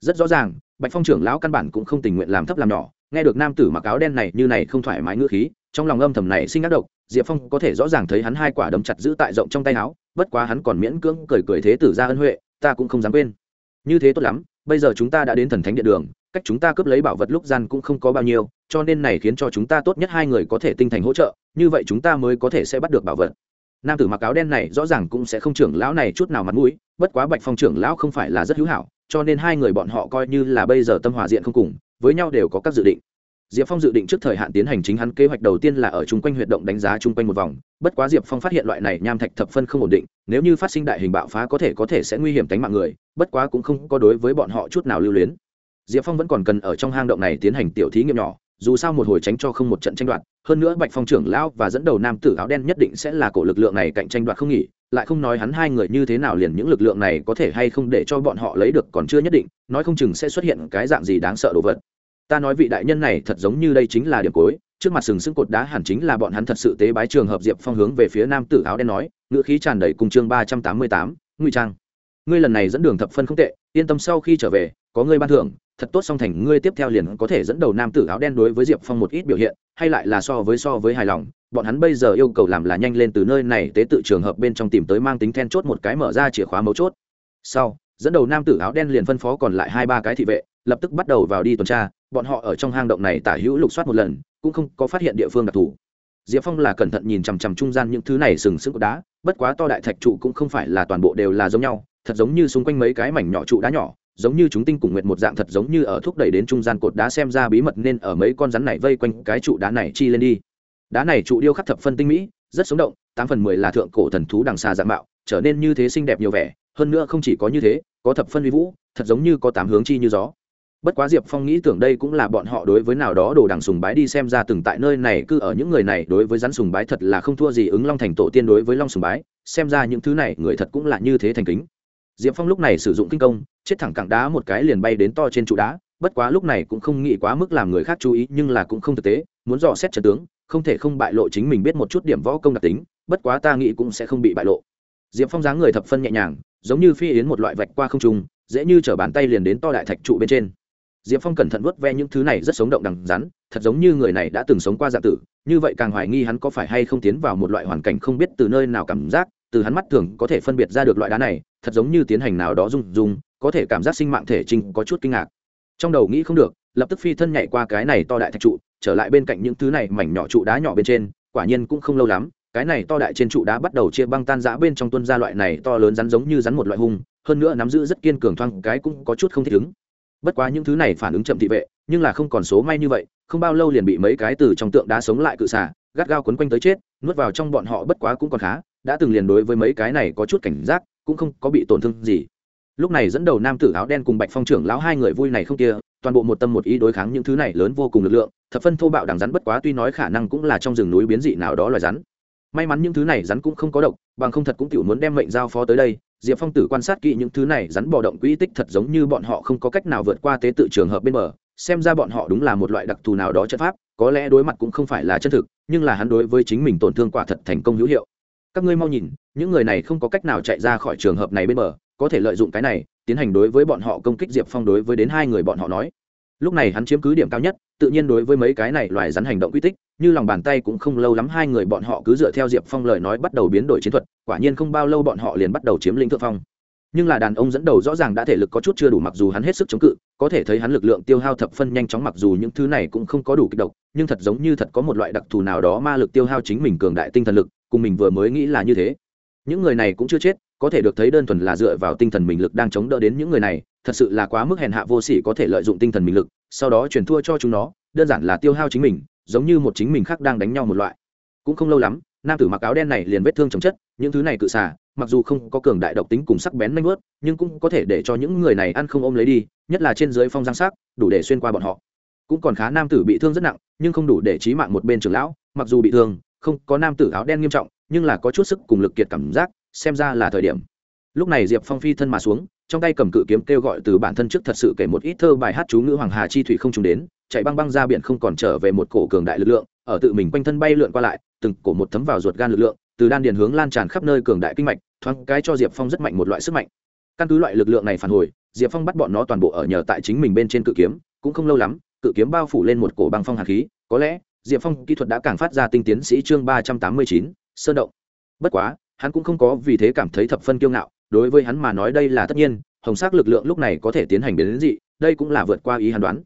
Rất rõ ràng, bạch phong trưởng lão căn bản cũng không tình nguyện làm thấp làm nhỏ nghe được nam tử mặc áo đen này như này không thoải mái ngữ khí, trong lòng âm thầm này sinh ác độc, diệp phong có thể rõ ràng thấy hắn hai quả đấm chặt giữ tại rộng trong tay áo, bất quá hắn còn miễn cưỡng cười cười thế tử ra ân huệ, ta cũng không dám quên. Như thế tốt lắm, bây giờ chúng ta đã đến thần thánh điện đường, cách chúng ta cướp lấy bảo vật lúc gian cũng không có bao nhiêu, cho nên này khiến cho chúng ta tốt nhất hai người có thể tinh thành hỗ trợ, như vậy chúng ta mới có thể sẽ bắt được bảo vật nam tử mặc áo đen này rõ ràng cũng sẽ không trưởng lão này chút nào mặt mũi, bất quá bạch phong trưởng lão không phải là rất hữu hảo, cho nên hai người bọn họ coi như là bây giờ tâm hòa diện không cùng, với nhau đều có các dự định. Diệp phong dự định trước thời hạn tiến hành chính hắn kế hoạch đầu tiên là ở chung quanh huyệt động đánh giá chung quanh một vòng, bất quá diệp phong phát hiện loại này nham thạch thập phân không ổn định, nếu như phát sinh đại hình bạo phá có thể có thể sẽ nguy hiểm tính mạng người, bất quá cũng không có đối với bọn họ chút nào lưu luyến. Diệp phong vẫn còn cần ở trong hang động này tiến hành tiểu thí nghiệm nhỏ dù sao một hồi tránh cho không một trận tranh đoạt, hơn nữa bạch phong trưởng lão và dẫn đầu nam tử áo đen nhất định sẽ là cổ lực lượng này cạnh tranh đoạt không nghỉ, lại không nói hắn hai người như thế nào liền những lực lượng này có thể hay không để cho bọn họ lấy được còn chưa nhất định, nói không chừng sẽ xuất hiện cái dạng gì đáng sợ đồ vật. Ta nói vị đại nhân này thật giống như đây chính là điểm cuối, trước mặt sừng sững cột đá hẳn chính là bọn hắn thật sự tế bái trường hợp diệp phong hướng về phía nam tử áo đen nói, ngữ khí tràn đầy cùng chương ba trăm tám mươi tám, ngụy trang. Ngươi lần này dẫn đường thập phân không tệ yên tâm sau khi trở về, có ngươi ban thưởng, thật tốt song thành ngươi tiếp theo liền có thể dẫn đầu nam tử áo đen đối với diệp phong một ít biểu hiện, hay lại là so với so với hài lòng, bọn hắn bây giờ yêu cầu làm là nhanh lên từ nơi này tế tự trường hợp bên trong tìm tới mang tính then chốt một cái mở ra chìa khóa mấu chốt. Sau, dẫn đầu nam tử áo đen liền phân phó còn lại hai ba cái thị vệ, lập tức bắt đầu vào đi tuần tra, bọn họ ở trong hang động này tả hữu lục soát một lần, cũng không có phát hiện địa phương đặc thù. Diệp phong là cẩn thận nhìn chằm chằm trung gian những thứ này sừng sững cột đá, bất quá to đại thạch trụ cũng không phải là toàn bộ đều là giống nhau thật giống như xung quanh mấy cái mảnh nhỏ trụ đá nhỏ, giống như chúng tinh cùng nguyệt một dạng thật giống như ở thúc đẩy đến trung gian cột đá xem ra bí mật nên ở mấy con rắn này vây quanh cái trụ đá này chi lên đi. Đá này trụ điêu khắc thập phân tinh mỹ, rất sống động, tám phần mười là thượng cổ thần thú đằng xa dạng mạo, trở nên như thế xinh đẹp nhiều vẻ, hơn nữa không chỉ có như thế, có thập phân uy vũ, thật giống như có tám hướng chi như gió. Bất quá diệp phong nghĩ tưởng đây cũng là bọn họ đối với nào đó đồ đằng sùng bái đi xem ra từng tại nơi này cứ ở những người này đối với rắn sùng bái thật là không thua gì ứng long thành tổ tiên đối với long sùng bái, xem ra những thứ này người thật cũng là như thế thành kính diệp phong lúc này sử dụng kinh công, chết thẳng cẳng đá một cái liền bay đến to trên trụ đá. Bất quá lúc này cũng không nghĩ quá mức làm người khác chú ý, nhưng là cũng không thực tế, muốn dò xét trận tướng, không thể không bại lộ chính mình biết một chút điểm võ công đặc tính, bất quá ta nghĩ cũng sẽ không bị bại lộ. Diệp phong dáng người thập phân nhẹ nhàng, giống như phi yến một loại vạch qua không trung, dễ như trở bàn tay liền đến to đại thạch trụ bên trên. Diệp phong cẩn thận vớt ve những thứ này rất sống động đằng rắn, thật giống như người này đã từng sống qua dạng tử, như vậy càng hoài nghi hắn có phải hay không tiến vào một loại hoàn cảnh không biết từ nơi nào cảm giác từ hắn mắt thường có thể phân biệt ra được loại đá này, thật giống như tiến hành nào đó rung rung, có thể cảm giác sinh mạng thể trinh có chút kinh ngạc. Trong đầu nghĩ không được, lập tức phi thân nhảy qua cái này to đại thạch trụ, trở lại bên cạnh những thứ này mảnh nhỏ trụ đá nhỏ bên trên, quả nhiên cũng không lâu lắm, cái này to đại trên trụ đá bắt đầu chia băng tan rã bên trong tuân ra loại này to lớn rắn giống như rắn một loại hung, hơn nữa nắm giữ rất kiên cường thoang, cái cũng có chút không thích ứng. Bất quá những thứ này phản ứng chậm thị vệ, nhưng là không còn số may như vậy, không bao lâu liền bị mấy cái từ trong tượng đá sống lại cự xả, gắt gao quấn quanh tới chết, nuốt vào trong bọn họ bất quá cũng còn khá đã từng liền đối với mấy cái này có chút cảnh giác, cũng không có bị tổn thương gì. Lúc này dẫn đầu nam tử áo đen cùng bạch phong trưởng lão hai người vui này không kia, toàn bộ một tâm một ý đối kháng những thứ này lớn vô cùng lực lượng, thập phân thô bạo đằng rắn bất quá tuy nói khả năng cũng là trong rừng núi biến dị nào đó loài rắn. May mắn những thứ này rắn cũng không có độc, bằng không thật cũng tiểu muốn đem mệnh giao phó tới đây, diệp phong tử quan sát kỹ những thứ này rắn bò động quỹ tích thật giống như bọn họ không có cách nào vượt qua tế tự trường hợp bên bờ, xem ra bọn họ đúng là một loại đặc thù nào đó chất pháp, có lẽ đối mặt cũng không phải là chân thực, nhưng là hắn đối với chính mình tổn thương quả thật thành công hữu hiệu các ngươi mau nhìn, những người này không có cách nào chạy ra khỏi trường hợp này bên bờ, có thể lợi dụng cái này, tiến hành đối với bọn họ công kích diệp phong đối với đến hai người bọn họ nói. Lúc này hắn chiếm cứ điểm cao nhất, tự nhiên đối với mấy cái này loài rắn hành động quy tích, như lòng bàn tay cũng không lâu lắm hai người bọn họ cứ dựa theo diệp phong lời nói bắt đầu biến đổi chiến thuật, quả nhiên không bao lâu bọn họ liền bắt đầu chiếm lĩnh thượng phong. Nhưng là đàn ông dẫn đầu rõ ràng đã thể lực có chút chưa đủ mặc dù hắn hết sức chống cự, có thể thấy hắn lực lượng tiêu hao thập phân nhanh chóng mặc dù những thứ này cũng không có đủ kích độc, nhưng thật giống như thật có một loại đặc thù nào đó ma lực tiêu hao chính mình cường đại tinh thần lực cùng mình vừa mới nghĩ là như thế. Những người này cũng chưa chết, có thể được thấy đơn thuần là dựa vào tinh thần mình lực đang chống đỡ đến những người này, thật sự là quá mức hèn hạ vô sỉ có thể lợi dụng tinh thần mình lực, sau đó chuyển thua cho chúng nó, đơn giản là tiêu hao chính mình, giống như một chính mình khác đang đánh nhau một loại. Cũng không lâu lắm, nam tử mặc áo đen này liền vết thương chồng chất, những thứ này cự xả mặc dù không có cường đại độc tính cùng sắc bén nanh vớt nhưng cũng có thể để cho những người này ăn không ôm lấy đi, nhất là trên dưới phong giang sắc, đủ để xuyên qua bọn họ. Cũng còn khá nam tử bị thương rất nặng, nhưng không đủ để trí mạng một bên trưởng lão, mặc dù bị thương không có nam tử áo đen nghiêm trọng, nhưng là có chút sức cùng lực kiệt cảm giác, xem ra là thời điểm. Lúc này diệp phong phi thân mà xuống, trong tay cầm cự kiếm kêu gọi từ bản thân trước thật sự kể một ít thơ bài hát chú ngữ hoàng hà chi thủy không trùng đến, chạy băng băng ra biển không còn trở về một cổ cường đại lực lượng, ở tự mình quanh thân bay lượn qua lại, từng cổ một thấm vào ruột gan lực lượng, từ đan điền hướng lan tràn khắp nơi cường đại kinh mạch, thoáng cái cho diệp phong rất mạnh một loại sức mạnh. Căn cứ loại lực lượng này phản hồi, diệp phong bắt bọn nó toàn bộ ở nhờ tại chính mình bên trên cự kiếm, cũng không lâu lắm, cự kiếm bao phủ lên một cổ băng phong hạt khí, có lẽ diệp phong kỹ thuật đã càng phát ra tinh tiến sĩ chương ba trăm tám mươi chín, sơn động. Bất quá, hắn cũng không có vì thế cảm thấy thập phân kiêu ngạo, đối với hắn mà nói đây là tất nhiên, hồng sắc lực lượng lúc này có thể tiến hành biến đến dị, đây cũng là vượt qua ý hắn đoán.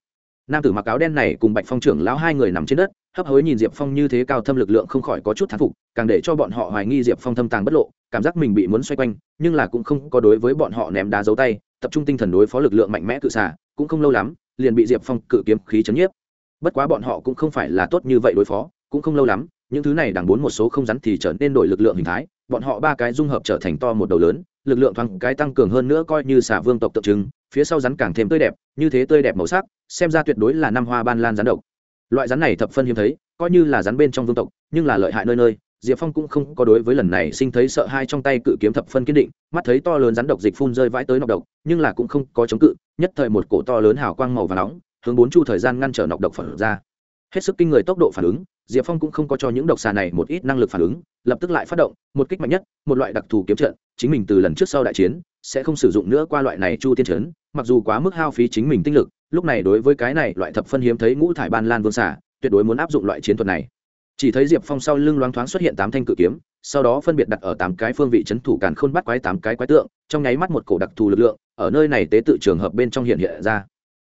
Nam tử mặc áo đen này cùng bạch phong trưởng lão hai người nằm trên đất, hấp hối nhìn diệp phong như thế cao thâm lực lượng không khỏi có chút thán phục, càng để cho bọn họ hoài nghi diệp phong thâm tàng bất lộ, cảm giác mình bị muốn xoay quanh, nhưng là cũng không có đối với bọn họ ném đá dấu tay, tập trung tinh thần đối phó lực lượng mạnh mẽ cự xả cũng không lâu lắm, liền bị diệp phong cự kiếm khí chấn nhiếp bất quá bọn họ cũng không phải là tốt như vậy đối phó, cũng không lâu lắm, những thứ này đằng bốn một số không rắn thì trở nên đổi lực lượng hình thái, bọn họ ba cái dung hợp trở thành to một đầu lớn, lực lượng thoáng cái tăng cường hơn nữa coi như xả vương tộc tượng trưng, phía sau rắn càng thêm tươi đẹp, như thế tươi đẹp màu sắc, xem ra tuyệt đối là năm hoa ban lan rắn độc. Loại rắn này thập phân hiếm thấy, coi như là rắn bên trong vương tộc, nhưng là lợi hại nơi nơi, diệp phong cũng không có đối với lần này sinh thấy sợ hai trong tay cự kiếm thập phân kiên định, mắt thấy to lớn rắn độc dịch phun rơi vãi tới nọc độc, nhưng là cũng không có chống cự, nhất thời một cổ to lớn hào quang màu và nóng hướng bốn chu thời gian ngăn trở nọc độc phản ra. Hết sức kinh người tốc độ phản ứng diệp phong cũng không có cho những độc xà này một ít năng lực phản ứng lập tức lại phát động một kích mạnh nhất một loại đặc thù kiếm trận chính mình từ lần trước sau đại chiến sẽ không sử dụng nữa qua loại này chu tiên trấn mặc dù quá mức hao phí chính mình tinh lực lúc này đối với cái này loại thập phân hiếm thấy ngũ thải ban lan vương xà, tuyệt đối muốn áp dụng loại chiến thuật này. Chỉ thấy diệp phong sau lưng loáng thoáng xuất hiện tám thanh cự kiếm sau đó phân biệt đặt ở tám cái phương vị c h ấ n thủ càn khôn bắt quái tám cái quái tượng trong nháy mắt một cổ đặc thù lực lượng ở nơi này tế tự trường hợp bên trong hiện hiện ra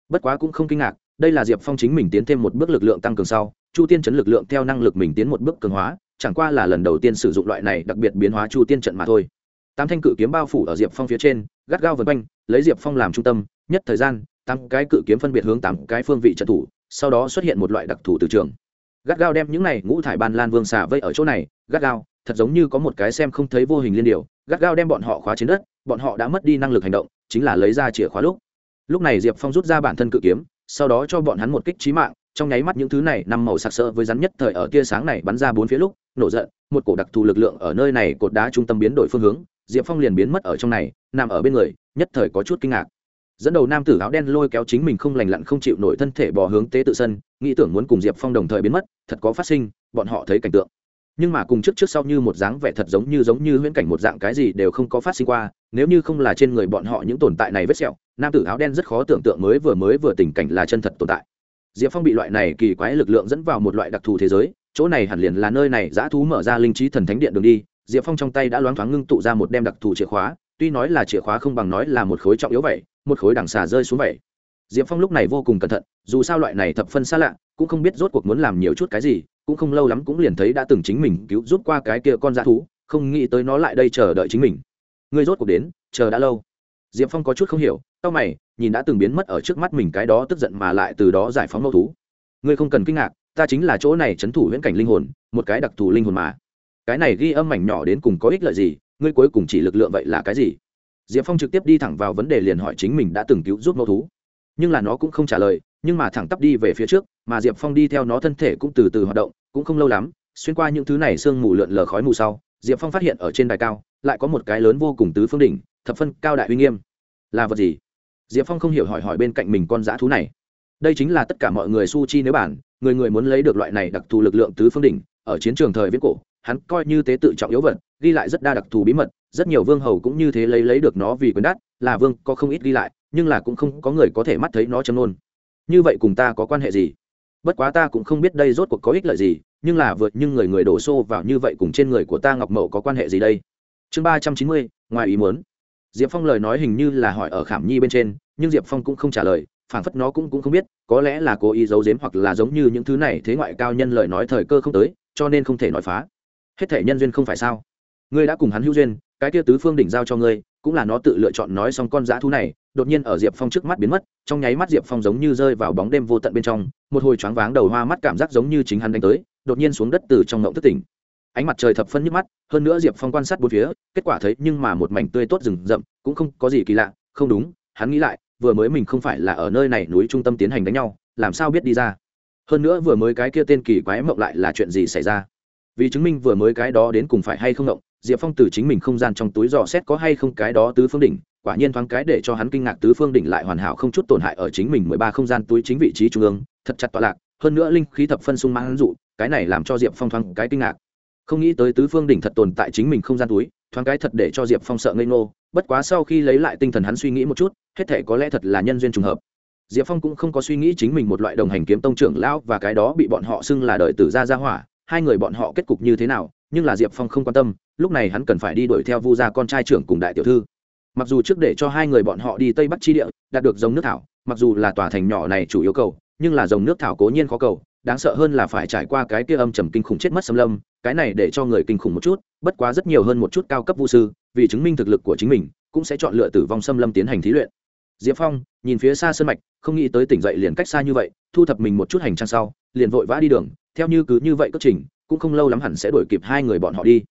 bất quá cũng không kinh ngạc, đây là diệp phong chính mình tiến thêm một bước lực lượng tăng cường sau, chu tiên chấn lực lượng theo năng lực mình tiến một bước cường hóa, chẳng qua là lần đầu tiên sử dụng loại này đặc biệt biến hóa chu tiên trận mà thôi. Tám thanh cự kiếm bao phủ ở diệp phong phía trên, gắt gao vân quanh, lấy diệp phong làm trung tâm, nhất thời gian, tám cái cự kiếm phân biệt hướng tám cái phương vị trận thủ, sau đó xuất hiện một loại đặc thù từ trường. Gắt gao đem những này ngũ thải ban lan vương xà vây ở chỗ này, gắt gao, thật giống như có một cái xem không thấy vô hình liên điều, gắt gao đem bọn họ khóa trên đất, bọn họ đã mất đi năng lực hành động, chính là lấy ra chìa khóa lúc lúc này diệp phong rút ra bản thân cự kiếm, sau đó cho bọn hắn một kích trí mạng, trong nháy mắt những thứ này nằm màu sặc sỡ với rắn nhất thời ở tia sáng này bắn ra bốn phía lúc, nổ giận, một cổ đặc thù lực lượng ở nơi này cột đá trung tâm biến đổi phương hướng, diệp phong liền biến mất ở trong này, nằm ở bên người, nhất thời có chút kinh ngạc. Dẫn đầu nam tử áo đen lôi kéo chính mình không lành lặn không chịu nổi thân thể bò hướng tế tự sân, nghĩ tưởng muốn cùng diệp phong đồng thời biến mất, thật có phát sinh, bọn họ thấy cảnh tượng. Nhưng mà cùng trước trước sau như một dáng vẻ thật giống như giống như huyễn cảnh một dạng cái gì đều không có phát sinh qua, nếu như không là trên người bọn họ những tồn tại này vết sẹo nam tử áo đen rất khó tưởng tượng mới vừa mới vừa tình cảnh là chân thật tồn tại. Diệp phong bị loại này kỳ quái lực lượng dẫn vào một loại đặc thù thế giới, chỗ này hẳn liền là nơi này, dã thú mở ra linh trí thần thánh điện đường đi, diệp phong trong tay đã loáng thoáng ngưng tụ ra một đem đặc thù chìa khóa, tuy nói là chìa khóa không bằng nói là một khối trọng yếu vậy, một khối đằng xà rơi xuống vậy. Diệp phong lúc này vô cùng cẩn thận, dù sao loại này thập phân xa lạ, cũng không biết rốt cuộc muốn làm nhiều chút cái gì, cũng không lâu lắm cũng liền thấy đã từng chính mình cứu giúp qua cái kia con dã thú, không nghĩ tới nó lại đây chờ đợi chính mình. Ngươi rốt cuộc đến, chờ đã lâu diệp phong có chút không hiểu tao mày, nhìn đã từng biến mất ở trước mắt mình cái đó tức giận mà lại từ đó giải phóng Nô thú. Ngươi không cần kinh ngạc, ta chính là chỗ này c h ấ n thủ viễn cảnh linh hồn, một cái đặc thù linh hồn mà. Cái này ghi âm mảnh nhỏ đến cùng có ích lợi gì, ngươi cuối cùng chỉ lực lượng vậy là cái gì? Diệp phong trực tiếp đi thẳng vào vấn đề liền hỏi chính mình đã từng cứu giúp Nô thú. Nhưng là nó cũng không trả lời, nhưng mà thẳng tắp đi về phía trước, mà diệp phong đi theo nó thân thể cũng từ từ hoạt động, cũng không lâu lắm, xuyên qua những thứ này sương mù lượn lờ khói mù sau, diệp phong phát hiện ở trên đài cao, lại có một cái lớn vô cùng tứ phương đỉnh thập phân cao đại uy nghiêm. Là vật gì? Diệp phong không hiểu hỏi hỏi bên cạnh mình con dã thú này. Đây chính là tất cả mọi người su chi nếu bản, người người muốn lấy được loại này đặc thù lực lượng tứ phương đỉnh, ở chiến trường thời viễn cổ, hắn coi như tế tự trọng yếu vật, ghi lại rất đa đặc thù bí mật, rất nhiều vương hầu cũng như thế lấy lấy được nó vì quyền đắt, là vương có không ít ghi lại, nhưng là cũng không có người có thể mắt thấy nó châm nôn như vậy cùng ta có quan hệ gì? Bất quá ta cũng không biết đây rốt cuộc có ích lợi gì, nhưng là vượt nhưng người người đổ xô vào như vậy cùng trên người của ta ngọc mậu có quan hệ gì đây? Chương ba trăm chín mươi, ngoài ý muốn diệp phong lời nói hình như là hỏi ở khảm nhi bên trên, nhưng diệp phong cũng không trả lời, phảng phất nó cũng cũng không biết, có lẽ là cố ý giấu giếm hoặc là giống như những thứ này thế ngoại cao nhân lời nói thời cơ không tới, cho nên không thể nói phá. Hết thể nhân duyên không phải sao? Ngươi đã cùng hắn hữu duyên, cái kia tứ phương đỉnh giao cho ngươi, cũng là nó tự lựa chọn nói xong con dã thú này, đột nhiên ở diệp phong trước mắt biến mất, trong nháy mắt diệp phong giống như rơi vào bóng đêm vô tận bên trong, một hồi choáng váng đầu hoa mắt cảm giác giống như chính hắn đánh tới, đột nhiên xuống đất từ trong ngộng thất tỉnh ánh mặt trời thập phân nhức mắt, hơn nữa diệp phong quan sát bốn phía, kết quả thấy nhưng mà một mảnh tươi tốt rừng rậm, cũng không có gì kỳ lạ. Không đúng, hắn nghĩ lại, vừa mới mình không phải là ở nơi này núi trung tâm tiến hành đánh nhau, làm sao biết đi ra? Hơn nữa vừa mới cái kia tên kỳ quái mộng lại là chuyện gì xảy ra? Vì chứng minh vừa mới cái đó đến cùng phải hay không mộng, diệp phong từ chính mình không gian trong túi dò xét có hay không cái đó tứ phương đỉnh, quả nhiên thoáng cái để cho hắn kinh ngạc tứ phương đỉnh lại hoàn hảo không chút tổn hại ở chính mình mười ba không gian túi chính vị trí trung ương, thật chặt tọa lạc, hơn nữa linh khí thập phân sung mãn dụ, cái này làm cho diệp phong thoáng cái kinh ngạc không nghĩ tới tứ phương đỉnh thật tồn tại chính mình không gian túi, thoáng cái thật để cho diệp phong sợ ngây ngô, bất quá sau khi lấy lại tinh thần hắn suy nghĩ một chút, hết thể có lẽ thật là nhân duyên trùng hợp. Diệp phong cũng không có suy nghĩ chính mình một loại đồng hành kiếm tông trưởng lão và cái đó bị bọn họ xưng là đời tử gia gia hỏa, hai người bọn họ kết cục như thế nào, nhưng là diệp phong không quan tâm, lúc này hắn cần phải đi đuổi theo vu gia con trai trưởng cùng đại tiểu thư. Mặc dù trước để cho hai người bọn họ đi tây bắc chi địa, đạt được dòng nước thảo, mặc dù là tòa thành nhỏ này chủ yếu cầu, nhưng là dòng nước thảo cố nhiên khó cầu đáng sợ hơn là phải trải qua cái kia âm trầm kinh khủng chết mất xâm lâm, cái này để cho người kinh khủng một chút, bất quá rất nhiều hơn một chút cao cấp vu sư, vì chứng minh thực lực của chính mình, cũng sẽ chọn lựa tử vong xâm lâm tiến hành thí luyện. Diệp phong, nhìn phía xa sân mạch, không nghĩ tới tỉnh dậy liền cách xa như vậy, thu thập mình một chút hành trang sau, liền vội vã đi đường, theo như cứ như vậy cất trình, cũng không lâu lắm hẳn sẽ đuổi kịp hai người bọn họ đi.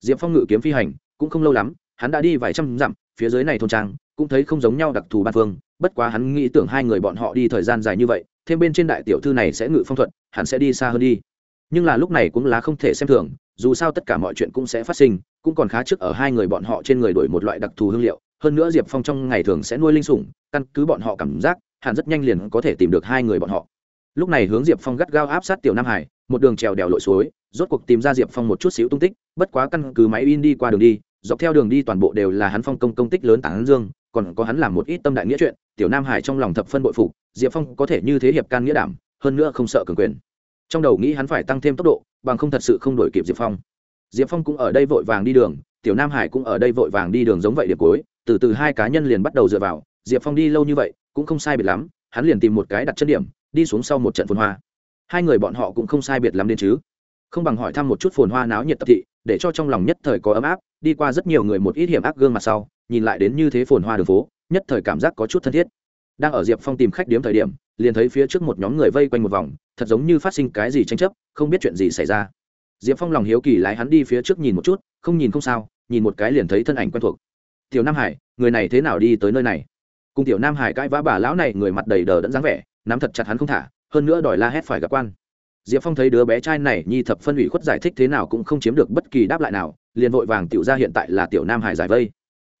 Diệp phong ngự kiếm phi hành, cũng không lâu lắm, hắn đã đi vài trăm dặm, phía dưới này thôn trang, cũng thấy không giống nhau đặc thù ban phương, bất quá hắn nghĩ tưởng hai người bọn họ đi thời gian dài như vậy thêm bên trên đại tiểu thư này sẽ ngự phong thuận hẳn sẽ đi xa hơn đi. Nhưng là lúc này cũng là không thể xem thường, dù sao tất cả mọi chuyện cũng sẽ phát sinh, cũng còn khá trước ở hai người bọn họ trên người đổi một loại đặc thù hương liệu. Hơn nữa diệp phong trong ngày thường sẽ nuôi linh sủng, căn cứ bọn họ cảm giác, hẳn rất nhanh liền có thể tìm được hai người bọn họ. Lúc này hướng diệp phong gắt gao áp sát tiểu nam hải, một đường trèo đèo lội suối, rốt cuộc tìm ra diệp phong một chút xíu tung tích, bất quá căn cứ máy in đi qua đường đi, dọc theo đường đi toàn bộ đều là hắn phong công công tích lớn tảng dương còn có hắn làm một ít tâm đại nghĩa chuyện, tiểu nam hải trong lòng thập phân bội phục, diệp phong có thể như thế hiệp can nghĩa đảm, hơn nữa không sợ cường quyền. Trong đầu nghĩ hắn phải tăng thêm tốc độ, bằng không thật sự không đổi kịp diệp phong. Diệp phong cũng ở đây vội vàng đi đường, tiểu nam hải cũng ở đây vội vàng đi đường giống vậy điểm cuối, từ từ hai cá nhân liền bắt đầu dựa vào, diệp phong đi lâu như vậy, cũng không sai biệt lắm, hắn liền tìm một cái đặt chân điểm, đi xuống sau một trận phồn hoa. Hai người bọn họ cũng không sai biệt lắm đến chứ. Không bằng hỏi thăm một chút phồn hoa náo nhiệt tập thị để cho trong lòng nhất thời có ấm áp, đi qua rất nhiều người một ít hiểm ác gương mặt sau, nhìn lại đến như thế phồn hoa đường phố, nhất thời cảm giác có chút thân thiết. Đang ở diệp phong tìm khách điếm thời điểm, liền thấy phía trước một nhóm người vây quanh một vòng, thật giống như phát sinh cái gì tranh chấp, không biết chuyện gì xảy ra. Diệp phong lòng hiếu kỳ lái hắn đi phía trước nhìn một chút, không nhìn không sao, nhìn một cái liền thấy thân ảnh quen thuộc. Tiểu nam hải, người này thế nào đi tới nơi này? Cùng tiểu nam hải cãi vã bà lão này người mặt đầy đờ đẫn dáng vẻ, nắm thật chặt hắn không thả, hơn nữa đòi la hét phải gặp quan diệp phong thấy đứa bé trai này nhi thập phân ủy khuất giải thích thế nào cũng không chiếm được bất kỳ đáp lại nào, liền vội vàng tiểu ra hiện tại là tiểu nam hải giải vây.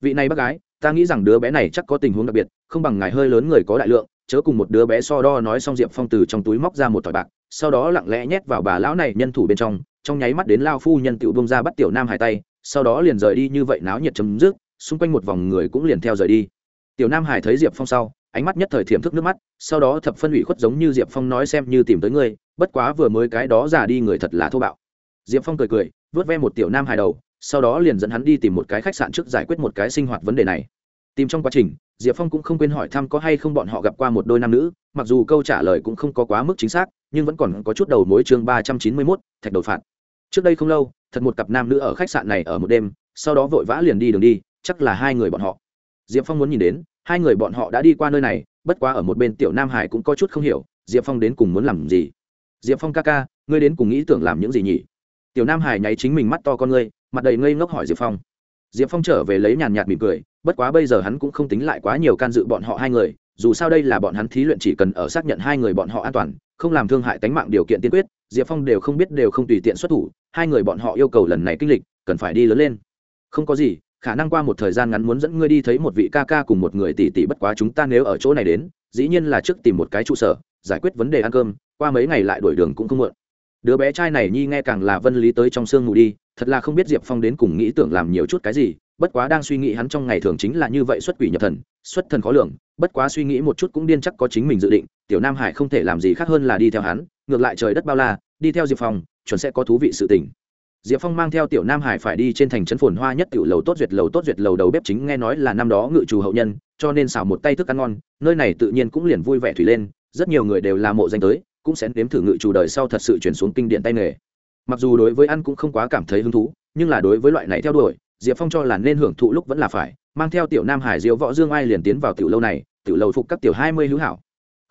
Vị này bác gái, ta nghĩ rằng đứa bé này chắc có tình huống đặc biệt, không bằng ngài hơi lớn người có đại lượng, chớ cùng một đứa bé so đo nói xong diệp phong từ trong túi móc ra một tỏi bạc, sau đó lặng lẽ nhét vào bà lão này nhân thủ bên trong trong nháy mắt đến lao phu nhân tiểu bông ra bắt tiểu nam hải tay, sau đó liền rời đi như vậy náo nhiệt chấm dứt, xung quanh một vòng người cũng liền theo rời đi. Tiểu nam hải thấy diệp phong sau ánh mắt nhất thời thiểm thức nước mắt, sau đó thập phân ủy khuất giống như diệp phong nói xem như tìm tới ngươi, bất quá vừa mới cái đó già đi người thật là thô bạo. Diệp phong cười cười, vớt ve một tiểu nam hài đầu, sau đó liền dẫn hắn đi tìm một cái khách sạn trước giải quyết một cái sinh hoạt vấn đề này. Tìm trong quá trình, diệp phong cũng không quên hỏi thăm có hay không bọn họ gặp qua một đôi nam nữ, mặc dù câu trả lời cũng không có quá mức chính xác, nhưng vẫn còn có chút đầu mối chương ba trăm chín mươi mốt, thạch đột phạt. Trước đây không lâu, thật một cặp nam nữ ở khách sạn này ở một đêm, sau đó vội vã liền đi đường đi, chắc là hai người bọn họ. Diệp phong muốn nhìn đến hai người bọn họ đã đi qua nơi này, bất quá ở một bên tiểu nam hải cũng có chút không hiểu, diệp phong đến cùng muốn làm gì? Diệp phong ca ca, ngươi đến cùng nghĩ tưởng làm những gì nhỉ? Tiểu nam hải nháy chính mình mắt to con ngươi, mặt đầy ngây ngốc hỏi diệp phong. Diệp phong trở về lấy nhàn nhạt mỉm cười, bất quá bây giờ hắn cũng không tính lại quá nhiều can dự bọn họ hai người, dù sao đây là bọn hắn thí luyện chỉ cần ở xác nhận hai người bọn họ an toàn, không làm thương hại tánh mạng điều kiện tiên quyết, diệp phong đều không biết đều không tùy tiện xuất thủ, hai người bọn họ yêu cầu lần này kinh lịch, cần phải đi lớn lên. Không có gì khả năng qua một thời gian ngắn muốn dẫn ngươi đi thấy một vị ca ca cùng một người tỷ tỷ bất quá chúng ta nếu ở chỗ này đến, dĩ nhiên là trước tìm một cái trụ sở, giải quyết vấn đề ăn cơm, qua mấy ngày lại đổi đường cũng không muộn. Đứa bé trai này nhi nghe càng là vân lý tới trong sương ngủ đi, thật là không biết diệp phong đến cùng nghĩ tưởng làm nhiều chút cái gì, bất quá đang suy nghĩ hắn trong ngày thường chính là như vậy xuất quỷ nhập thần, xuất thần khó lường, bất quá suy nghĩ một chút cũng điên chắc có chính mình dự định, tiểu nam hải không thể làm gì khác hơn là đi theo hắn, ngược lại trời đất bao la, đi theo diệp phong, chuẩn sẽ có thú vị sự tình diệp phong mang theo tiểu nam hải phải đi trên thành trấn phồn hoa nhất tiểu lầu tốt duyệt lầu tốt duyệt lầu đầu bếp chính nghe nói là năm đó ngự trù hậu nhân, cho nên xào một tay thức ăn ngon, nơi này tự nhiên cũng liền vui vẻ thủy lên, rất nhiều người đều là mộ danh tới, cũng sẽ nếm thử ngự trù đời sau thật sự chuyển xuống kinh điện tay nghề. Mặc dù đối với ăn cũng không quá cảm thấy hứng thú, nhưng là đối với loại này theo đuổi, diệp phong cho là nên hưởng thụ lúc vẫn là phải, mang theo tiểu nam hải diễu võ dương ai liền tiến vào tiểu lâu này, tiểu lâu phục các tiểu hai mươi hữu hảo.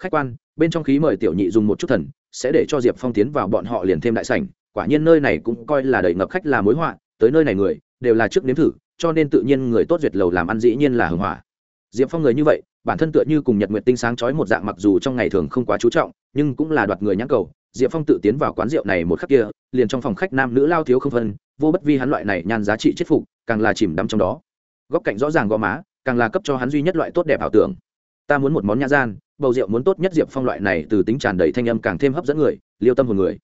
Khách quan, bên trong khí mời tiểu nhị dùng một chút thần, sẽ để cho diệp phong tiến vào bọn họ liền thêm đại sảnh quả nhiên nơi này cũng coi là đầy ngập khách là mối họa, tới nơi này người đều là trước nếm thử, cho nên tự nhiên người tốt duyệt lầu làm ăn dĩ nhiên là hưng hỏa. Diệp phong người như vậy, bản thân tựa như cùng nhật nguyện tinh sáng chói một dạng mặc dù trong ngày thường không quá chú trọng, nhưng cũng là đoạt người nhãn cầu. Diệp phong tự tiến vào quán rượu này một khắc kia, liền trong phòng khách nam nữ lao thiếu không phân, vô bất vi hắn loại này nhan giá trị chết phục, càng là chìm đắm trong đó. Góc cạnh rõ ràng gò má, càng là cấp cho hắn duy nhất loại tốt đẹp ảo tưởng. Ta muốn một món nhã gian, bầu rượu muốn tốt nhất diệp phong loại này từ tính tràn đầy thanh âm càng thêm hấp dẫn người, liêu tâm hồn người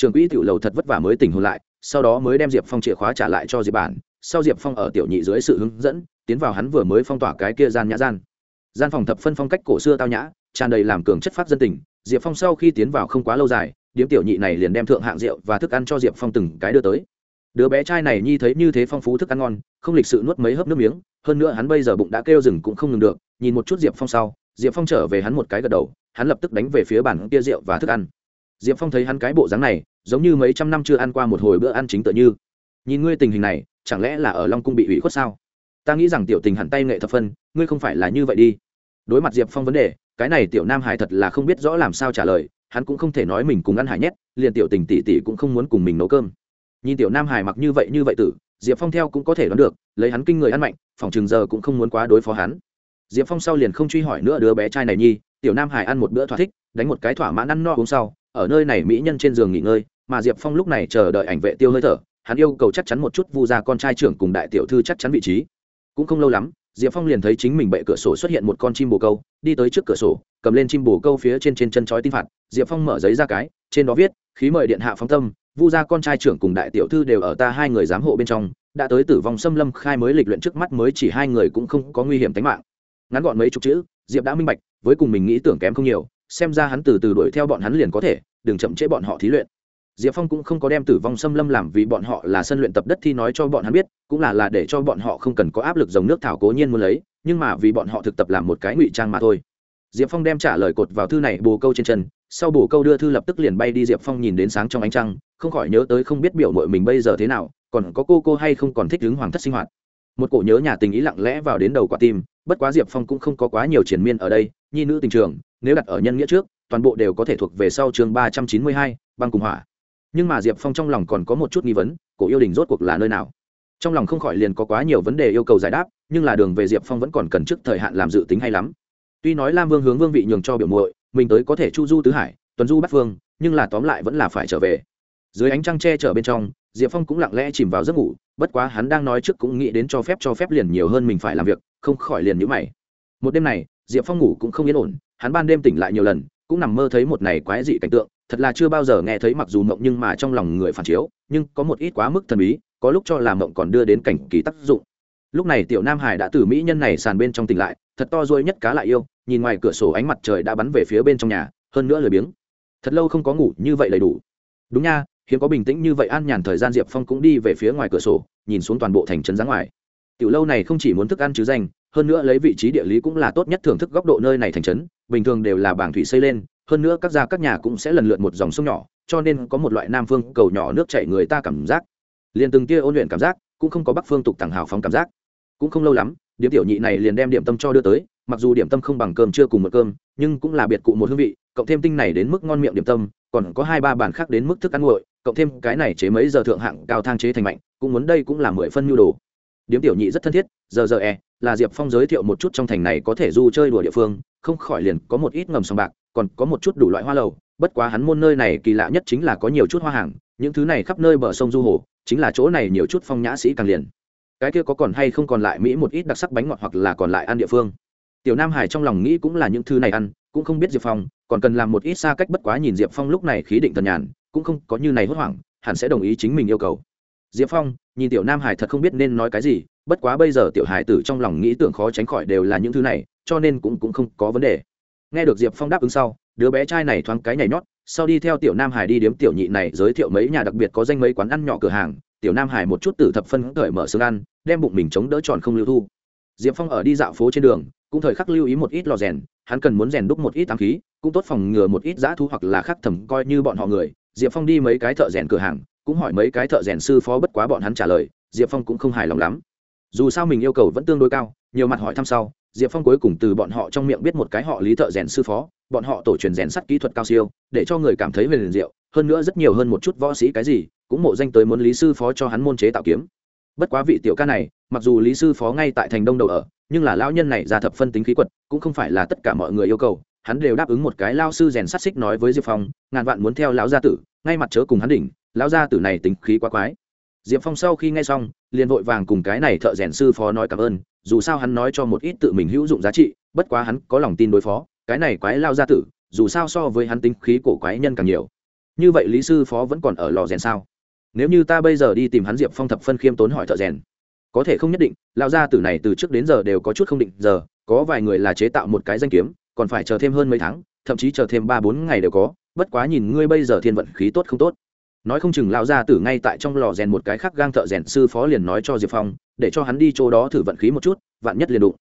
trường quỹ tiểu lầu thật vất vả mới tỉnh hồn lại, sau đó mới đem diệp phong chìa khóa trả lại cho diệp bản. Sau diệp phong ở tiểu nhị dưới sự hướng dẫn, tiến vào hắn vừa mới phong tỏa cái kia gian nhã gian. Gian phòng thập phân phong cách cổ xưa tao nhã, tràn đầy làm cường chất phát dân tình. Diệp phong sau khi tiến vào không quá lâu dài, điếm tiểu nhị này liền đem thượng hạng rượu và thức ăn cho diệp phong từng cái đưa tới. Đứa bé trai này nhi thấy như thế phong phú thức ăn ngon, không lịch sự nuốt mấy hớp nước miếng, hơn nữa hắn bây giờ bụng đã kêu rừng cũng không ngừng được, nhìn một chút diệp phong sau, diệp phong trở về hắn một cái gật đầu, hắn lập tức đánh về phía bàn kia rượu và thức ăn diệp phong thấy hắn cái bộ dáng này, giống như mấy trăm năm chưa ăn qua một hồi bữa ăn chính tựa như. Nhìn ngươi tình hình này, chẳng lẽ là ở long cung bị hủy khuất sao? Ta nghĩ rằng tiểu tình hẳn tay nghệ thập phân, ngươi không phải là như vậy đi. Đối mặt diệp phong vấn đề, cái này tiểu nam hải thật là không biết rõ làm sao trả lời, hắn cũng không thể nói mình cùng ăn hải nhét, liền tiểu tình tỷ tỷ cũng không muốn cùng mình nấu cơm. Nhìn tiểu nam hải mặc như vậy như vậy tử, diệp phong theo cũng có thể đoán được, lấy hắn kinh người ăn mạnh, phòng chừng giờ cũng không muốn quá đối phó hắn. Diệp phong sau liền không truy hỏi nữa đứa bé trai này nhi, tiểu nam hải ăn một bữa thỏa thích, đánh một cái thỏa mãn ăn no uống sau ở nơi này mỹ nhân trên giường nghỉ ngơi, mà diệp phong lúc này chờ đợi ảnh vệ tiêu hơi thở, hắn yêu cầu chắc chắn một chút vu gia con trai trưởng cùng đại tiểu thư chắc chắn vị trí. Cũng không lâu lắm, diệp phong liền thấy chính mình bệ cửa sổ xuất hiện một con chim bồ câu, đi tới trước cửa sổ, cầm lên chim bồ câu phía trên trên chân chói tin phạt, diệp phong mở giấy ra cái, trên đó viết, khí mời điện hạ phóng tâm, vu gia con trai trưởng cùng đại tiểu thư đều ở ta hai người giám hộ bên trong, đã tới tử vong xâm lâm khai mới lịch luyện trước mắt mới chỉ hai người cũng không có nguy hiểm tính mạng. Ngắn gọn mấy chục chữ, diệp đã minh bạch, với cùng mình nghĩ tưởng kém không nhiều xem ra hắn từ từ đuổi theo bọn hắn liền có thể, đừng chậm trễ bọn họ thí luyện. Diệp phong cũng không có đem tử vong xâm lâm làm vì bọn họ là sân luyện tập đất thi nói cho bọn hắn biết, cũng là là để cho bọn họ không cần có áp lực dòng nước thảo cố nhiên muốn lấy, nhưng mà vì bọn họ thực tập làm một cái ngụy trang mà thôi. Diệp phong đem trả lời cột vào thư này bồ câu trên chân, sau bồ câu đưa thư lập tức liền bay đi diệp phong nhìn đến sáng trong ánh trăng, không khỏi nhớ tới không biết biểu mội mình bây giờ thế nào, còn có cô cô hay không còn thích đứng hoàng thất sinh hoạt. Một cổ nhớ nhà tình ý lặng lẽ vào đến đầu quả tim, bất quá diệp phong cũng không có quá nhiều triển miên ở đây, nhi nữ tình trường nếu đặt ở nhân nghĩa trước, toàn bộ đều có thể thuộc về sau chương ba trăm chín mươi hai, băng cùng hỏa. Nhưng mà diệp phong trong lòng còn có một chút nghi vấn, cổ yêu đình rốt cuộc là nơi nào? Trong lòng không khỏi liền có quá nhiều vấn đề yêu cầu giải đáp, nhưng là đường về diệp phong vẫn còn cần trước thời hạn làm dự tính hay lắm. Tuy nói lam vương hướng vương vị nhường cho biểu muội, mình tới có thể chu du tứ hải, tuần du bắt phương nhưng là tóm lại vẫn là phải trở về. Dưới ánh trăng tre chở bên trong, diệp phong cũng lặng lẽ chìm vào giấc ngủ, bất quá hắn đang nói trước cũng nghĩ đến cho phép cho phép liền nhiều hơn mình phải làm việc, không khỏi liền nhữ mày. Một đêm này, diệp phong ngủ cũng không yên ổn hắn ban đêm tỉnh lại nhiều lần, cũng nằm mơ thấy một này quái dị cảnh tượng, thật là chưa bao giờ nghe thấy mặc dù mộng nhưng mà trong lòng người phản chiếu, nhưng có một ít quá mức thần bí, có lúc cho là mộng còn đưa đến cảnh kỳ tác dụng. Lúc này tiểu nam hải đã từ mỹ nhân này sàn bên trong tỉnh lại, thật to ruôi nhất cá lại yêu, nhìn ngoài cửa sổ ánh mặt trời đã bắn về phía bên trong nhà, hơn nữa lười biếng. Thật lâu không có ngủ như vậy đầy đủ. Đúng nha, hiếm có bình tĩnh như vậy an nhàn thời gian diệp phong cũng đi về phía ngoài cửa sổ, nhìn xuống toàn bộ thành trấn giá ngoài. Tiểu lâu này không chỉ muốn thức ăn chứ danh, hơn nữa lấy vị trí địa lý cũng là tốt nhất thưởng thức góc độ nơi này thành trấn bình thường đều là bảng thủy xây lên, hơn nữa các gia các nhà cũng sẽ lần lượt một dòng sông nhỏ, cho nên có một loại nam phương cầu nhỏ nước chảy người ta cảm giác. Liền từng tia ôn luyện cảm giác, cũng không có bắc phương tục tàng hào phóng cảm giác. Cũng không lâu lắm, điếm tiểu nhị này liền đem điểm tâm cho đưa tới, mặc dù điểm tâm không bằng cơm chưa cùng một cơm, nhưng cũng là biệt cụ một hương vị, cộng thêm tinh này đến mức ngon miệng điểm tâm, còn có hai ba bàn khác đến mức thức ăn nguội, cộng thêm cái này chế mấy giờ thượng hạng cao thang chế thành mạnh, cũng muốn đây cũng là mười phân nhu đồ. Điếm tiểu nhị rất thân thiết, giờ giờ e là diệp phong giới thiệu một chút trong thành này có thể du chơi đùa địa phương không khỏi liền có một ít ngầm sòng bạc, còn có một chút đủ loại hoa lầu, bất quá hắn môn nơi này kỳ lạ nhất chính là có nhiều chút hoa hàng, những thứ này khắp nơi bờ sông du hồ, chính là chỗ này nhiều chút phong nhã sĩ càng liền. Cái kia có còn hay không còn lại mỹ một ít đặc sắc bánh ngọt hoặc là còn lại ăn địa phương. Tiểu nam hải trong lòng nghĩ cũng là những thứ này ăn, cũng không biết diệp phong, còn cần làm một ít xa cách bất quá nhìn diệp phong lúc này khí định thần nhàn, cũng không có như này hốt hoảng, hẳn sẽ đồng ý chính mình yêu cầu. Diệp phong nhìn tiểu nam hải thật không biết nên nói cái gì, bất quá bây giờ tiểu hải tử trong lòng nghĩ tưởng khó tránh khỏi đều là những thứ này, cho nên cũng cũng không có vấn đề. Nghe được diệp phong đáp ứng sau, đứa bé trai này thoáng cái nhảy nhót, sau đi theo tiểu nam hải đi điếm tiểu nhị này giới thiệu mấy nhà đặc biệt có danh mấy quán ăn nhỏ cửa hàng, tiểu nam hải một chút tử thập phân cởi mở xương ăn, đem bụng mình chống đỡ tròn không lưu thu. Diệp phong ở đi dạo phố trên đường, cũng thời khắc lưu ý một ít lò rèn, hắn cần muốn rèn đúc một ít ám khí, cũng tốt phòng ngừa một ít giã thu hoặc là khắc thầm coi như bọn họ người. Diệp phong đi mấy cái thợ rèn cửa hàng cũng hỏi mấy cái thợ rèn sư phó bất quá bọn hắn trả lời, diệp phong cũng không hài lòng lắm. Dù sao mình yêu cầu vẫn tương đối cao, nhiều mặt hỏi thăm sau, diệp phong cuối cùng từ bọn họ trong miệng biết một cái họ lý thợ rèn sư phó, bọn họ tổ truyền rèn sắt kỹ thuật cao siêu, để cho người cảm thấy về liền diệu, hơn nữa rất nhiều hơn một chút võ sĩ cái gì, cũng mộ danh tới muốn lý sư phó cho hắn môn chế tạo kiếm. Bất quá vị tiểu ca này, mặc dù lý sư phó ngay tại thành đông đầu ở, nhưng là lão nhân này ra thập phân tính khí quật, cũng không phải là tất cả mọi người yêu cầu, hắn đều đáp ứng một cái lao sư rèn sắt xích nói với diệp phong, ngàn vạn muốn theo lão gia tử, ngay mặt chớ cùng hắn đỉnh lão gia tử này tính khí quá quái. Diệp phong sau khi nghe xong, liền vội vàng cùng cái này thợ rèn sư phó nói cảm ơn, dù sao hắn nói cho một ít tự mình hữu dụng giá trị, bất quá hắn có lòng tin đối phó, cái này quái lao gia tử, dù sao so với hắn tính khí cổ quái nhân càng nhiều. Như vậy lý sư phó vẫn còn ở lò rèn sao? Nếu như ta bây giờ đi tìm hắn, diệp phong thập phân khiêm tốn hỏi thợ rèn. Có thể không nhất định lao gia tử này từ trước đến giờ đều có chút không định giờ, có vài người là chế tạo một cái danh kiếm, còn phải chờ thêm hơn mấy tháng, thậm chí chờ thêm ba bốn ngày đều có, bất quá nhìn ngươi bây giờ thiên vận khí tốt không tốt nói không chừng lão gia tử ngay tại trong lò rèn một cái khác gang thợ rèn sư phó liền nói cho diệp phong, để cho hắn đi chỗ đó thử vận khí một chút, vạn nhất liền đụng.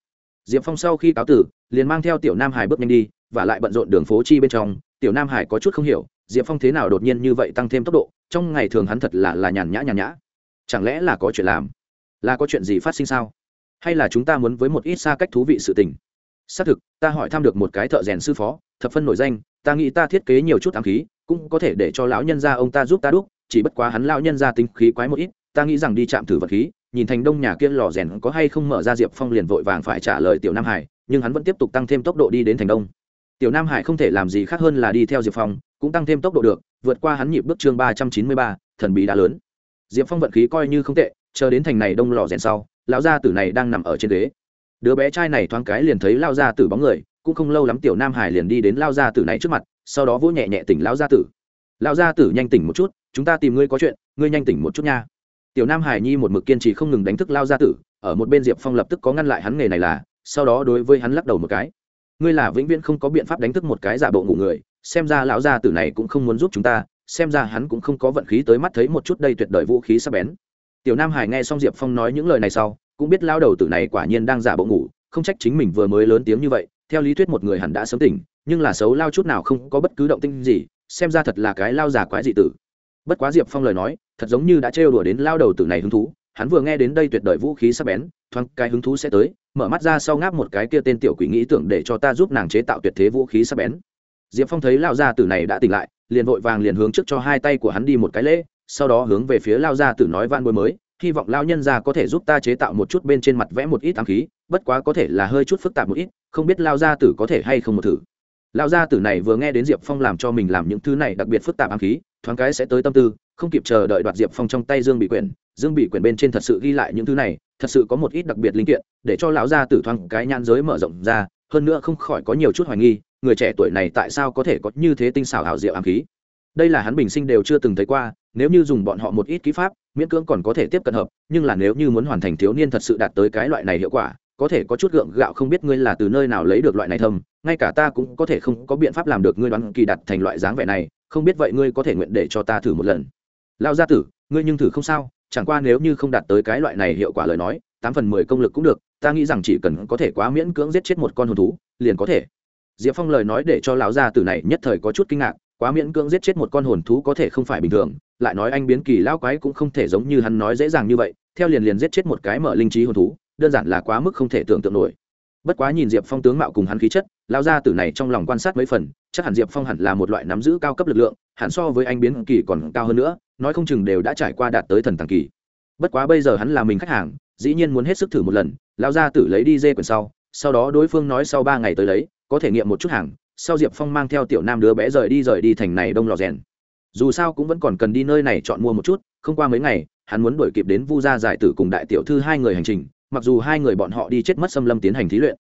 Diệp phong sau khi cáo tử, liền mang theo tiểu nam hải bước nhanh đi, và lại bận rộn đường phố chi bên trong, tiểu nam hải có chút không hiểu, diệp phong thế nào đột nhiên như vậy tăng thêm tốc độ, trong ngày thường hắn thật là là nhàn nhã nhàn nhã. Chẳng lẽ là có chuyện làm? Là có chuyện gì phát sinh sao? Hay là chúng ta muốn với một ít xa cách thú vị sự tình? Xác thực, ta hỏi thăm được một cái thợ rèn sư phó, thập phân nổi danh, ta nghĩ ta thiết kế nhiều chút ám khí cũng có thể để cho lão nhân gia ông ta giúp ta đúc, chỉ bất quá hắn lão nhân gia tính khí quái một ít, ta nghĩ rằng đi chạm thử vật khí, nhìn thành đông nhà kia lò rèn có hay không mở ra diệp phong liền vội vàng phải trả lời tiểu nam hải, nhưng hắn vẫn tiếp tục tăng thêm tốc độ đi đến thành đông. Tiểu nam hải không thể làm gì khác hơn là đi theo diệp phong, cũng tăng thêm tốc độ được, vượt qua hắn nhịp bước chương ba trăm chín mươi ba, thần bí đã lớn. Diệp phong vận khí coi như không tệ, chờ đến thành này đông lò rèn sau, lão gia tử này đang nằm ở trên ghế. Đứa bé trai này thoáng cái liền thấy lao gia tử bóng người cũng không lâu lắm tiểu nam hải liền đi đến lao gia tử này trước mặt, sau đó vỗ nhẹ nhẹ tỉnh lao gia tử. Lao gia tử nhanh tỉnh một chút, chúng ta tìm ngươi có chuyện, ngươi nhanh tỉnh một chút nha. Tiểu nam hải nhi một mực kiên trì không ngừng đánh thức lao gia tử, ở một bên diệp phong lập tức có ngăn lại hắn nghề này là, sau đó đối với hắn lắc đầu một cái. Ngươi là vĩnh viễn không có biện pháp đánh thức một cái giả bộ ngủ người, xem ra lão gia tử này cũng không muốn giúp chúng ta, xem ra hắn cũng không có vận khí tới mắt thấy một chút đây tuyệt đời vũ khí sắp bén. Tiểu nam hải nghe xong diệp phong nói những lời này sau, cũng biết lao đầu tử này quả nhiên đang giả bộ ngủ không trách chính mình vừa mới lớn tiếng như vậy, theo lý thuyết một người hẳn đã sớm tỉnh, nhưng là xấu lao chút nào không có bất cứ động tinh gì, xem ra thật là cái lao giả quái dị tử. Bất quá diệp phong lời nói, thật giống như đã trêu đùa đến lao đầu tử này hứng thú, hắn vừa nghe đến đây tuyệt đời vũ khí sắp bén, thoáng cái hứng thú sẽ tới, mở mắt ra sau ngáp một cái kia tên tiểu quỷ nghĩ tưởng để cho ta giúp nàng chế tạo tuyệt thế vũ khí sắp bén. Diệp phong thấy lao gia tử này đã tỉnh lại, liền vội vàng liền hướng trước cho hai tay của hắn đi một cái lễ, sau đó hướng về phía lao gia tử nói van bôi mới hy vọng lao nhân gia có thể giúp ta chế tạo một chút bên trên mặt vẽ một ít ám khí, bất quá có thể là hơi chút phức tạp một ít, không biết lao gia tử có thể hay không một thử. Lao gia tử này vừa nghe đến diệp phong làm cho mình làm những thứ này đặc biệt phức tạp ám khí, thoáng cái sẽ tới tâm tư, không kịp chờ đợi đoạt diệp phong trong tay dương bị quyển. Dương bị quyển bên trên thật sự ghi lại những thứ này, thật sự có một ít đặc biệt linh kiện, để cho lão gia tử thoáng cái nhan giới mở rộng ra, hơn nữa không khỏi có nhiều chút hoài nghi, người trẻ tuổi này tại sao có thể có như thế tinh xảo hảo diệu ám khí đây là hắn bình sinh đều chưa từng thấy qua, nếu như dùng bọn họ một ít kỹ pháp, miễn cưỡng còn có thể tiếp cận hợp, nhưng là nếu như muốn hoàn thành thiếu niên thật sự đạt tới cái loại này hiệu quả, có thể có chút gượng gạo không biết ngươi là từ nơi nào lấy được loại này thâm, ngay cả ta cũng có thể không có biện pháp làm được ngươi đoán kỳ đặt thành loại dáng vẻ này, không biết vậy ngươi có thể nguyện để cho ta thử một lần. Lao gia tử, ngươi nhưng thử không sao, chẳng qua nếu như không đạt tới cái loại này hiệu quả lời nói, tám phần mười công lực cũng được, ta nghĩ rằng chỉ cần có thể quá miễn cưỡng giết chết một con hồn thú, liền có thể. Diệp phong lời nói để cho lão gia tử này nhất thời có chút kinh ngạc quá miễn cưỡng giết chết một con hồn thú có thể không phải bình thường, lại nói anh biến kỳ lão quái cũng không thể giống như hắn nói dễ dàng như vậy, theo liền liền giết chết một cái mở linh trí hồn thú, đơn giản là quá mức không thể tưởng tượng nổi. Bất quá nhìn diệp phong tướng mạo cùng hắn khí chất, lão gia tử này trong lòng quan sát mấy phần, chắc hẳn diệp phong hẳn là một loại nắm giữ cao cấp lực lượng, hẳn so với anh biến kỳ còn cao hơn nữa, nói không chừng đều đã trải qua đạt tới thần tàng kỳ. Bất quá bây giờ hắn là mình khách hàng, dĩ nhiên muốn hết sức thử một lần, lão gia tử lấy đi dê quyển sau sau đó đối phương nói sau ba ngày tới lấy, có thể nghiệm một chút hàng sau diệp phong mang theo tiểu nam đứa bé rời đi rời đi thành này đông lò rèn. Dù sao cũng vẫn còn cần đi nơi này chọn mua một chút, không qua mấy ngày, hắn muốn đuổi kịp đến vu gia giải tử cùng đại tiểu thư hai người hành trình, mặc dù hai người bọn họ đi chết mất xâm lâm tiến hành thí luyện.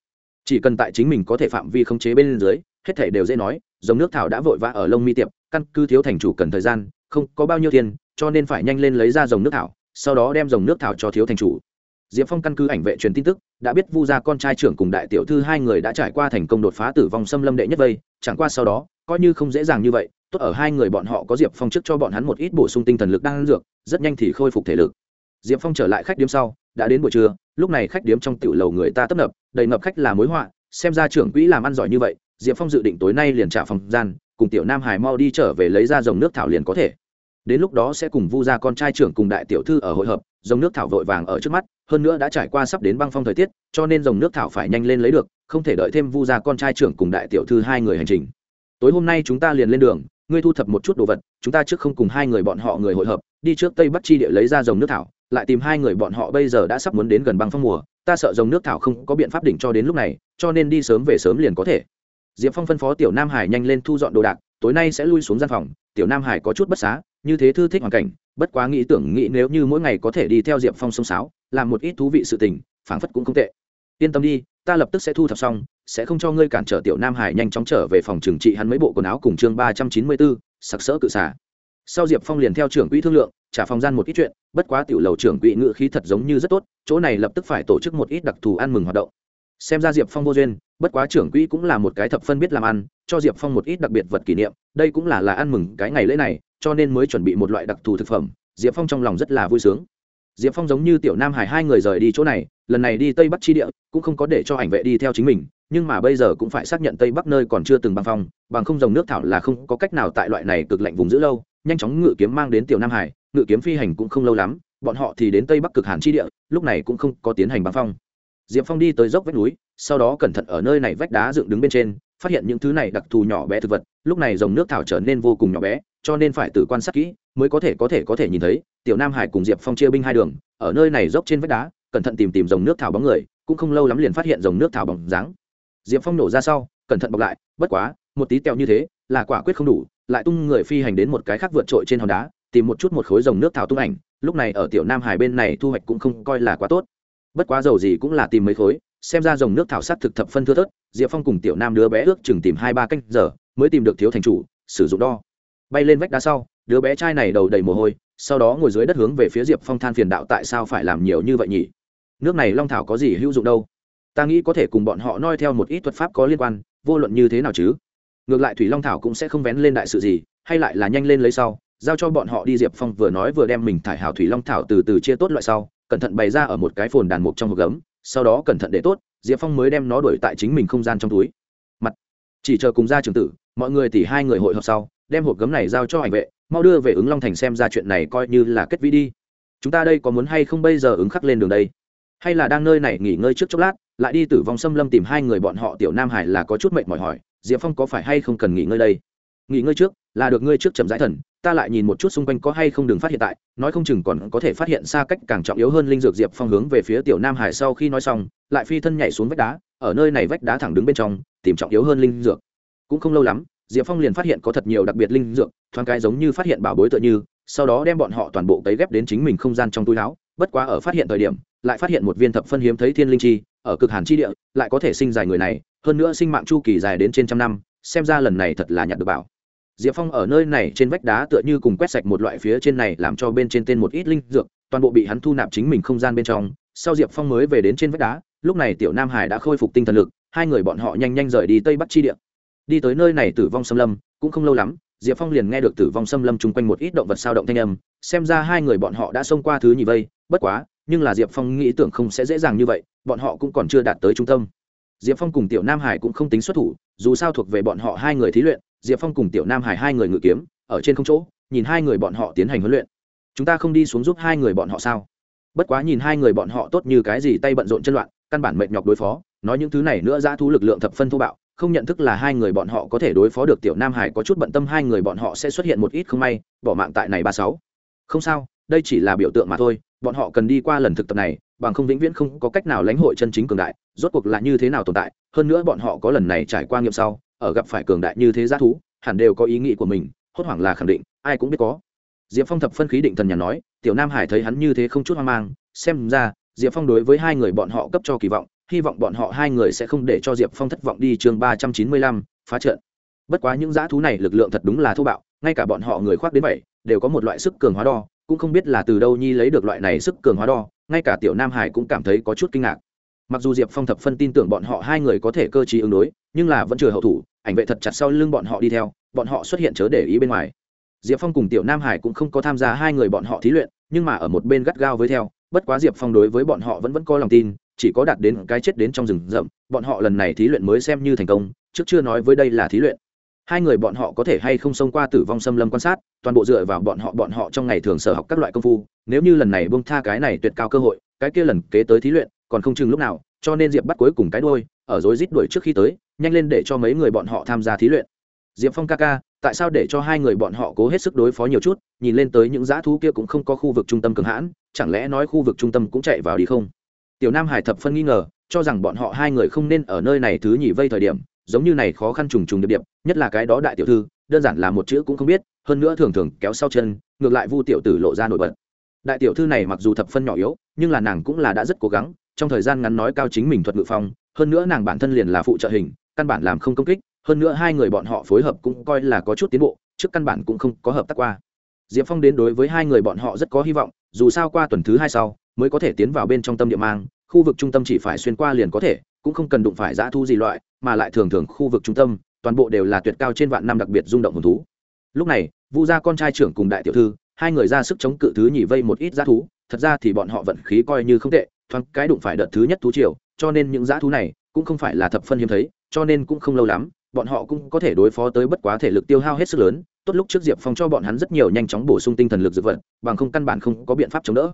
Chỉ cần tại chính mình có thể phạm vi khống chế bên dưới, hết thể đều dễ nói dòng nước thảo đã vội vã ở lông mi tiệp, căn cứ thiếu thành chủ cần thời gian, không có bao nhiêu tiền, cho nên phải nhanh lên lấy ra dòng nước thảo, sau đó đem dòng nước thảo cho thiếu thành chủ diệp phong căn cứ ảnh vệ truyền tin tức, đã biết vu gia con trai trưởng cùng đại tiểu thư hai người đã trải qua thành công đột phá tử vong xâm lâm đệ nhất vây, chẳng qua sau đó, coi như không dễ dàng như vậy, tốt ở hai người bọn họ có diệp phong trước cho bọn hắn một ít bổ sung tinh thần lực đang dược, rất nhanh thì khôi phục thể lực. Diệp phong trở lại khách điếm sau, đã đến buổi trưa, lúc này khách điếm trong tiểu lầu người ta tấp nập, đầy ngập khách là mối họa, xem ra trưởng quỹ làm ăn giỏi như vậy, diệp phong dự định tối nay liền trả phòng gian, cùng tiểu nam hải mau đi trở về lấy ra dòng nước thảo liền có thể. Đến lúc đó sẽ cùng vu gia con trai trưởng cùng đại tiểu thư ở hội hợp, dòng nước thảo vội vàng ở trước mắt hơn nữa đã trải qua sắp đến băng phong thời tiết, cho nên dòng nước thảo phải nhanh lên lấy được, không thể đợi thêm vu gia con trai trưởng cùng đại tiểu thư hai người hành trình. Tối hôm nay chúng ta liền lên đường, ngươi thu thập một chút đồ vật, chúng ta trước không cùng hai người bọn họ người hội hợp, đi trước tây bắc chi địa lấy ra dòng nước thảo, lại tìm hai người bọn họ bây giờ đã sắp muốn đến gần băng phong mùa, ta sợ dòng nước thảo không có biện pháp đỉnh cho đến lúc này, cho nên đi sớm về sớm liền có thể. Diệp phong phân phó tiểu nam hải nhanh lên thu dọn đồ đạc, tối nay sẽ lui xuống gian phòng, tiểu nam hải có chút bất xá, như thế thư thích hoàn cảnh, bất quá nghĩ tưởng nghĩ nếu như mỗi ngày có thể đi theo diệp phong sông sáo làm một ít thú vị sự tình, phảng phất cũng không tệ. Yên tâm đi, ta lập tức sẽ thu thập xong, sẽ không cho ngươi cản trở tiểu nam hải nhanh chóng trở về phòng trừng trị hắn mấy bộ quần áo cùng chương ba trăm chín mươi bốn sặc sỡ cự xả sau diệp phong liền theo trưởng quỹ thương lượng, trả phòng gian một ít chuyện, bất quá tiểu lầu trưởng quỹ ngự khí thật giống như rất tốt, chỗ này lập tức phải tổ chức một ít đặc thù ăn mừng hoạt động. Xem ra diệp phong vô duyên, bất quá trưởng quỹ cũng là một cái thập phân biết làm ăn, cho diệp phong một ít đặc biệt vật kỷ niệm, đây cũng là là ăn mừng cái ngày lễ này, cho nên mới chuẩn bị một loại đặc thù thực phẩm. Diệp phong trong lòng rất là vui sướng diệp phong giống như tiểu nam hải hai người rời đi chỗ này, lần này đi tây bắc chi địa, cũng không có để cho ảnh vệ đi theo chính mình, nhưng mà bây giờ cũng phải xác nhận tây bắc nơi còn chưa từng băng phong, bằng không dòng nước thảo là không có cách nào tại loại này cực lạnh vùng giữ lâu, nhanh chóng ngự kiếm mang đến tiểu nam hải, ngự kiếm phi hành cũng không lâu lắm, bọn họ thì đến tây bắc cực hàn chi địa, lúc này cũng không có tiến hành băng phong. Diệp phong đi tới dốc vách núi, sau đó cẩn thận ở nơi này vách đá dựng đứng bên trên, phát hiện những thứ này đặc thù nhỏ bé thực vật, lúc này dòng nước thảo trở nên vô cùng nhỏ bé, cho nên phải tự quan sát kỹ mới có thể có thể có thể nhìn thấy, tiểu nam hải cùng diệp phong chia binh hai đường, ở nơi này dốc trên vách đá, cẩn thận tìm tìm dòng nước thảo bóng người, cũng không lâu lắm liền phát hiện dòng nước thảo bóng dáng. Diệp phong nổ ra sau, cẩn thận bọc lại, bất quá, một tí tẹo như thế, là quả quyết không đủ, lại tung người phi hành đến một cái khác vượt trội trên hòn đá, tìm một chút một khối dòng nước thảo tung ảnh, lúc này ở tiểu nam hải bên này thu hoạch cũng không coi là quá tốt. Bất quá dầu gì cũng là tìm mấy khối, xem ra dòng nước thảo sát thực thập phân thưa thớt, diệp phong cùng tiểu nam đứa bé ước chừng tìm hai ba canh giờ, mới tìm được thiếu thành chủ, sử dụng đo. Bay lên vách đá sau đứa bé trai này đầu đầy mồ hôi, sau đó ngồi dưới đất hướng về phía diệp phong than phiền đạo tại sao phải làm nhiều như vậy nhỉ? Nước này long thảo có gì hữu dụng đâu? Ta nghĩ có thể cùng bọn họ noi theo một ít thuật pháp có liên quan, vô luận như thế nào chứ? Ngược lại thủy long thảo cũng sẽ không vén lên đại sự gì, hay lại là nhanh lên lấy sau, giao cho bọn họ đi diệp phong vừa nói vừa đem mình thải hào thủy long thảo từ từ chia tốt loại sau, cẩn thận bày ra ở một cái phồn đàn mục trong hộp gấm, sau đó cẩn thận để tốt, diệp phong mới đem nó đuổi tại chính mình không gian trong túi. Mặt. Chỉ chờ cùng ra trường tử, mọi người tỉ hai người hội họp sau, đem hộp gấm này giao cho ảnh vệ mau đưa về ứng long thành xem ra chuyện này coi như là kết vĩ đi. Chúng ta đây có muốn hay không bây giờ ứng khắc lên đường đây? Hay là đang nơi này nghỉ ngơi trước chốc lát, lại đi tử vong xâm lâm tìm hai người bọn họ tiểu nam hải là có chút mệt mỏi hỏi, diệp phong có phải hay không cần nghỉ ngơi đây? Nghỉ ngơi trước, là được ngươi trước chậm rãi thần, ta lại nhìn một chút xung quanh có hay không đừng phát hiện tại, nói không chừng còn có thể phát hiện xa cách càng trọng yếu hơn linh dược diệp phong hướng về phía tiểu nam hải sau khi nói xong, lại phi thân nhảy xuống vách đá, ở nơi này vách đá thẳng đứng bên trong, tìm trọng yếu hơn linh dược. Cũng không lâu lắm diệp phong liền phát hiện có thật nhiều đặc biệt linh dược, thoáng cái giống như phát hiện bảo bối tựa như, sau đó đem bọn họ toàn bộ cấy ghép đến chính mình không gian trong túi láo bất quá ở phát hiện thời điểm, lại phát hiện một viên thập phân hiếm thấy thiên linh chi, ở cực hàn chi địa, lại có thể sinh dài người này, hơn nữa sinh mạng chu kỳ dài đến trên trăm năm, xem ra lần này thật là nhặt được bảo. Diệp phong ở nơi này trên vách đá tựa như cùng quét sạch một loại phía trên này làm cho bên trên tên một ít linh dược, toàn bộ bị hắn thu nạp chính mình không gian bên trong. Sau diệp phong mới về đến trên vách đá, lúc này tiểu nam hải đã khôi phục tinh thần lực, hai người bọn họ nhanh nhanh rời đi tây bắc chi địa đi tới nơi này tử vong xâm lâm, cũng không lâu lắm, diệp phong liền nghe được tử vong xâm lâm chung quanh một ít động vật sao động thanh âm, xem ra hai người bọn họ đã xông qua thứ nhì vây, bất quá, nhưng là diệp phong nghĩ tưởng không sẽ dễ dàng như vậy, bọn họ cũng còn chưa đạt tới trung tâm. Diệp phong cùng tiểu nam hải cũng không tính xuất thủ, dù sao thuộc về bọn họ hai người thí luyện, diệp phong cùng tiểu nam hải hai người ngự kiếm, ở trên không chỗ, nhìn hai người bọn họ tiến hành huấn luyện. Chúng ta không đi xuống giúp hai người bọn họ sao? Bất quá nhìn hai người bọn họ tốt như cái gì tay bận rộn chân loạn, căn bản mệt nhọc đối phó, nói những thứ này nữa ra thu lực lượng thập phân thô bạo không nhận thức là hai người bọn họ có thể đối phó được tiểu nam hải có chút bận tâm hai người bọn họ sẽ xuất hiện một ít không may, bỏ mạng tại này ba sáu. Không sao, đây chỉ là biểu tượng mà thôi, bọn họ cần đi qua lần thực tập này, bằng không vĩnh viễn không có cách nào lãnh hội chân chính cường đại, rốt cuộc là như thế nào tồn tại, hơn nữa bọn họ có lần này trải qua nghiệm sau, ở gặp phải cường đại như thế giá thú, hẳn đều có ý nghĩ của mình, hốt hoảng là khẳng định, ai cũng biết có. Diệp phong thập phân khí định thần nhà nói, tiểu nam hải thấy hắn như thế không chút hoang mang, xem ra, diệp phong đối với hai người bọn họ cấp cho kỳ vọng hy vọng bọn họ hai người sẽ không để cho diệp phong thất vọng đi chương ba trăm chín mươi lăm, phá trận. Bất quá những dã thú này lực lượng thật đúng là thô bạo, ngay cả bọn họ người khoác đến bảy đều có một loại sức cường hóa đo, cũng không biết là từ đâu nhi lấy được loại này sức cường hóa đo, ngay cả tiểu nam hải cũng cảm thấy có chút kinh ngạc. Mặc dù diệp phong thập phân tin tưởng bọn họ hai người có thể cơ t ứng đối, nhưng là vẫn chưa hậu thủ, ảnh vệ thật chặt sau lưng bọn họ đi theo, bọn họ xuất hiện chớ để ý bên ngoài. Diệp phong cùng tiểu nam hải cũng không có tham gia hai người bọn họ thí luyện, nhưng mà ở một bên gắt gao với theo, bất quá diệp phong đối với bọn họ vẫn vẫn có lòng tin chỉ có đạt đến cái chết đến trong rừng rậm, bọn họ lần này thí luyện mới xem như thành công, trước chưa nói với đây là thí luyện. Hai người bọn họ có thể hay không xông qua tử vong xâm lâm quan sát, toàn bộ dựa vào bọn họ bọn họ trong ngày thường sở học các loại công phu, nếu như lần này bông tha cái này tuyệt cao cơ hội, cái kia lần kế tới thí luyện, còn không chừng lúc nào, cho nên diệp bắt cuối cùng cái đôi ở rối rít đuổi trước khi tới, nhanh lên để cho mấy người bọn họ tham gia thí luyện. Diệp phong ca ca, tại sao để cho hai người bọn họ cố hết sức đối phó nhiều chút, nhìn lên tới những dã thú kia cũng không có khu vực trung tâm cường hãn, chẳng lẽ nói khu vực trung tâm cũng chạy vào đi không? Tiểu nam hải thập phân nghi ngờ, cho rằng bọn họ hai người không nên ở nơi này thứ nhì vây thời điểm, giống như này khó khăn trùng trùng điệp điệp, nhất là cái đó đại tiểu thư, đơn giản là một chữ cũng không biết, hơn nữa thường thường kéo sau chân, ngược lại vu tiểu tử lộ ra nổi bật. Đại tiểu thư này mặc dù thập phân nhỏ yếu, nhưng là nàng cũng là đã rất cố gắng, trong thời gian ngắn nói cao chính mình thuật ngự phong, hơn nữa nàng bản thân liền là phụ trợ hình, căn bản làm không công kích, hơn nữa hai người bọn họ phối hợp cũng coi là có chút tiến bộ, trước căn bản cũng không có hợp tác qua. Diệp phong đến đối với hai người bọn họ rất có hy vọng, dù sao qua tuần thứ hai sau mới có thể tiến vào bên trong tâm địa mang, khu vực trung tâm chỉ phải xuyên qua liền có thể, cũng không cần đụng phải giã thu gì loại, mà lại thường thường khu vực trung tâm, toàn bộ đều là tuyệt cao trên vạn năm đặc biệt rung động hồn thú. Lúc này, vu gia con trai trưởng cùng đại tiểu thư, hai người ra sức chống cự thứ nhì vây một ít giã thú, thật ra thì bọn họ vận khí coi như không tệ, thoáng cái đụng phải đợt thứ nhất thú triều, cho nên những giã thú này cũng không phải là thập phân hiếm thấy, cho nên cũng không lâu lắm, bọn họ cũng có thể đối phó tới bất quá thể lực tiêu hao hết sức lớn, tốt lúc trước diệp phong cho bọn hắn rất nhiều nhanh chóng bổ sung tinh thần lực dược vật, bằng không căn bản không có biện pháp chống đỡ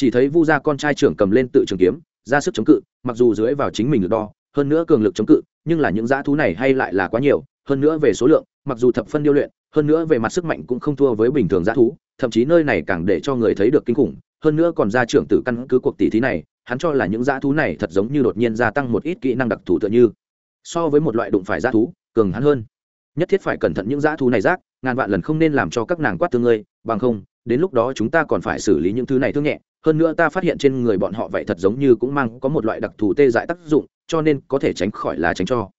chỉ thấy vu gia con trai trưởng cầm lên tự trường kiếm, ra sức chống cự, mặc dù dưới vào chính mình được đo, hơn nữa cường lực chống cự, nhưng là những dã thú này hay lại là quá nhiều, hơn nữa về số lượng, mặc dù thập phân điêu luyện, hơn nữa về mặt sức mạnh cũng không thua với bình thường dã thú, thậm chí nơi này càng để cho người thấy được kinh khủng, hơn nữa còn ra trưởng tử căn cứ cuộc tỷ thí này, hắn cho là những dã thú này thật giống như đột nhiên gia tăng một ít kỹ năng đặc thù tựa như. So với một loại đụng phải dã thú, cường hắn hơn. Nhất thiết phải cẩn thận những dã thú này rác, ngàn vạn lần không nên làm cho các nàng quát thương ngươi, bằng không, đến lúc đó chúng ta còn phải xử lý những thứ này thương nhẹ hơn nữa ta phát hiện trên người bọn họ vậy thật giống như cũng mang có một loại đặc thù tê dại tác dụng, cho nên có thể tránh khỏi là tránh cho.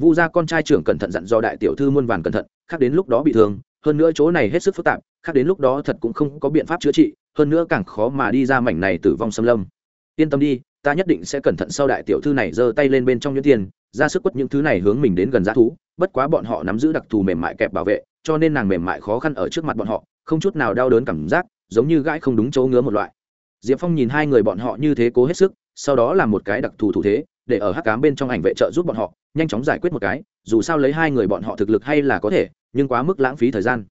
Vu gia con trai trưởng cẩn thận dặn do đại tiểu thư muôn vàn cẩn thận, khác đến lúc đó bị thương, hơn nữa chỗ này hết sức phức tạp, khác đến lúc đó thật cũng không có biện pháp chữa trị, hơn nữa càng khó mà đi ra mảnh này tử vong xâm lâm. Yên tâm đi, ta nhất định sẽ cẩn thận sau đại tiểu thư này giơ tay lên bên trong nhuyễn tiền, ra sức quất những thứ này hướng mình đến gần giá thú, bất quá bọn họ nắm giữ đặc thù mềm mại kẹp bảo vệ, cho nên nàng mềm mại khó khăn ở trước mặt bọn họ, không chút nào đau đớn cảm giác, giống như gãi không đúng chỗ ngứa một loại diệp phong nhìn hai người bọn họ như thế cố hết sức, sau đó làm một cái đặc thù thủ thế, để ở hắc cám bên trong ảnh vệ trợ giúp bọn họ, nhanh chóng giải quyết một cái, dù sao lấy hai người bọn họ thực lực hay là có thể, nhưng quá mức lãng phí thời gian.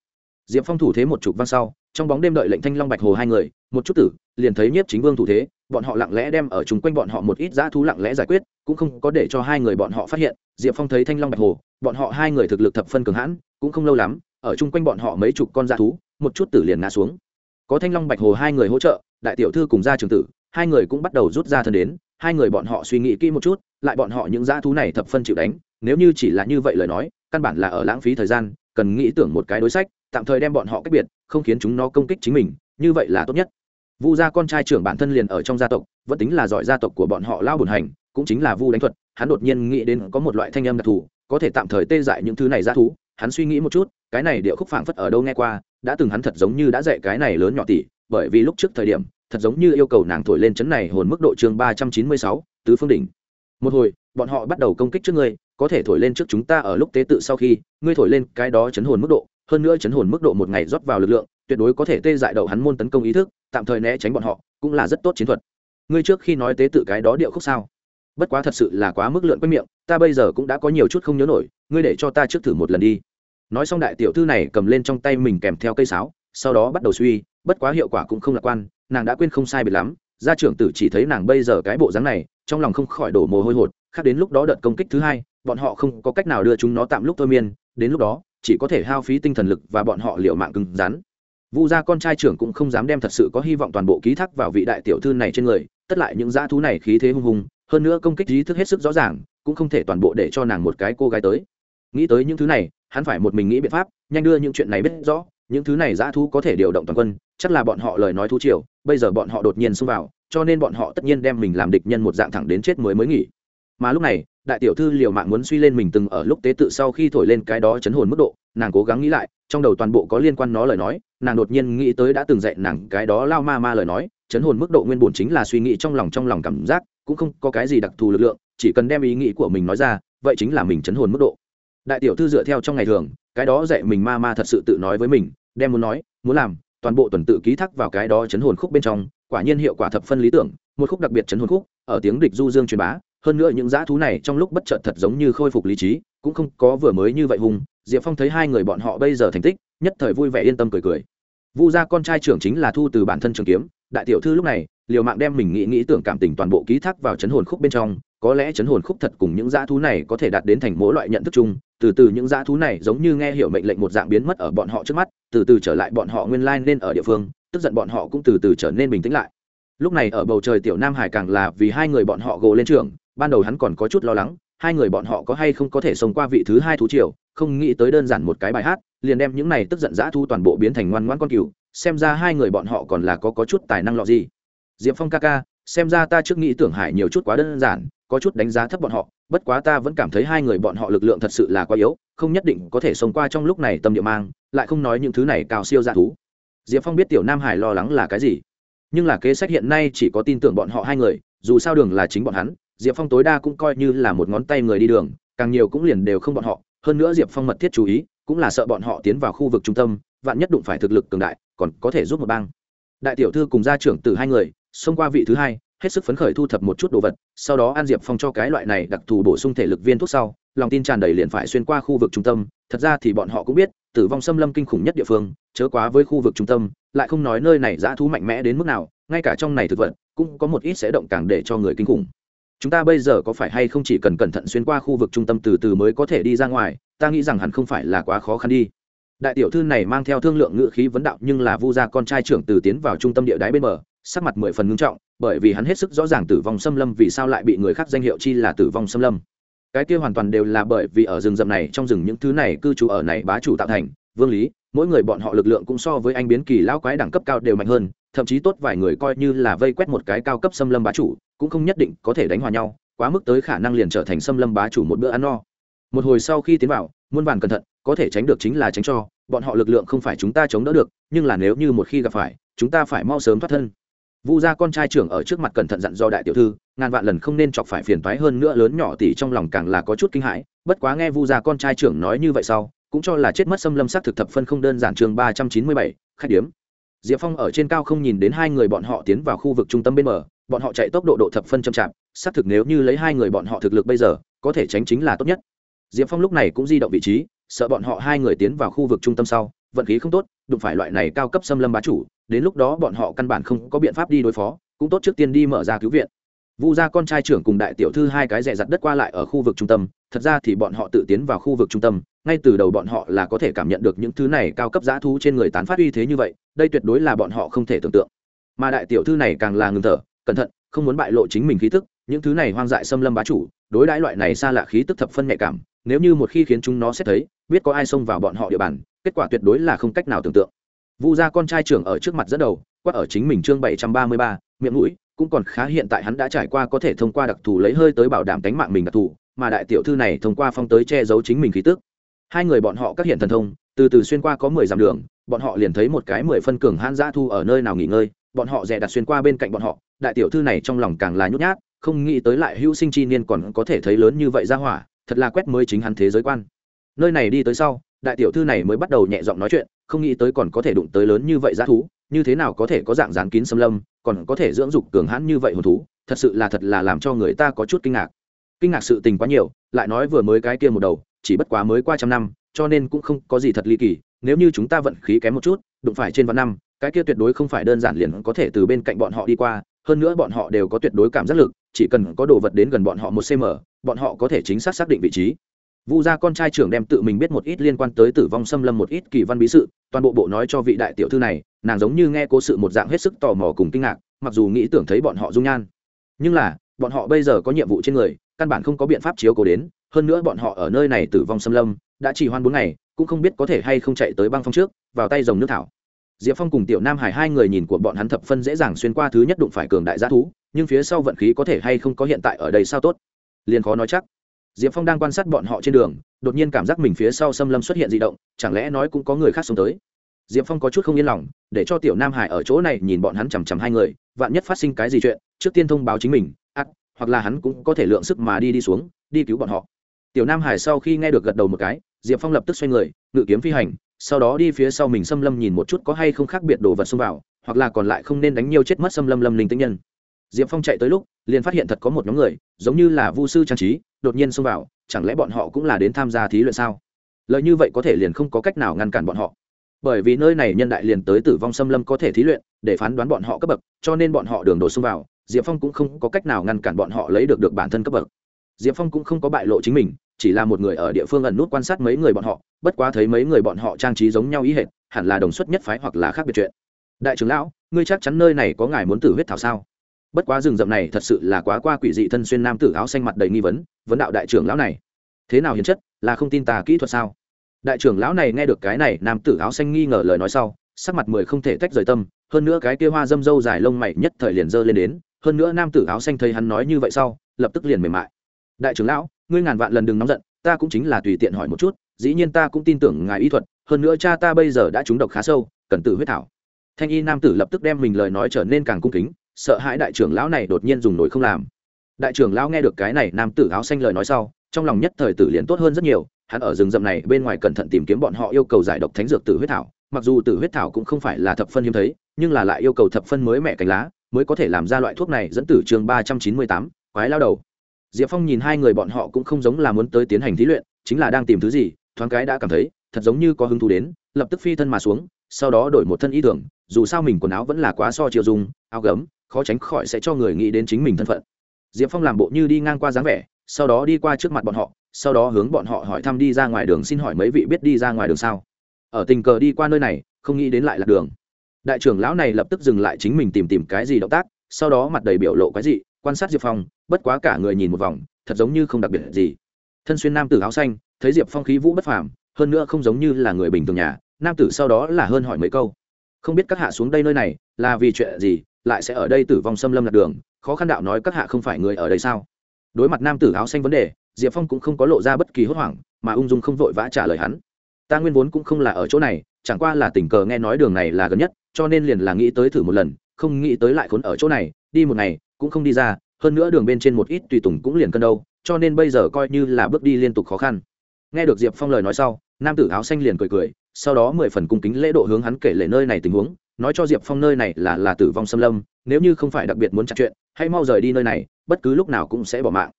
Diệp phong thủ thế một chục văn sau, trong bóng đêm đợi lệnh thanh long bạch hồ hai người, một chút tử, liền thấy nhiếp chính vương thủ thế, bọn họ lặng lẽ đem ở chung quanh bọn họ một ít dã thú lặng lẽ giải quyết, cũng không có để cho hai người bọn họ phát hiện, diệp phong thấy thanh long bạch hồ, bọn họ hai người thực lực thập phân cường hãn, cũng không lâu lắm, ở chung quanh bọn họ mấy chục con dã thú, một chút tử liền ngã xuống có thanh long bạch hồ hai người hỗ trợ, đại tiểu thư cùng gia trường tử, hai người cũng bắt đầu rút ra thân đến, hai người bọn họ suy nghĩ kỹ một chút, lại bọn họ những dã thú này thập phân chịu đánh, nếu như chỉ là như vậy lời nói, căn bản là ở lãng phí thời gian, cần nghĩ tưởng một cái đối sách, tạm thời đem bọn họ cách biệt, không khiến chúng nó công kích chính mình, như vậy là tốt nhất. Vu gia con trai trưởng bản thân liền ở trong gia tộc, vẫn tính là giỏi gia tộc của bọn họ lao bùn hành, cũng chính là vu đánh thuật, hắn đột nhiên nghĩ đến có một loại thanh âm đặc thù, có thể tạm thời tê dại những thứ này ra thú, hắn suy nghĩ một chút, cái này điệu khúc phảng phất ở đâu nghe qua đã từng hắn thật giống như đã dạy cái này lớn nhỏ tỷ bởi vì lúc trước thời điểm, thật giống như yêu cầu nàng thổi lên chấn này hồn mức độ chương ba trăm chín mươi sáu, tứ phương đỉnh. Một hồi, bọn họ bắt đầu công kích trước ngươi, có thể thổi lên trước chúng ta ở lúc tế tự sau khi, ngươi thổi lên cái đó chấn hồn mức độ, hơn nữa chấn hồn mức độ một ngày rót vào lực lượng, tuyệt đối có thể tê dại đầu hắn môn tấn công ý thức, tạm thời né tránh bọn họ, cũng là rất tốt chiến thuật. Ngươi trước khi nói tế tự cái đó điệu khúc sao? Bất quá thật sự là quá mức lượn quanh miệng, ta bây giờ cũng đã có nhiều chút không nhớ nổi, ngươi để cho ta trước thử một lần đi nói xong đại tiểu thư này cầm lên trong tay mình kèm theo cây sáo, sau đó bắt đầu suy, bất quá hiệu quả cũng không lạc quan, nàng đã quên không sai biệt lắm, gia trưởng tử chỉ thấy nàng bây giờ cái bộ dáng này, trong lòng không khỏi đổ mồ hôi hột, khác đến lúc đó đợt công kích thứ hai, bọn họ không có cách nào đưa chúng nó tạm lúc thôi miên, đến lúc đó, chỉ có thể hao phí tinh thần lực và bọn họ liệu mạng cứng rắn. Vu gia con trai trưởng cũng không dám đem thật sự có hy vọng toàn bộ ký thác vào vị đại tiểu thư này trên người, tất lại những dã thú này khí thế hung hùng, hơn nữa công kích trí thức hết sức rõ ràng, cũng không thể toàn bộ để cho nàng một cái cô gái tới. Nghĩ tới những thứ này hắn phải một mình nghĩ biện pháp nhanh đưa những chuyện này biết rõ những thứ này dã thú có thể điều động toàn quân chắc là bọn họ lời nói thú triều bây giờ bọn họ đột nhiên xông vào cho nên bọn họ tất nhiên đem mình làm địch nhân một dạng thẳng đến chết mới mới nghỉ. Mà lúc này đại tiểu thư liều mạng muốn suy lên mình từng ở lúc tế tự sau khi thổi lên cái đó chấn hồn mức độ nàng cố gắng nghĩ lại trong đầu toàn bộ có liên quan nó lời nói nàng đột nhiên nghĩ tới đã từng dạy nàng cái đó lao ma ma lời nói chấn hồn mức độ nguyên bổn chính là suy nghĩ trong lòng trong lòng cảm giác cũng không có cái gì đặc thù lực lượng chỉ cần đem ý nghĩ của mình nói ra vậy chính là mình chấn hồn mức độ đại tiểu thư dựa theo trong ngày thường, cái đó dạy mình ma ma thật sự tự nói với mình, đem muốn nói, muốn làm, toàn bộ tuần tự ký thác vào cái đó chấn hồn khúc bên trong, quả nhiên hiệu quả thập phân lý tưởng, một khúc đặc biệt chấn hồn khúc, ở tiếng địch du dương truyền bá, hơn nữa những dã thú này trong lúc bất chợt thật giống như khôi phục lý trí, cũng không có vừa mới như vậy hùng, diệp phong thấy hai người bọn họ bây giờ thành tích, nhất thời vui vẻ yên tâm cười cười. Vu gia con trai trưởng chính là thu từ bản thân trường kiếm, đại tiểu thư lúc này, liều mạng đem mình nghĩ nghĩ tưởng cảm tình toàn bộ ký thác vào chấn hồn khúc bên trong có lẽ chấn hồn khúc thật cùng những dã thú này có thể đạt đến thành mỗi loại nhận thức chung, từ từ những dã thú này giống như nghe hiểu mệnh lệnh một dạng biến mất ở bọn họ trước mắt, từ từ trở lại bọn họ nguyên lai nên ở địa phương, tức giận bọn họ cũng từ từ trở nên bình tĩnh lại. Lúc này ở bầu trời tiểu nam hải càng là vì hai người bọn họ gồ lên trường ban đầu hắn còn có chút lo lắng, hai người bọn họ có hay không có thể sống qua vị thứ hai thú triều, không nghĩ tới đơn giản một cái bài hát, liền đem những này tức giận dã thu toàn bộ biến thành ngoan ngoãn con cừu, xem ra hai người bọn họ còn là có có chút tài năng lọ gì. Diệp phong ca ca, xem ra ta trước nghĩ tưởng hải nhiều chút quá đơn giản có chút đánh giá thấp bọn họ, bất quá ta vẫn cảm thấy hai người bọn họ lực lượng thật sự là quá yếu, không nhất định có thể sống qua trong lúc này tâm địa mang, lại không nói những thứ này cao siêu dạ thú. Diệp phong biết tiểu nam hải lo lắng là cái gì, nhưng là kế sách hiện nay chỉ có tin tưởng bọn họ hai người, dù sao đường là chính bọn hắn, diệp phong tối đa cũng coi như là một ngón tay người đi đường, càng nhiều cũng liền đều không bọn họ, hơn nữa diệp phong mật thiết chú ý, cũng là sợ bọn họ tiến vào khu vực trung tâm, vạn nhất đụng phải thực lực cường đại, còn có thể giúp một bang. Đại tiểu thư cùng gia trưởng từ hai người, xông qua vị thứ hai hết sức phấn khởi thu thập một chút đồ vật, sau đó an diệp phong cho cái loại này đặc thù bổ sung thể lực viên thuốc sau, lòng tin tràn đầy liền phải xuyên qua khu vực trung tâm. Thật ra thì bọn họ cũng biết, tử vong xâm lâm kinh khủng nhất địa phương, chớ quá với khu vực trung tâm, lại không nói nơi này dã thú mạnh mẽ đến mức nào, ngay cả trong này thực vật, cũng có một ít sẽ động càng để cho người kinh khủng. Chúng ta bây giờ có phải hay không chỉ cần cẩn thận xuyên qua khu vực trung tâm từ từ mới có thể đi ra ngoài, ta nghĩ rằng hẳn không phải là quá khó khăn đi. Đại tiểu thư này mang theo thương lượng ngự khí vấn đạo nhưng là vu gia con trai trưởng từ tiến vào trung tâm địa đáy bên bờ sắc mặt mười phần ngưng trọng, bởi vì hắn hết sức rõ ràng tử vong xâm lâm vì sao lại bị người khác danh hiệu chi là tử vong xâm lâm. Cái kia hoàn toàn đều là bởi vì ở rừng rậm này, trong rừng những thứ này cư trú ở này bá chủ tạo thành, vương lý, mỗi người bọn họ lực lượng cũng so với anh biến kỳ lão quái đẳng cấp cao đều mạnh hơn, thậm chí tốt vài người coi như là vây quét một cái cao cấp xâm lâm bá chủ, cũng không nhất định có thể đánh hòa nhau, quá mức tới khả năng liền trở thành xâm lâm bá chủ một bữa ăn no. Một hồi sau khi tiến vào, muôn vàn cẩn thận, có thể tránh được chính là tránh cho, bọn họ lực lượng không phải chúng ta chống đỡ được, nhưng là nếu như một khi gặp phải, chúng ta phải mau sớm thoát thân vu gia con trai trưởng ở trước mặt cẩn thận dặn do đại tiểu thư ngàn vạn lần không nên chọc phải phiền toái hơn nữa lớn nhỏ tỷ trong lòng càng là có chút kinh hãi bất quá nghe vu gia con trai trưởng nói như vậy sau cũng cho là chết mất xâm lâm sát thực thập phân không đơn giản chương ba trăm chín mươi bảy khách điếm. Diệp phong ở trên cao không nhìn đến hai người bọn họ tiến vào khu vực trung tâm bên mở, bọn họ chạy tốc độ độ thập phân chậm chạp xác thực nếu như lấy hai người bọn họ thực lực bây giờ có thể tránh chính là tốt nhất. Diệp phong lúc này cũng di động vị trí sợ bọn họ hai người tiến vào khu vực trung tâm sau, vận khí không tốt, đụng phải loại này cao cấp xâm lâm bá chủ, đến lúc đó bọn họ căn bản không có biện pháp đi đối phó, cũng tốt trước tiên đi mở ra cứu viện. Vu gia con trai trưởng cùng đại tiểu thư hai cái rẻ rặt đất qua lại ở khu vực trung tâm, thật ra thì bọn họ tự tiến vào khu vực trung tâm, ngay từ đầu bọn họ là có thể cảm nhận được những thứ này cao cấp giã thú trên người tán phát uy thế như vậy, đây tuyệt đối là bọn họ không thể tưởng tượng. Mà đại tiểu thư này càng là ngừng thở, cẩn thận, không muốn bại lộ chính mình khí tức, những thứ này hoang dại xâm lâm bá chủ, đối đãi loại này xa lạ khí tức thập phân nhạy cảm, nếu như một khi khiến chúng nó xét thấy biết có ai xông vào bọn họ địa bàn, kết quả tuyệt đối là không cách nào tưởng tượng. Vu gia con trai trưởng ở trước mặt dẫn đầu, quát ở chính mình chương bảy trăm ba mươi ba, miệng mũi, cũng còn khá hiện tại hắn đã trải qua có thể thông qua đặc thù lấy hơi tới bảo đảm tính mạng mình đặc thù, mà đại tiểu thư này thông qua phong tới che giấu chính mình khí tức. Hai người bọn họ các hiện thần thông, từ từ xuyên qua có mười dặm đường, bọn họ liền thấy một cái mười phân cường hãn dã thu ở nơi nào nghỉ ngơi, bọn họ dè đặt xuyên qua bên cạnh bọn họ, đại tiểu thư này trong lòng càng là nhút nhát, không nghĩ tới lại hữu sinh chi niên còn có thể thấy lớn như vậy ra hỏa, thật là quét mới chính hắn thế giới quan nơi này đi tới sau, đại tiểu thư này mới bắt đầu nhẹ giọng nói chuyện, không nghĩ tới còn có thể đụng tới lớn như vậy g thú, như thế nào có thể có dạng dán kín xâm lâm, còn có thể dưỡng dục cường hãn như vậy hồn thú, thật sự là thật là làm cho người ta có chút kinh ngạc. Kinh ngạc sự tình quá nhiều, lại nói vừa mới cái kia một đầu, chỉ bất quá mới qua trăm năm, cho nên cũng không có gì thật ly kỳ, nếu như chúng ta vận khí kém một chút, đụng phải trên vạn năm, cái kia tuyệt đối không phải đơn giản liền có thể từ bên cạnh bọn họ đi qua, hơn nữa bọn họ đều có tuyệt đối cảm giác lực, chỉ cần có đồ vật đến gần bọn họ một cm bọn họ có thể chính xác xác định vị trí vu gia con trai trưởng đem tự mình biết một ít liên quan tới tử vong xâm lâm một ít kỳ văn bí sự, toàn bộ bộ nói cho vị đại tiểu thư này, nàng giống như nghe cố sự một dạng hết sức tò mò cùng kinh ngạc, mặc dù nghĩ tưởng thấy bọn họ dung nhan. Nhưng là, bọn họ bây giờ có nhiệm vụ trên người, căn bản không có biện pháp chiếu cố đến, hơn nữa bọn họ ở nơi này tử vong xâm lâm, đã chỉ hoan bốn ngày, cũng không biết có thể hay không chạy tới băng phong trước, vào tay dòng nước thảo. Diệp phong cùng tiểu nam hải hai người nhìn của bọn hắn thập phân dễ dàng xuyên qua thứ nhất đụng phải cường đại g thú, nhưng phía sau vận khí có thể hay không có hiện tại ở đây sao tốt? Liền khó nói chắc diệp phong đang quan sát bọn họ trên đường, đột nhiên cảm giác mình phía sau xâm lâm xuất hiện d ị động, chẳng lẽ nói cũng có người khác xuống tới? Diệp phong có chút không yên lòng, để cho tiểu nam hải ở chỗ này nhìn bọn hắn chằm chằm hai người, vạn nhất phát sinh cái gì chuyện, trước tiên thông báo chính mình ắt hoặc là hắn cũng có thể lượng sức mà đi đi xuống, đi cứu bọn họ. Tiểu nam hải sau khi nghe được gật đầu một cái, diệp phong lập tức xoay người, ngự kiếm phi hành, sau đó đi phía sau mình xâm lâm nhìn một chút có hay không khác biệt đồ vật xông vào, hoặc là còn lại không nên đánh nhiều chết mất xâm lâm lâm linh tinh nhân. Diệp phong chạy tới lúc, liền phát hiện thật có một nhóm người, giống như là vu sư trang trí đột nhiên xông vào, chẳng lẽ bọn họ cũng là đến tham gia thí luyện sao? Lợi như vậy có thể liền không có cách nào ngăn cản bọn họ. Bởi vì nơi này nhân đại liền tới tử vong xâm lâm có thể thí luyện, để phán đoán bọn họ cấp bậc, cho nên bọn họ đường đổ xông vào, diệp phong cũng không có cách nào ngăn cản bọn họ lấy được được bản thân cấp bậc. Diệp phong cũng không có bại lộ chính mình, chỉ là một người ở địa phương ẩn nút quan sát mấy người bọn họ, bất quá thấy mấy người bọn họ trang trí giống nhau ý hệt, hẳn là đồng xuất nhất phái hoặc là khác biệt chuyện. Đại trưởng lão, ngươi chắc chắn nơi này có ngài muốn tử huyết thảo sao? Bất quá rừng rậm này thật sự là quá qua quỷ dị thân xuyên nam tử áo xanh mặt đầy nghi vấn vấn đạo đại trưởng lão này, thế nào hiền chất, là không tin tà kỹ thuật sao? Đại trưởng lão này nghe được cái này, nam tử áo xanh nghi ngờ lời nói sau, sắc mặt mười không thể tách rời tâm, hơn nữa cái kia hoa dâm dâu dài lông mày nhất thời liền dơ lên đến, hơn nữa nam tử áo xanh thấy hắn nói như vậy sau, lập tức liền mềm mại. Đại trưởng lão, ngươi ngàn vạn lần đừng nóng giận, ta cũng chính là tùy tiện hỏi một chút, dĩ nhiên ta cũng tin tưởng ngài y thuật, hơn nữa cha ta bây giờ đã trúng độc khá sâu, cần tự huyết thảo. Thanh y nam tử lập tức đem mình lời nói trở nên càng cung kính sợ hãi đại trưởng lão này đột nhiên dùng nổi không làm. Đại trưởng lão nghe được cái này nam tử áo xanh lời nói sau, trong lòng nhất thời tử liền tốt hơn rất nhiều, hắn ở rừng rậm này bên ngoài cẩn thận tìm kiếm bọn họ yêu cầu giải độc thánh dược tử huyết thảo, mặc dù tử huyết thảo cũng không phải là thập phân hiếm thấy, nhưng là lại yêu cầu thập phân mới mẹ cánh lá, mới có thể làm ra loại thuốc này dẫn tử chương ba trăm chín mươi tám, quái lao đầu. Diệp phong nhìn hai người bọn họ cũng không giống là muốn tới tiến hành thí luyện, chính là đang tìm thứ gì, thoáng cái đã cảm thấy, thật giống như có hứng thú đến, lập tức phi thân mà xuống, sau đó đổi một thân ý tưởng, dù sao mình quần áo vẫn là quá so chiều dùng, áo gấm khó tránh khỏi sẽ cho người nghĩ đến chính mình thân phận. Diệp phong làm bộ như đi ngang qua dáng vẻ, sau đó đi qua trước mặt bọn họ, sau đó hướng bọn họ hỏi thăm đi ra ngoài đường xin hỏi mấy vị biết đi ra ngoài đường sao. Ở tình cờ đi qua nơi này, không nghĩ đến lại là đường. Đại trưởng lão này lập tức dừng lại chính mình tìm tìm cái gì động tác, sau đó mặt đầy biểu lộ cái gì quan sát diệp phong, bất quá cả người nhìn một vòng, thật giống như không đặc biệt gì. Thân xuyên nam tử áo xanh, thấy diệp phong khí vũ bất phàm, hơn nữa không giống như là người bình thường nhà, nam tử sau đó là hơn hỏi mấy câu. Không biết các hạ xuống đây nơi này, là vì chuyện gì lại sẽ ở đây tử vong xâm lâm lạc đường, khó khăn đạo nói các hạ không phải người ở đây sao? Đối mặt nam tử áo xanh vấn đề, diệp phong cũng không có lộ ra bất kỳ hốt hoảng, mà ung dung không vội vã trả lời hắn. Ta nguyên vốn cũng không là ở chỗ này, chẳng qua là tình cờ nghe nói đường này là gần nhất, cho nên liền là nghĩ tới thử một lần, không nghĩ tới lại khốn ở chỗ này, đi một ngày, cũng không đi ra, hơn nữa đường bên trên một ít tùy tùng cũng liền cân đâu, cho nên bây giờ coi như là bước đi liên tục khó khăn. Nghe được diệp phong lời nói sau, nam tử áo xanh liền cười cười, sau đó mười phần cung kính lễ độ hướng hắn kể lể nơi này tình huống nói cho diệp phong nơi này là là tử vong xâm lâm, nếu như không phải đặc biệt muốn chặt chuyện hãy mau rời đi nơi này, bất cứ lúc nào cũng sẽ bỏ mạng.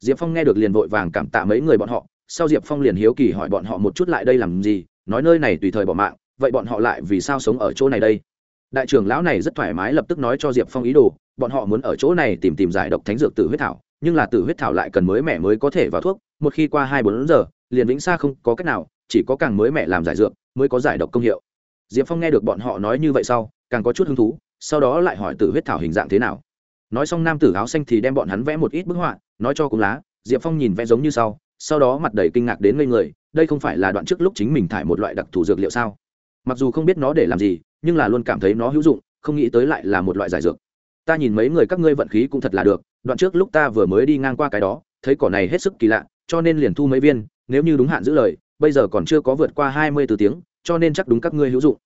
Diệp phong nghe được liền vội vàng cảm tạ mấy người bọn họ, sau diệp phong liền hiếu kỳ hỏi bọn họ một chút lại đây làm gì, nói nơi này tùy thời bỏ mạng, vậy bọn họ lại vì sao sống ở chỗ này đây? Đại trưởng lão này rất thoải mái lập tức nói cho diệp phong ý đồ, bọn họ muốn ở chỗ này tìm tìm giải độc thánh dược tử huyết thảo, nhưng là tử huyết thảo lại cần mới mẻ mới có thể vào thuốc, một khi qua hai bốn giờ, liền vĩnh xa không có cách nào, chỉ có càng mới mẻ làm giải dược, mới có giải độc công hiệu diệp phong nghe được bọn họ nói như vậy sau, càng có chút hứng thú, sau đó lại hỏi tử huyết thảo hình dạng thế nào. Nói xong nam tử áo xanh thì đem bọn hắn vẽ một ít bức họa, nói cho cùng lá, diệp phong nhìn vẽ giống như sau sau đó mặt đầy kinh ngạc đến ngây người, đây không phải là đoạn trước lúc chính mình thải một loại đặc thù dược liệu sao? Mặc dù không biết nó để làm gì, nhưng là luôn cảm thấy nó hữu dụng, không nghĩ tới lại là một loại giải dược. Ta nhìn mấy người các ngươi vận khí cũng thật là được, đoạn trước lúc ta vừa mới đi ngang qua cái đó, thấy cỏ này hết sức kỳ lạ, cho nên liền thu mấy viên, nếu như đúng hạn giữ lời, bây giờ còn chưa có vượt qua hai mươi từ tiếng cho nên chắc đúng các ngươi hữu dụng.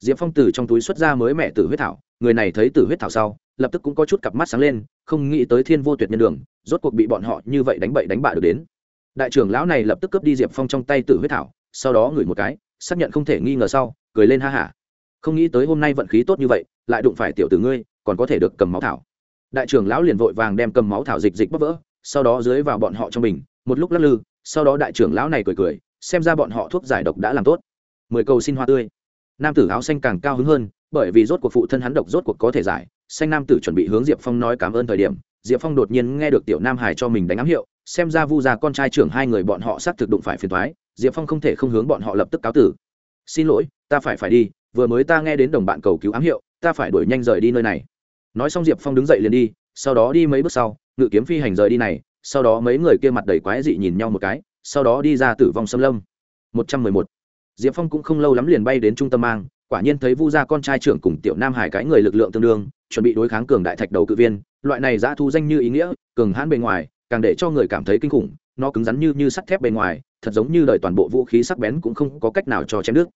Diệp phong từ trong túi xuất ra mới mẹ tử huyết thảo, người này thấy tử huyết thảo sau, lập tức cũng có chút cặp mắt sáng lên, không nghĩ tới thiên vô tuyệt nhân đường, rốt cuộc bị bọn họ như vậy đánh bậy đánh bạ được đến. Đại trưởng lão này lập tức cướp đi diệp phong trong tay tử huyết thảo, sau đó ngửi một cái, xác nhận không thể nghi ngờ sau, cười lên ha hả. Không nghĩ tới hôm nay vận khí tốt như vậy, lại đụng phải tiểu tử ngươi, còn có thể được cầm máu thảo. Đại trưởng lão liền vội vàng đem cầm máu thảo dịch dịch bóp vỡ, sau đó dưới vào bọn họ trong mình một lúc lắc lư, sau đó đại trưởng lão này cười cười, xem ra bọn họ thuốc giải độc đã làm tốt mười cầu xin hoa tươi. Nam tử áo xanh càng cao hứng hơn, bởi vì rốt cuộc phụ thân hắn độc rốt cuộc có thể giải. Xanh nam tử chuẩn bị hướng diệp phong nói cảm ơn thời điểm, diệp phong đột nhiên nghe được tiểu nam hải cho mình đánh ám hiệu, xem ra vu già con trai trưởng hai người bọn họ xác thực đụng phải phiền thoái diệp phong không thể không hướng bọn họ lập tức cáo tử. Xin lỗi, ta phải phải đi, vừa mới ta nghe đến đồng bạn cầu cứu ám hiệu, ta phải đuổi nhanh rời đi nơi này. Nói xong diệp phong đứng dậy liền đi, sau đó đi mấy bước sau, ngự kiếm phi hành rời đi này, sau đó mấy người kia mặt đầy quái dị nhìn nhau một cái, sau đó đi ra tử vong xâm lâm. Một trăm mười một diệp phong cũng không lâu lắm liền bay đến trung tâm mang, quả nhiên thấy vu gia con trai trưởng cùng tiểu nam hải cái người lực lượng tương đương, chuẩn bị đối kháng cường đại thạch đầu cự viên, loại này giã thu danh như ý nghĩa, cường hãn bề ngoài, càng để cho người cảm thấy kinh khủng, nó cứng rắn như như sắt thép bề ngoài, thật giống như đời toàn bộ vũ khí sắc bén cũng không có cách nào cho chém nước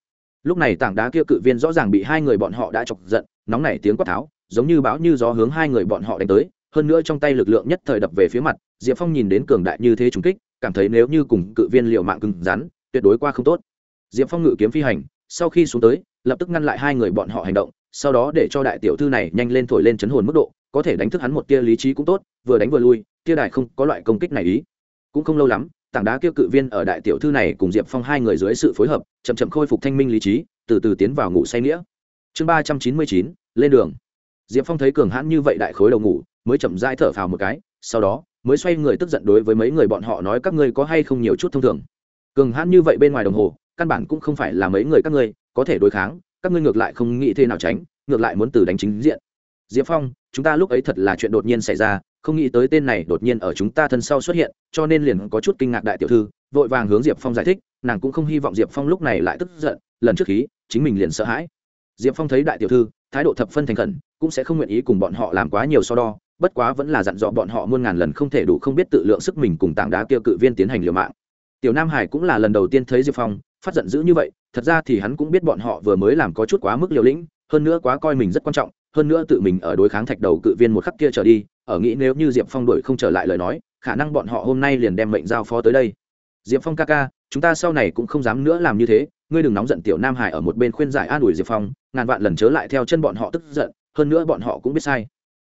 lúc này tảng đá kia cự viên rõ ràng bị hai người bọn họ đã chọc giận, nóng nảy tiếng quát tháo, giống như bão như gió hướng hai người bọn họ đánh tới, hơn nữa trong tay lực lượng nhất thời đập về phía mặt, diệp phong nhìn đến cường đại như thế trùng kích, cảm thấy nếu như cùng cự viên liệu mạng cứng rắn, tuyệt đối qua không tốt diệp phong ngự kiếm phi hành, sau khi xuống tới, lập tức ngăn lại hai người bọn họ hành động, sau đó để cho đại tiểu thư này nhanh lên thổi lên chấn hồn mức độ, có thể đánh thức hắn một tia lý trí cũng tốt, vừa đánh vừa lui, tia đại không có loại công kích này ý. Cũng không lâu lắm, tảng đá kia cự viên ở đại tiểu thư này cùng diệp phong hai người dưới sự phối hợp, chậm chậm khôi phục thanh minh lý trí, từ từ tiến vào ngủ say nghĩa. Chương ba trăm chín mươi chín, lên đường. Diệp phong thấy cường hãn như vậy đại khối đầu ngủ, mới chậm dai thở phào một cái, sau đó, mới xoay người tức giận đối với mấy người bọn họ nói các ngươi có hay không nhiều chút thông thường. Cường hãn như vậy bên ngoài đồng hồ căn bản cũng không phải là mấy người các ngươi, có thể đối kháng, các ngươi ngược lại không nghĩ thế nào tránh, ngược lại muốn từ đánh chính diện. Diệp phong, chúng ta lúc ấy thật là chuyện đột nhiên xảy ra, không nghĩ tới tên này đột nhiên ở chúng ta thân sau xuất hiện, cho nên liền có chút kinh ngạc đại tiểu thư, vội vàng hướng diệp phong giải thích, nàng cũng không hy vọng diệp phong lúc này lại tức giận, lần trước khí, chính mình liền sợ hãi. Diệp phong thấy đại tiểu thư, thái độ thập phân thành khẩn, cũng sẽ không nguyện ý cùng bọn họ làm quá nhiều so đo, bất quá vẫn là dặn dò bọn họ muôn ngàn lần không thể đủ không biết tự lượng sức mình cùng tảng đá kia cự viên tiến hành liều mạng. Tiểu nam hải cũng là lần đầu tiên thấy diệp phong phát giận dữ như vậy, thật ra thì hắn cũng biết bọn họ vừa mới làm có chút quá mức liều lĩnh, hơn nữa quá coi mình rất quan trọng, hơn nữa tự mình ở đối kháng thạch đầu cự viên một khắc kia trở đi, ở nghĩ nếu như diệp phong đổi không trở lại lời nói, khả năng bọn họ hôm nay liền đem mệnh giao phó tới đây. Diệp phong ca ca, chúng ta sau này cũng không dám nữa làm như thế, ngươi đừng nóng giận tiểu nam hải ở một bên khuyên giải an ủi diệp phong, ngàn vạn lần chớ lại theo chân bọn họ tức giận, hơn nữa bọn họ cũng biết sai.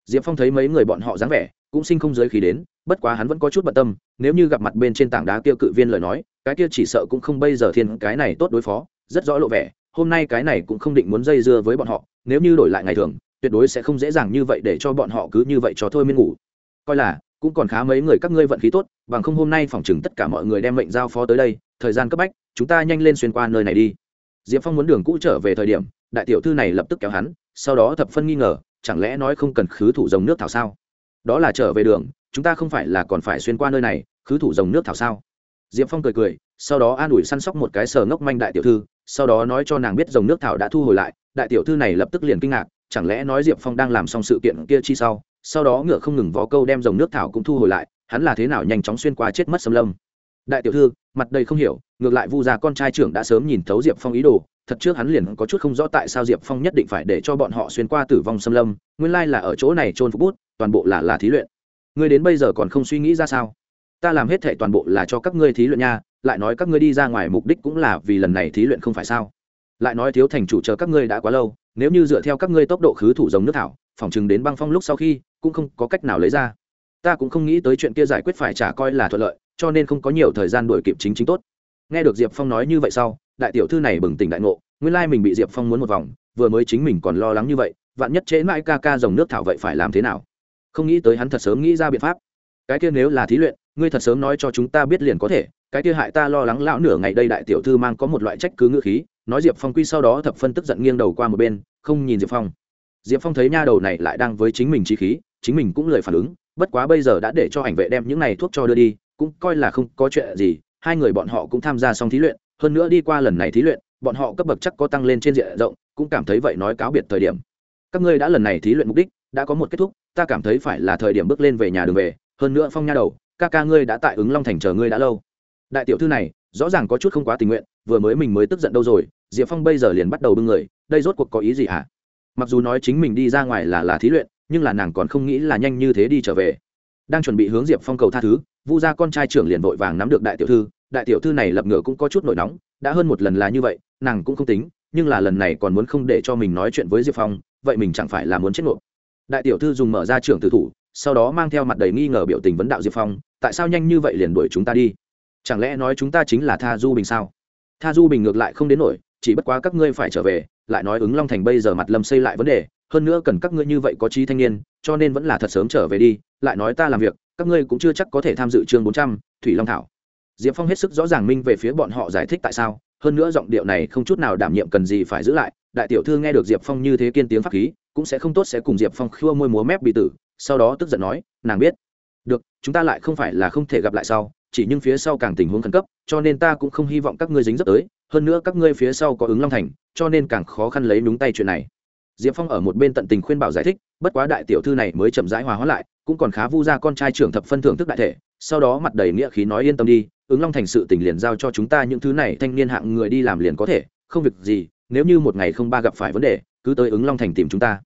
Diệp phong thấy mấy người bọn họ dáng vẻ, cũng sinh không giới khí đến, bất quá hắn vẫn có chút bận tâm, nếu như gặp mặt bên trên tảng đá kia cự viên lời nói cái kia chỉ sợ cũng không bây giờ thiên cái này tốt đối phó, rất rõ lộ vẻ, hôm nay cái này cũng không định muốn dây dưa với bọn họ, nếu như đổi lại ngày thường, tuyệt đối sẽ không dễ dàng như vậy để cho bọn họ cứ như vậy cho thôi miên ngủ. Coi là, cũng còn khá mấy người các ngươi vận khí tốt, bằng không hôm nay phỏng chừng tất cả mọi người đem mệnh giao phó tới đây, thời gian cấp bách, chúng ta nhanh lên xuyên qua nơi này đi. Diệp phong muốn đường cũ trở về thời điểm, đại tiểu thư này lập tức kéo hắn, sau đó thập phân nghi ngờ, chẳng lẽ nói không cần khứ thủ dòng nước thảo sao? Đó là trở về đường, chúng ta không phải là còn phải xuyên qua nơi này, khứ thủ dòng nước thảo sao? Diệp phong cười cười, sau đó an ủi săn sóc một cái sờ ngốc manh đại tiểu thư, sau đó nói cho nàng biết dòng nước thảo đã thu hồi lại, đại tiểu thư này lập tức liền kinh ngạc, chẳng lẽ nói diệp phong đang làm xong sự kiện kia chi sau sau đó ngựa không ngừng vó câu đem dòng nước thảo cũng thu hồi lại, hắn là thế nào nhanh chóng xuyên qua chết mất xâm lâm? Đại tiểu thư, mặt đầy không hiểu, ngược lại vu gia con trai trưởng đã sớm nhìn thấu diệp phong ý đồ, thật trước hắn liền có chút không rõ tại sao diệp phong nhất định phải để cho bọn họ xuyên qua tử vong xâm lâm, nguyên lai là ở chỗ này trôn phục bút, toàn bộ là là thí luyện. Ngươi đến bây giờ còn không suy nghĩ ra sao? Ta làm hết thệ toàn bộ là cho các ngươi thí luyện nha, lại nói các ngươi đi ra ngoài mục đích cũng là vì lần này thí luyện không phải sao? Lại nói thiếu thành chủ chờ các ngươi đã quá lâu, nếu như dựa theo các ngươi tốc độ khứ thủ giống nước thảo phỏng chừng đến băng phong lúc sau khi, cũng không có cách nào lấy ra. Ta cũng không nghĩ tới chuyện kia giải quyết phải trả coi là thuận lợi, cho nên không có nhiều thời gian đuổi kịp chính chính tốt. Nghe được diệp phong nói như vậy sau, đại tiểu thư này bừng tỉnh đại ngộ, nguyên lai mình bị diệp phong muốn một vòng, vừa mới chính mình còn lo lắng như vậy, vạn nhất trễ mãi ca ca dòng nước thảo vậy phải làm thế nào? Không nghĩ tới hắn thật sớm nghĩ ra biện pháp. Cái kia nếu là thí luyện ngươi thật sớm nói cho chúng ta biết liền có thể, cái kia hại ta lo lắng lão nửa ngày đây đại tiểu thư mang có một loại trách cứ ngữ khí, nói diệp phong quy sau đó thập phân tức giận nghiêng đầu qua một bên, không nhìn diệp phong. Diệp phong thấy nha đầu này lại đang với chính mình trí khí, chính mình cũng lời phản ứng, bất quá bây giờ đã để cho ảnh vệ đem những này thuốc cho đưa đi, cũng coi là không có chuyện gì, hai người bọn họ cũng tham gia xong thí luyện, hơn nữa đi qua lần này thí luyện, bọn họ cấp bậc chắc có tăng lên trên diện rộng, cũng cảm thấy vậy nói cáo biệt thời điểm. Các ngươi đã lần này thí luyện mục đích đã có một kết thúc, ta cảm thấy phải là thời điểm bước lên về nhà đường về, hơn nữa phong nha đầu ca ca ngươi đã tại ứng long thành chờ ngươi đã lâu. Đại tiểu thư này, rõ ràng có chút không quá tình nguyện, vừa mới mình mới tức giận đâu rồi, diệp phong bây giờ liền bắt đầu bưng người, đây rốt cuộc có ý gì hả? Mặc dù nói chính mình đi ra ngoài là là thí luyện, nhưng là nàng còn không nghĩ là nhanh như thế đi trở về. Đang chuẩn bị hướng diệp phong cầu tha thứ, vu gia con trai trưởng liền vội vàng nắm được đại tiểu thư, đại tiểu thư này lập ngựa cũng có chút nổi nóng, đã hơn một lần là như vậy, nàng cũng không tính, nhưng là lần này còn muốn không để cho mình nói chuyện với diệp phong, vậy mình chẳng phải là muốn chết ngộ đại tiểu thư dùng mở ra trưởng tử thủ, sau đó mang theo mặt đầy nghi ngờ biểu tình vấn đạo diệp phong tại sao nhanh như vậy liền đuổi chúng ta đi? Chẳng lẽ nói chúng ta chính là tha du bình sao? Tha du bình ngược lại không đến nổi, chỉ bất quá các ngươi phải trở về, lại nói ứng long thành bây giờ mặt lâm xây lại vấn đề, hơn nữa cần các ngươi như vậy có trí thanh niên, cho nên vẫn là thật sớm trở về đi, lại nói ta làm việc, các ngươi cũng chưa chắc có thể tham dự chương bốn trăm, thủy long thảo. Diệp phong hết sức rõ ràng minh về phía bọn họ giải thích tại sao, hơn nữa giọng điệu này không chút nào đảm nhiệm cần gì phải giữ lại, đại tiểu thư nghe được diệp phong như thế kiên tiếng pháp khí, cũng sẽ không tốt sẽ cùng diệp phong khua môi múa mép bị tử, sau đó tức giận nói, nàng biết được, chúng ta lại không phải là không thể gặp lại sau, chỉ nhưng phía sau càng tình huống khẩn cấp, cho nên ta cũng không hy vọng các ngươi dính dấp tới, hơn nữa các ngươi phía sau có ứng long thành, cho nên càng khó khăn lấy đúng tay chuyện này. Diệp phong ở một bên tận tình khuyên bảo giải thích, bất quá đại tiểu thư này mới chậm rãi hòa hóa lại, cũng còn khá vu ra con trai trưởng thập phân thưởng thức đại thể, sau đó mặt đầy nghĩa khí nói yên tâm đi, ứng long thành sự tình liền giao cho chúng ta những thứ này thanh niên hạng người đi làm liền có thể, không việc gì, nếu như một ngày không ba gặp phải vấn đề, cứ tới ứng long thành tìm chúng ta.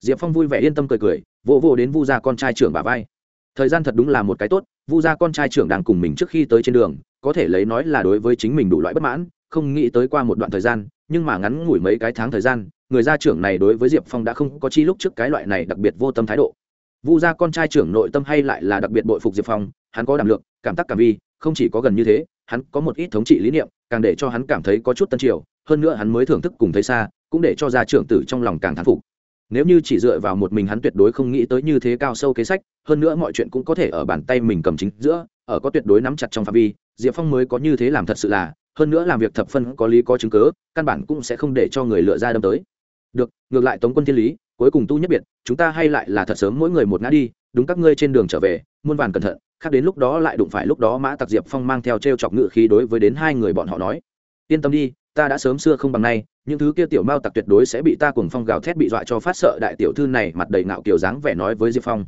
Diệp phong vui vẻ yên tâm cười cười, vỗ vỗ đến vu ra con trai trưởng bà vai thời gian thật đúng là một cái tốt, vu gia con trai trưởng đang cùng mình trước khi tới trên đường, có thể lấy nói là đối với chính mình đủ loại bất mãn, không nghĩ tới qua một đoạn thời gian, nhưng mà ngắn ngủi mấy cái tháng thời gian, người gia trưởng này đối với diệp phong đã không có chi lúc trước cái loại này đặc biệt vô tâm thái độ. Vu gia con trai trưởng nội tâm hay lại là đặc biệt bội phục diệp phong, hắn có đảm lượng, cảm tác cảm vi, không chỉ có gần như thế, hắn có một ít thống trị lý niệm, càng để cho hắn cảm thấy có chút tân triều, hơn nữa hắn mới thưởng thức cùng thấy xa, cũng để cho gia trưởng tử trong lòng càng thán phục. Nếu như chỉ dựa vào một mình hắn tuyệt đối không nghĩ tới như thế cao sâu kế sách hơn nữa mọi chuyện cũng có thể ở bàn tay mình cầm chính giữa, ở có tuyệt đối nắm chặt trong phạm vi, diệp phong mới có như thế làm thật sự là, hơn nữa làm việc thập phân có lý có chứng cớ căn bản cũng sẽ không để cho người lựa ra đâm tới. Được, ngược lại tống quân thiên lý, cuối cùng tu nhất biệt, chúng ta hay lại là thật sớm mỗi người một ngã đi, đúng các ngươi trên đường trở về, muôn vàn cẩn thận, khác đến lúc đó lại đụng phải lúc đó mã tặc diệp phong mang theo t r e o chọc ngự khí đối với đến hai người bọn họ nói. Yên tâm đi, ta đã sớm xưa không bằng nay, những thứ kia tiểu mao tặc tuyệt đối sẽ bị ta cùng phong gào thét bị dọa cho phát sợ đại tiểu thư này mặt đầy ngạo kiểu dáng vẻ nói với diệp phong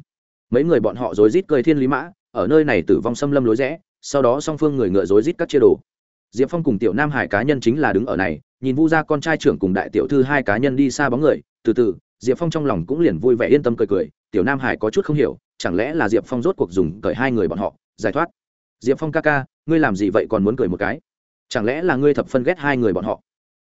mấy người bọn họ rối rít cười thiên lý mã, ở nơi này tử vong xâm lâm lối rẽ, sau đó song phương người ngựa rối rít các chia đồ. Diệp phong cùng tiểu nam hải cá nhân chính là đứng ở này, nhìn vu gia con trai trưởng cùng đại tiểu thư hai cá nhân đi xa bóng người, từ từ, diệp phong trong lòng cũng liền vui vẻ yên tâm cười cười, tiểu nam hải có chút không hiểu, chẳng lẽ là diệp phong rốt cuộc dùng cởi hai người bọn họ, giải thoát? Diệp phong ca ca, ngươi làm gì vậy còn muốn cười một cái? Chẳng lẽ là ngươi thập phân ghét hai người bọn họ?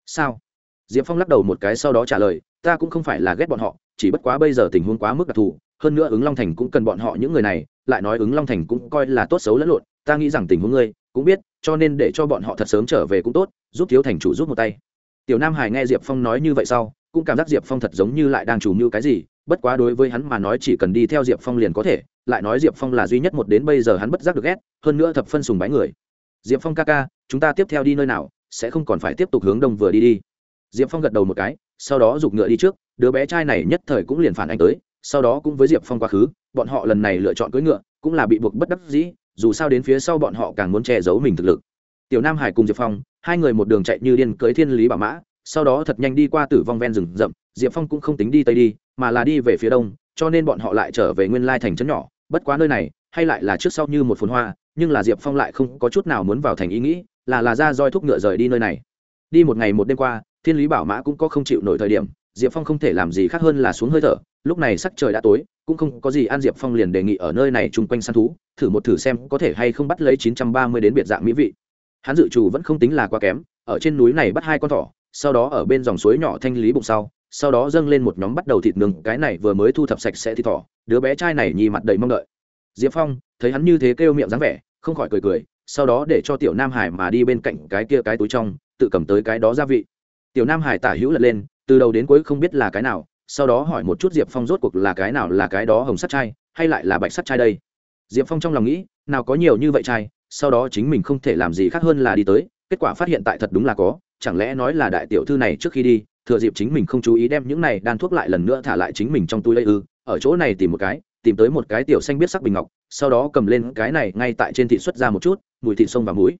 Sao? Diệp phong lắc đầu một cái sau đó trả lời, ta cũng không phải là ghét bọn họ, chỉ bất quá bây giờ tình huống quá mức đặc thù hơn nữa ứng long thành cũng cần bọn họ những người này, lại nói ứng long thành cũng coi là tốt xấu lẫn lộn, ta nghĩ rằng tình huống ngươi cũng biết, cho nên để cho bọn họ thật sớm trở về cũng tốt, giúp thiếu thành chủ giúp một tay. Tiểu nam hải nghe diệp phong nói như vậy sau, cũng cảm giác diệp phong thật giống như lại đang chủ mưu cái gì, bất quá đối với hắn mà nói chỉ cần đi theo diệp phong liền có thể, lại nói diệp phong là duy nhất một đến bây giờ hắn bất giác được ghét, hơn nữa thập phân sùng bái người. Diệp phong ca ca, chúng ta tiếp theo đi nơi nào, sẽ không còn phải tiếp tục hướng đông vừa đi đi. Diệp phong gật đầu một cái, sau đó giục ngựa đi trước, đứa bé trai này nhất thời cũng liền phản anh tới sau đó cũng với diệp phong quá khứ, bọn họ lần này lựa chọn cưỡi ngựa cũng là bị buộc bất đắc dĩ, dù sao đến phía sau bọn họ càng muốn che giấu mình thực lực. Tiểu nam hải cùng diệp phong, hai người một đường chạy như điên cưới thiên lý bảo mã, sau đó thật nhanh đi qua tử vong ven rừng rậm, diệp phong cũng không tính đi tây đi, mà là đi về phía đông, cho nên bọn họ lại trở về nguyên lai thành trấn nhỏ, bất quá nơi này, hay lại là trước sau như một phồn hoa, nhưng là diệp phong lại không có chút nào muốn vào thành ý nghĩ, là là ra roi thúc ngựa rời đi nơi này. Đi một ngày một đêm qua, thiên lý bảo mã cũng có không chịu nổi thời điểm, diệp phong không thể làm gì khác hơn là xuống hơi thở lúc này sắc trời đã tối, cũng không có gì an diệp phong liền đề nghị ở nơi này chung quanh săn thú, thử một thử xem có thể hay không bắt lấy chín trăm ba mươi đến biệt dạng mỹ vị. Hắn dự trù vẫn không tính là quá kém, ở trên núi này bắt hai con thỏ, sau đó ở bên dòng suối nhỏ thanh lý bụng sau sau đó dâng lên một nhóm bắt đầu thịt nướng, cái này vừa mới thu thập sạch sẽ thịt thỏ, đứa bé trai này nhì mặt đầy mong đợi. Diệp phong, thấy hắn như thế kêu miệng dáng vẻ, không khỏi cười cười, sau đó để cho tiểu nam hải mà đi bên cạnh cái kia cái túi trong, tự cầm tới cái đó gia vị. Tiểu nam hải tả hữu lật lên, từ đầu đến cuối không biết là cái nào sau đó hỏi một chút diệp phong rốt cuộc là cái nào là cái đó hồng sắt chai, hay lại là bạch sắt chai đây diệp phong trong lòng nghĩ, nào có nhiều như vậy chai, sau đó chính mình không thể làm gì khác hơn là đi tới, kết quả phát hiện tại thật đúng là có, chẳng lẽ nói là đại tiểu thư này trước khi đi, thừa dịp chính mình không chú ý đem những này đan thuốc lại lần nữa thả lại chính mình trong túi lây ư, ở chỗ này tìm một cái, tìm tới một cái tiểu xanh biết sắc bình ngọc, sau đó cầm lên cái này ngay tại trên thị xuất ra một chút, mùi thịt sông và mũi.